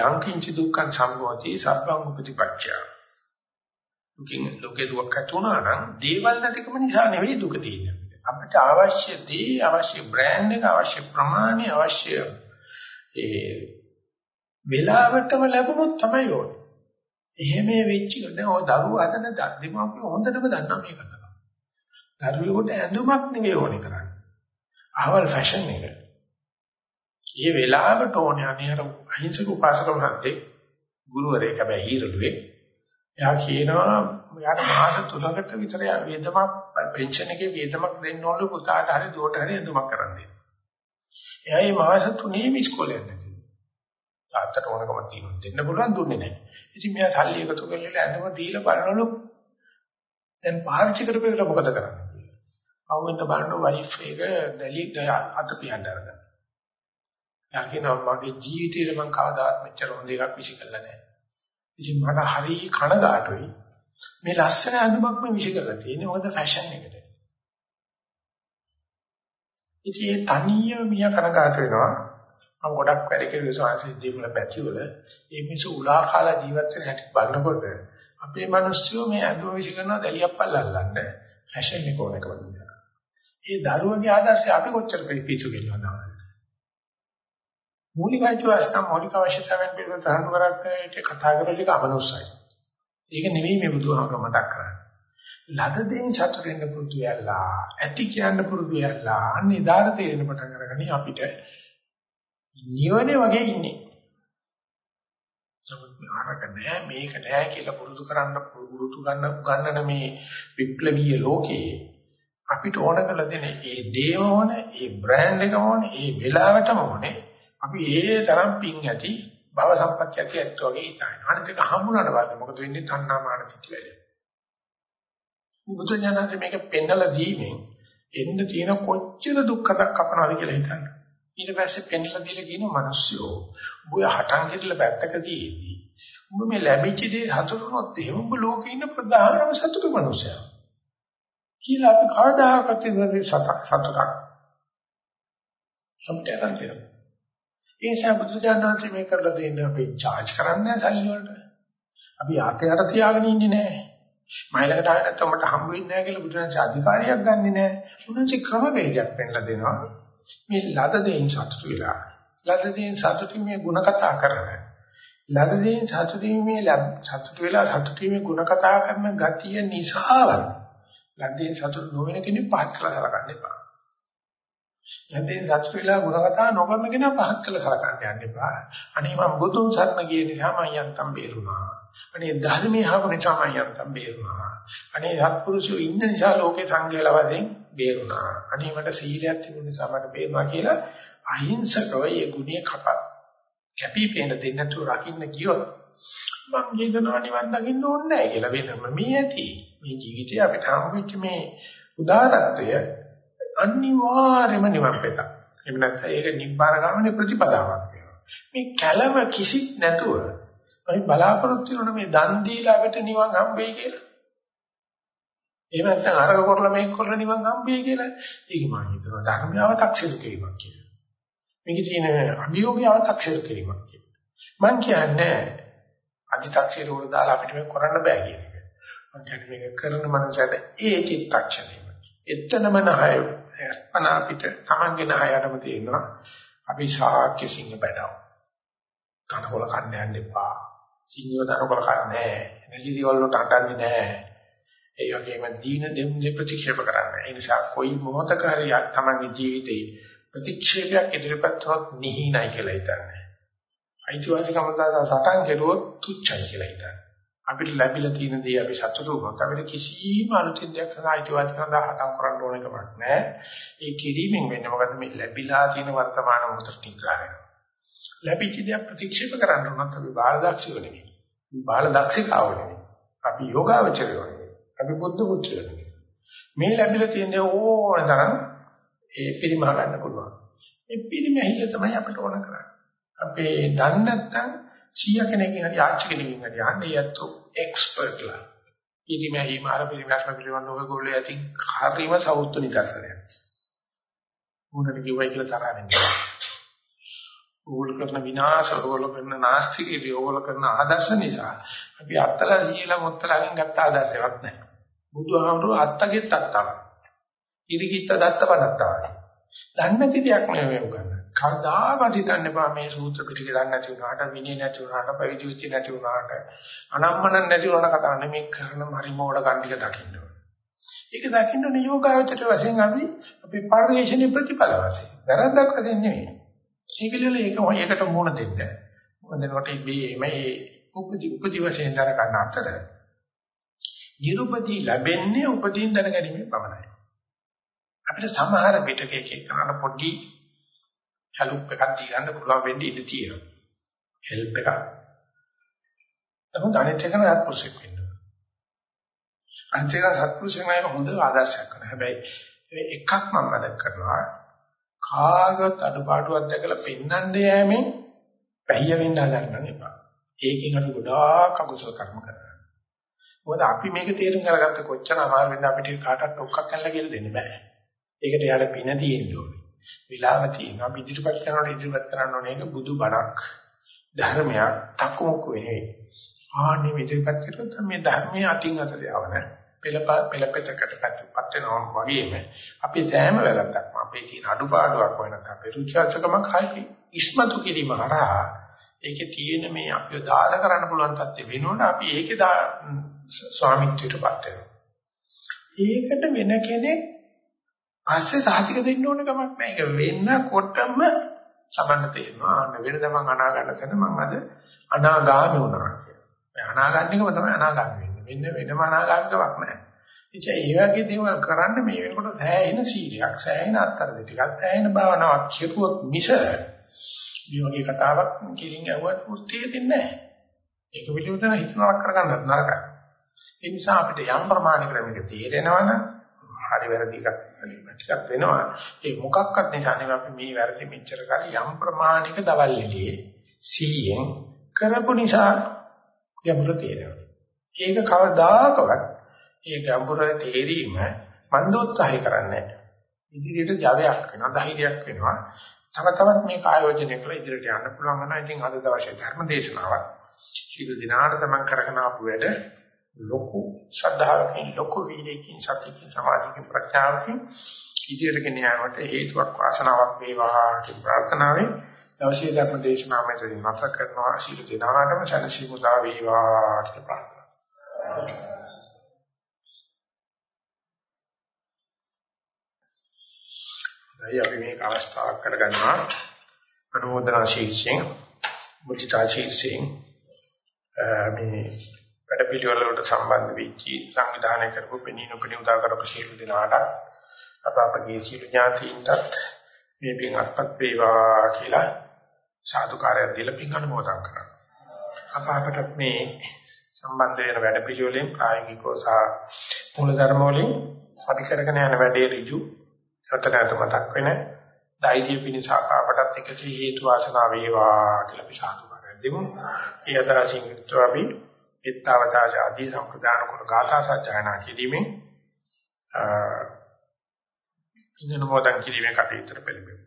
යං කිංචි දුක්ඛං සම්භවති සබ්බං උපතිපච්චය. දුකින් ලෝකේ දුක්ඛ තුනනම් දේවල් නැතිකම නිසා නෙවෙයි දුක තියෙන්නේ. අපිට අවශ්‍ය දේ අවශ්‍ය බ්‍රෑන්ඩ් එක අවශ්‍ය ප්‍රමාණය අවශ්‍ය ඒ වෙලාවටම ලැබුණොත් තමයි ඕනේ. එහෙම වෙච්ච එක දැන් ඔය දරුවෝ හදන දෙමාපියෝ හොඳටම දන්නා මේක තමයි. දරුවෙකුට ඇඳුමක් නෙවෙයි ඕනේ කරන්නේ. අහවල් ෆැෂන් එක. ඒ වෙලාවට ඕනේ අනේ අර අහිංසක උපාසක මහත්තයෙක් ගුරුවරයෙක් හැබැයි හීරළුවේ. එයා කියනවා එයාට මාස 3කට විතර වේදමක් පෙන්ෂන් එකේ වේදමක් දෙන්න ඕනේ පුතාට හරි දුවට හරි එඳුමක් කරන් දෙන්න. එයා මේ මාස 3ේම ඉස්කෝලේ යන්නේ. තාත්තට ඕනකම තියෙනවා දෙන්න පුළුවන් දුන්නේ නැහැ. ඉතින් මෙයා සල්ලි එකතු කරලා ඇඳුම දීලා බලනවලු දැන් පාවිච්චි කරපේකට මොකද කරන්නේ? අවුෙන්ද බලන වයිෆ් එක දැලි අත පියන්න අරගෙන. යා කියනවා මගේ ජීවිතේට මම කවදාවත් මෙච්චර හොඳ එකක් විශ්ි කළා නැහැ. ඉතින් මට හරි කනගාටුයි. මේ ලස්සන අඳුමක් මේ විශ්ි කරලා තියෙන්නේ මොකද ෆැෂන් එකට. ඉතින් ඒ තනියම මියා කනගාටු වෙනවා. මම ගොඩක් වැඩ කෙරුවේ සාංශිද්දී වල පැතිවල ඒ මිනිස්සු උලා කාලා ජීවත් වෙන හැටි බලනකොට අපේ මිනිස්සු මේ අඳුම විශ් කරනවා දැලියක් පල්ලල්ලන්න ෆැෂන් එක ඕනක වගේ. ඒ දරුවගේ ආදර්ශය අපි කොච්චර පිටු ගෙන්නවද? මූලික අයිතිවාසිකම් මූලික අවශ්‍යතාවයන් පිළිබඳව තහනම් කරන්නේ කතා කරන එක අමනුස්සයි. ඒක නෙවෙයි මේ බුදුහාමර මතක් කරන්නේ. ලද දෙයින් සතුට වෙන්න පුරුදු වෙලා ඇති කියන්න පුරුදු වෙලා අන්න එදාට තේරෙන පටන් අරගනි අපිට නිවනේ වගේ ඉන්නේ. සමුත් ආරක නෑ මේක නෑ කියලා පුරුදු කරන්න පුරුදු ගන්න ගන්නන මේ විප්ලවීය ලෝකයේ අපිට ඕන කරලා දෙන ඒ දේම ඕන, ඒ බ්‍රෑන්ඩ් එක ඕන, ඒ වෙලාවටම ඕනේ. අපි ඒ තරම් පිං ඇති භව සම්පත්‍ය ඇති ඇත්තෝ වගේ හිතයි. අනිත් එක හම්බුනට පස්සේ මොකද වෙන්නේ? තණ්හාමාන පිටි වැඩි. බුදු ඥානයේ මේක පෙන්නලා දීමෙන් එන්න තියෙන කොච්චර දුක්ඛයක් කපනවද කියලා හිතන්න. ඊට පස්සේ පෙන්නලා දීලා කියන මිනිස්සු ඔබ හටන් කියලා පැත්තක තියෙද්දි ඔබ මේ ලැබිච්ච දේ හතුරුනොත් එහෙම ඔබ ලෝකේ ඉන්න ප්‍රධානම සතුටු මිනිසයා. කියලා අපි කවදාකවත් ඉන්නේ සතක් සතුටක්. සම්පූර්ණ කරනවා. ඒ නිසා බුදුජානනාංශ මේ කරලා දෙන්න අපි charge කරන්නේ සල්ලි වලට. අපි ආතේ අර තියාගෙන ඉන්නේ නැහැ. මයිලකට ආයෙ නැත්නම් මට හම්බ වෙන්නේ නැහැ කියලා බුදුරජාණන් අධිකාරියක් ගන්නෙ නැහැ. උන්වහන්සේ ක්‍රමවේදයක් පෙන්නලා දෙනවා. මේ ලද දෙයින් සතුටු වෙලා. ලද දෙයින් සතුටු මේ ಗುಣ කතා කරන. ලද දෙයින් සතුටු වීමේ සතුටු වෙලා සතුටු වීමේ ಗುಣ කතා කරන ගතිය නිසාවයි. ලද දෙයින් සතුටු නොවන කෙනෙක් පහත් කළා කරගන්න එපා. යන්තෙන් සත්‍ය වෙලා ගුණගතා නොකරන කෙනා පහත් කළ කරකන්න යන්න එපා. අනේ මම බුදුන් සරණ ගිය නිසා මම යන්තම් බේරුණා. අනේ ධර්මයේ හව නිසා මම යන්තම් බේරුණා. අනේ සත්පුරුෂයෝ ඉන්න නිසා ලෝකේ සංගයල වශයෙන් බේරුණා. අනේ මට සීලයක් තිබුණ නිසා මට බේරුණා කියලා අහිංසකව ඒ ගුණය කප කැපිපේන දෙන්නතු රකින්න ගියොත් මම කියනවා නිවන් දකින්න ඕනේ නැහැ කියලා වෙනම මේ ඇති. මේ ජීවිතය අපිට හම්බෙච්ච මේ උදාරත්වය අනිවාර්යම නිවන් පෙත. එහෙම නැත්නම් ඒක නිබ්බාන ගාමනේ ප්‍රතිපදාවක් වෙනවා. මේ කැළම කිසිත් නැතුව අපි බලාපොරොත්තු වෙන මේ දන් දීලා අපිට නිවන් හම්බෙයි කියලා. එහෙම නැත්නම් අරක කරලා මේක කරලා නිවන් හම්බෙයි කියලා. ඒක මම හිතනවා ධර්මයව තක්සේරු කිරීමක් කියලා. මේකේ තියෙන අභියෝගයව තක්සේරු කිරීමක් කියලා. මම කියන්නේ අධිතක්සේරු වල දාලා අපිට මේක කරන්න බෑ කියන එක. මම කියන්නේ මේක කරන මනසට ඒ චිත්තක්ෂණයම. එතනම නහය අස්පන අපිට තමන්ගේ නහයටම තියෙනවා අපි ශාක්‍ය සිංහ බඩව. කනකොල කන්න යන්න එපා. සිංහව තනකොල කන්නේ නැහැ. නැසිදි වලට අඬන්නේ නැහැ. ඒ වගේම දීන දෙන්නේ ප්‍රතික්ෂේප කරන්නේ. ඒ නිසා කොයි මොහතක හරි තමන්ගේ ජීවිතේ ප්‍රතික්ෂේපයක් ඉදිරිපත් හොත් නිහිනයි කියලා හිතන්නේ. අයිතිවාසිකම දාලා සටන් කෙරුවොත් තුච්චයි කියලා හිතන්නේ. අපිට ලැබිලා තියෙන දේ අපි සතුටු වුණොත් අපිට කිසිම අලුතින් දෙයක් සඳහා අයිතිවාසිකම් දහහටම් කරන්න ඕන එකක් නැහැ. ඒ කිරීමෙන් වෙන්නේ මොකද මේ ලැබිලා තියෙන වර්තමාන මොහොතට නිග්‍රහය. ලැබිච්ච දේ ප්‍රතික්ෂේප කරන්න උනත් අපි බාලදක්ෂයෝ නෙවෙයි. බාලදක්ෂිකාව නෙවෙයි. අපි යෝගාවචරයෝ නෙවෙයි. අපි බුද්ධ පුත්‍රයෝ නෙවෙයි. මේ ලැබිලා තියෙන ඕන තරම් ඒ පිරිමහ ගන්න පුළුවන්. මේ පිරිමැහිල්ල තමයි අපිට ඕන කරන්නේ. අපේ දන්නේ නැත්නම් 100 කෙනෙක්ගෙන් හරි ආච්චි කෙනෙක්ගෙන් හරි අහන්නේ යැත්තෝ එක්ස්පර්ට්ලා. ඉදිමැහි මාර පිළිගැස්ම පිළිබඳව ඔයගොල්ලෝ ඇති හරිම සෞත්තු නිදර්ශනයක්. උනට කිව්වයි කියලා තරහ වෙන්නේ. ඕගොල්ලෝ කරන විනාශ ඕගොල්ලෝ කරන නාස්තිකේ ඕගොල්ලෝ කරන ආදර්ශ නිසා අපි අත්තලා සීලා මුත්තලාගෙන් ගත්ත ආදර්ශයක් නැහැ. බුදුහාමුදුරුවෝ අත්තගෙත් අත්තවක්. ඉරිකිත්ත දත්තපදත්තාවයි. දන්නේ නැති දෙයක් නෙවෙයි උගන්න. කවදාවත් හිතන්න එපා මේ සූත්‍ර පිටක දන්නේ නැති වුණාට විනය නැති වුණාට පැවිදි වෙච්ච නැති වුණාට අනම්මන නැති වුණාට කතා කරන්නේ මේ කරන හරි මෝඩ කණ්ඩික දකින්න ඕනේ. ඒක දකින්න ඕනේ යෝගාවචර වශයෙන් අපි අපි පරිශ්‍රණි ප්‍රතිඵල වශයෙන්. වැරද්දක් වශයෙන් නෙවෙයි. ඒකලියල ඒක ඒකට මුණ දෙන්න. මුණ දෙනකොට මේ මේ උපදි උපදි වශයෙන් දර ගන්න අතර නිරුපදී ලැබෙන්නේ උපදීන් දැනගැනීමෙන් පමණයි. අපිට සමහර පිටකයක කරන පොඩි help එකක් දීගන්න පුළුවන් වෙන්නේ ඉඳ තියෙනවා. help එකක්. තමයි අනිත් එක නත් පුරුෂෙක් වෙන්න. අනිත් එක සත්පුරුෂයෙක් නේද හොඳ ආදර්ශයක් කරන. හැබැයි එකක් මම මතක් කරනවා. කාගත් අඩපාඩුවක් දැකලා පෙන්වන්න යෑමෙන් පැහිය වෙන්න හදන්න එපා. ඒකෙන් අපි ගොඩාක් අකුසල කර්ම කරනවා. මොකද අපි මේක තේරුම් කරගත්ත කොච්චර අමාරු වෙනද අපිට කාටවත් ඔක්කක් කල්ලා කියලා දෙන්න බෑ. ඒකට යාළ පින තියෙන්න ඕනේ. විලාම තියෙනවා. ඉදිරිපත් කරනකොට ඉදිරිපත් කරන්න ඕනේ ඒක බුදු බණක්. ධර්මයක් තකුමුකු වෙන්නේ. ආන්නේ ඉදිරිපත් කරොත් මේ ධර්මයේ අතින් අතට යවන පෙළප පෙළපෙතකට පැත්තපත් වෙනවා වගේම අපි සෑම වැරද්දක්ම අපේ තියෙන අඩුපාඩුවක් වෙනත් අපේ රුචිආචකමක් හරි ඉස්මතු කිරීම හරහා ඒකේ තියෙන මේ අපිව දාල කරන්න පුළුවන් තත්ත්වෙ වෙනවනේ අපි ඒකේ ස්වාමිත්වයටපත් වෙනවා. ඒකට වෙන කෙනෙක් පස්සේ සාහිතික දෙන්න ඕන කමක් නැහැ. ඒක වෙන්නකොටම සමන්න තේරෙනවා. අන්න වෙනද මං අනාගත තැන මං අද අනාගාමී වුණා කියලා. මේ අනාගාමිකම තමයි අනාගාමී වෙන්නේ. වෙන වෙනම අනාගාමිකමක් නැහැ. ඉතින් ඒ වගේ දේවල් කරන්න මේ වෙනකොට සෑහෙන සීලයක්, සෑහෙන අත්තරද ටිකක්, සෑහෙන භාවනාවක් කියපුවොත් මිස මේ වගේ කතාවක් කිලින් ඇහුවත් වෘත්තිය දෙන්නේ නැහැ. ඒක පිළිවෙතන හිතනවක් කරගන්න නරකයි. ඒ නිසා අපිට යම් ප්‍රමාණයකට මේක තේරෙනවනම් හරි වැරදි එකක් ටිකක් වෙනවා. ඒ මොකක්වත් නිසා නෙවෙයි අපි මේ වැරදි මෙච්චර කාලේ යම් ප්‍රමාණික දවල් එළියේ සීයෙන් කරපු නිසා ගැඹුර තේරෙනවා. ඒක කවදාකවත් ඒ ගැඹුර තේරීම මන්දෝත්සාහය කරන්නේ ඉදිරියට ජවයක් වෙනවා, ධෛර්යයක් වෙනවා. තව තවත් මේ කායෝජනය කරලා ඉදිරියට යන්න පුළුවන් වෙනවා. ඉතින් අද දවසේ ධර්ම දේශනාවක්. සියලු දිනාට තමන් කරගෙන ආපු වැඩ ලොකු ශ්‍රද්ධාවකින් ලොකු වීර්යකින් සතියකින් සමාධියකින් ප්‍රඥාවකින් ඉදිරියට ගෙන යාමට හේතුවක් වාසනාවක් වේවා කියන ප්‍රාර්ථනාවෙන් දවසේ ධර්ම දේශනාව මෙතනින් නැවත කරනවා ශීල දිනාටම සනසි මුදා වේවා කියන ප්‍රාර්ථනාව. දැන් අපි මේක අවස්ථාවක් කරගන්නවා අනුමೋದනා ශීර්ෂයෙන් මුචිතා ශීර්ෂයෙන් මේ වැඩ පිළිවෙල වලට සම්බන්ධ වෙච්ච සංවිධානය කරපු පෙනීන උපදී උදා කරපු සියලු දෙනාට අප අපගේ සියලු ඥාතීන්ටත් මේ පින් අත්පත් වේවා කියලා සාදුකාරය දීලා පින් අනුමෝදන් කරනවා. අප අපට මේ සම්බන්ධ වෙන වැඩ පිළිවෙලෙන් ප්‍රායෝගිකව සහ මූලධර්ම වලින් අපි කරගෙන යන වැඩේ ඍජු රතනට මතක් වෙන ධෛර්ය පිණිස අපටත් එකතු හේතු වාසනා වේවා කියලා අපි සාදුකාරය දෙමු. ඒ අතරසින් අපි එත්තවතාජ ආදී සම්ප්‍රදාන කුල ගාථා සජ්ජායනා කිරීමෙන් ඉන්න මොදන් කිරීමේ කටයුතු පෙළඹෙමු.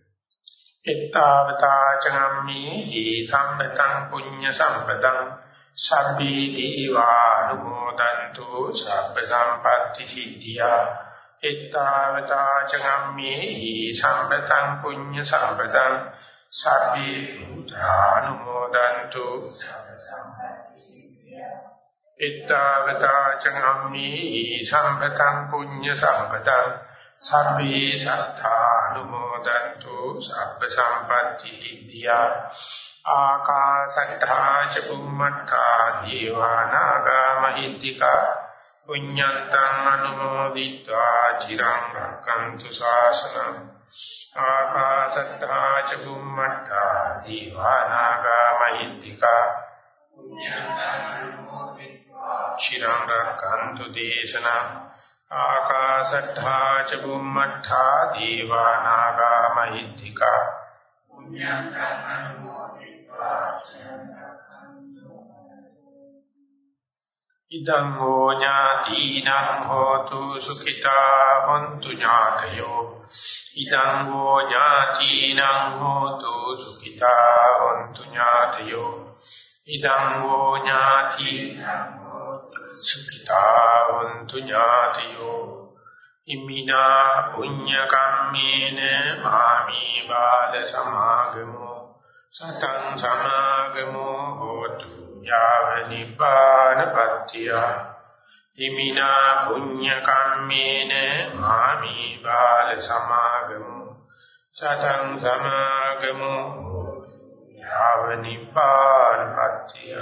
එත්තවතාචනම්මේ හේ සම්පතං පුඤ්ඤ සම්පතං සබ්බේ දීවානුමෝදන්තු සබ්බ සම්පatti සිද්ධියා එත්තවතාචනම්මේ හේ සම්පතං පුඤ්ඤ සම්පතං සබ්බේ බුද්ධානුමෝදන්තු සබ්බ සම්පatti ittavata cang ammi sampatam punya sampatam sabbe sattha anumodantu sabba sampatti siddhiya ආකාසට්ටා ච බුම්මට්ටා දීවානාගා මහිද්దికා පුඤ්ඤන්තං අනුමෝදිත්වා චිරං රක්칸තු ශාසනං ආකාසට්ටා ච බුම්මට්ටා දීවානාගා මහිද්దికා පුඤ්ඤන්තං අනුමෝදිත්වා චිරංග කන්තු දේශනා ආකාශට්ඨා ච බුම්මට්ඨා දීවානාගා මහිත්‍තිකා පුඤ්ඤන්තං අනුමෝදිत्वा ඉදං හෝ ඥාතිනම් හෝතු සුඛිතා හොන්තු ඥාතයෝ ඉදං හෝ ඥාතිනම් හෝතු සුඛිතා හොන්තු ඥාතයෝ ඉදං හෝ ඥාතිනම් සුඛිතාවන්තු ඥාතියෝ ඉමිනා පුඤ්ඤ කම්මේන මාමි බාල සමාගමෝ සතං සමාගමෝ හෝතු යාව නිපාන පත්‍තිය ඉමිනා පුඤ්ඤ කම්මේන මාමි බාල සමාගමෝ සතං සමාගමෝ යාව නිපාන පත්‍තිය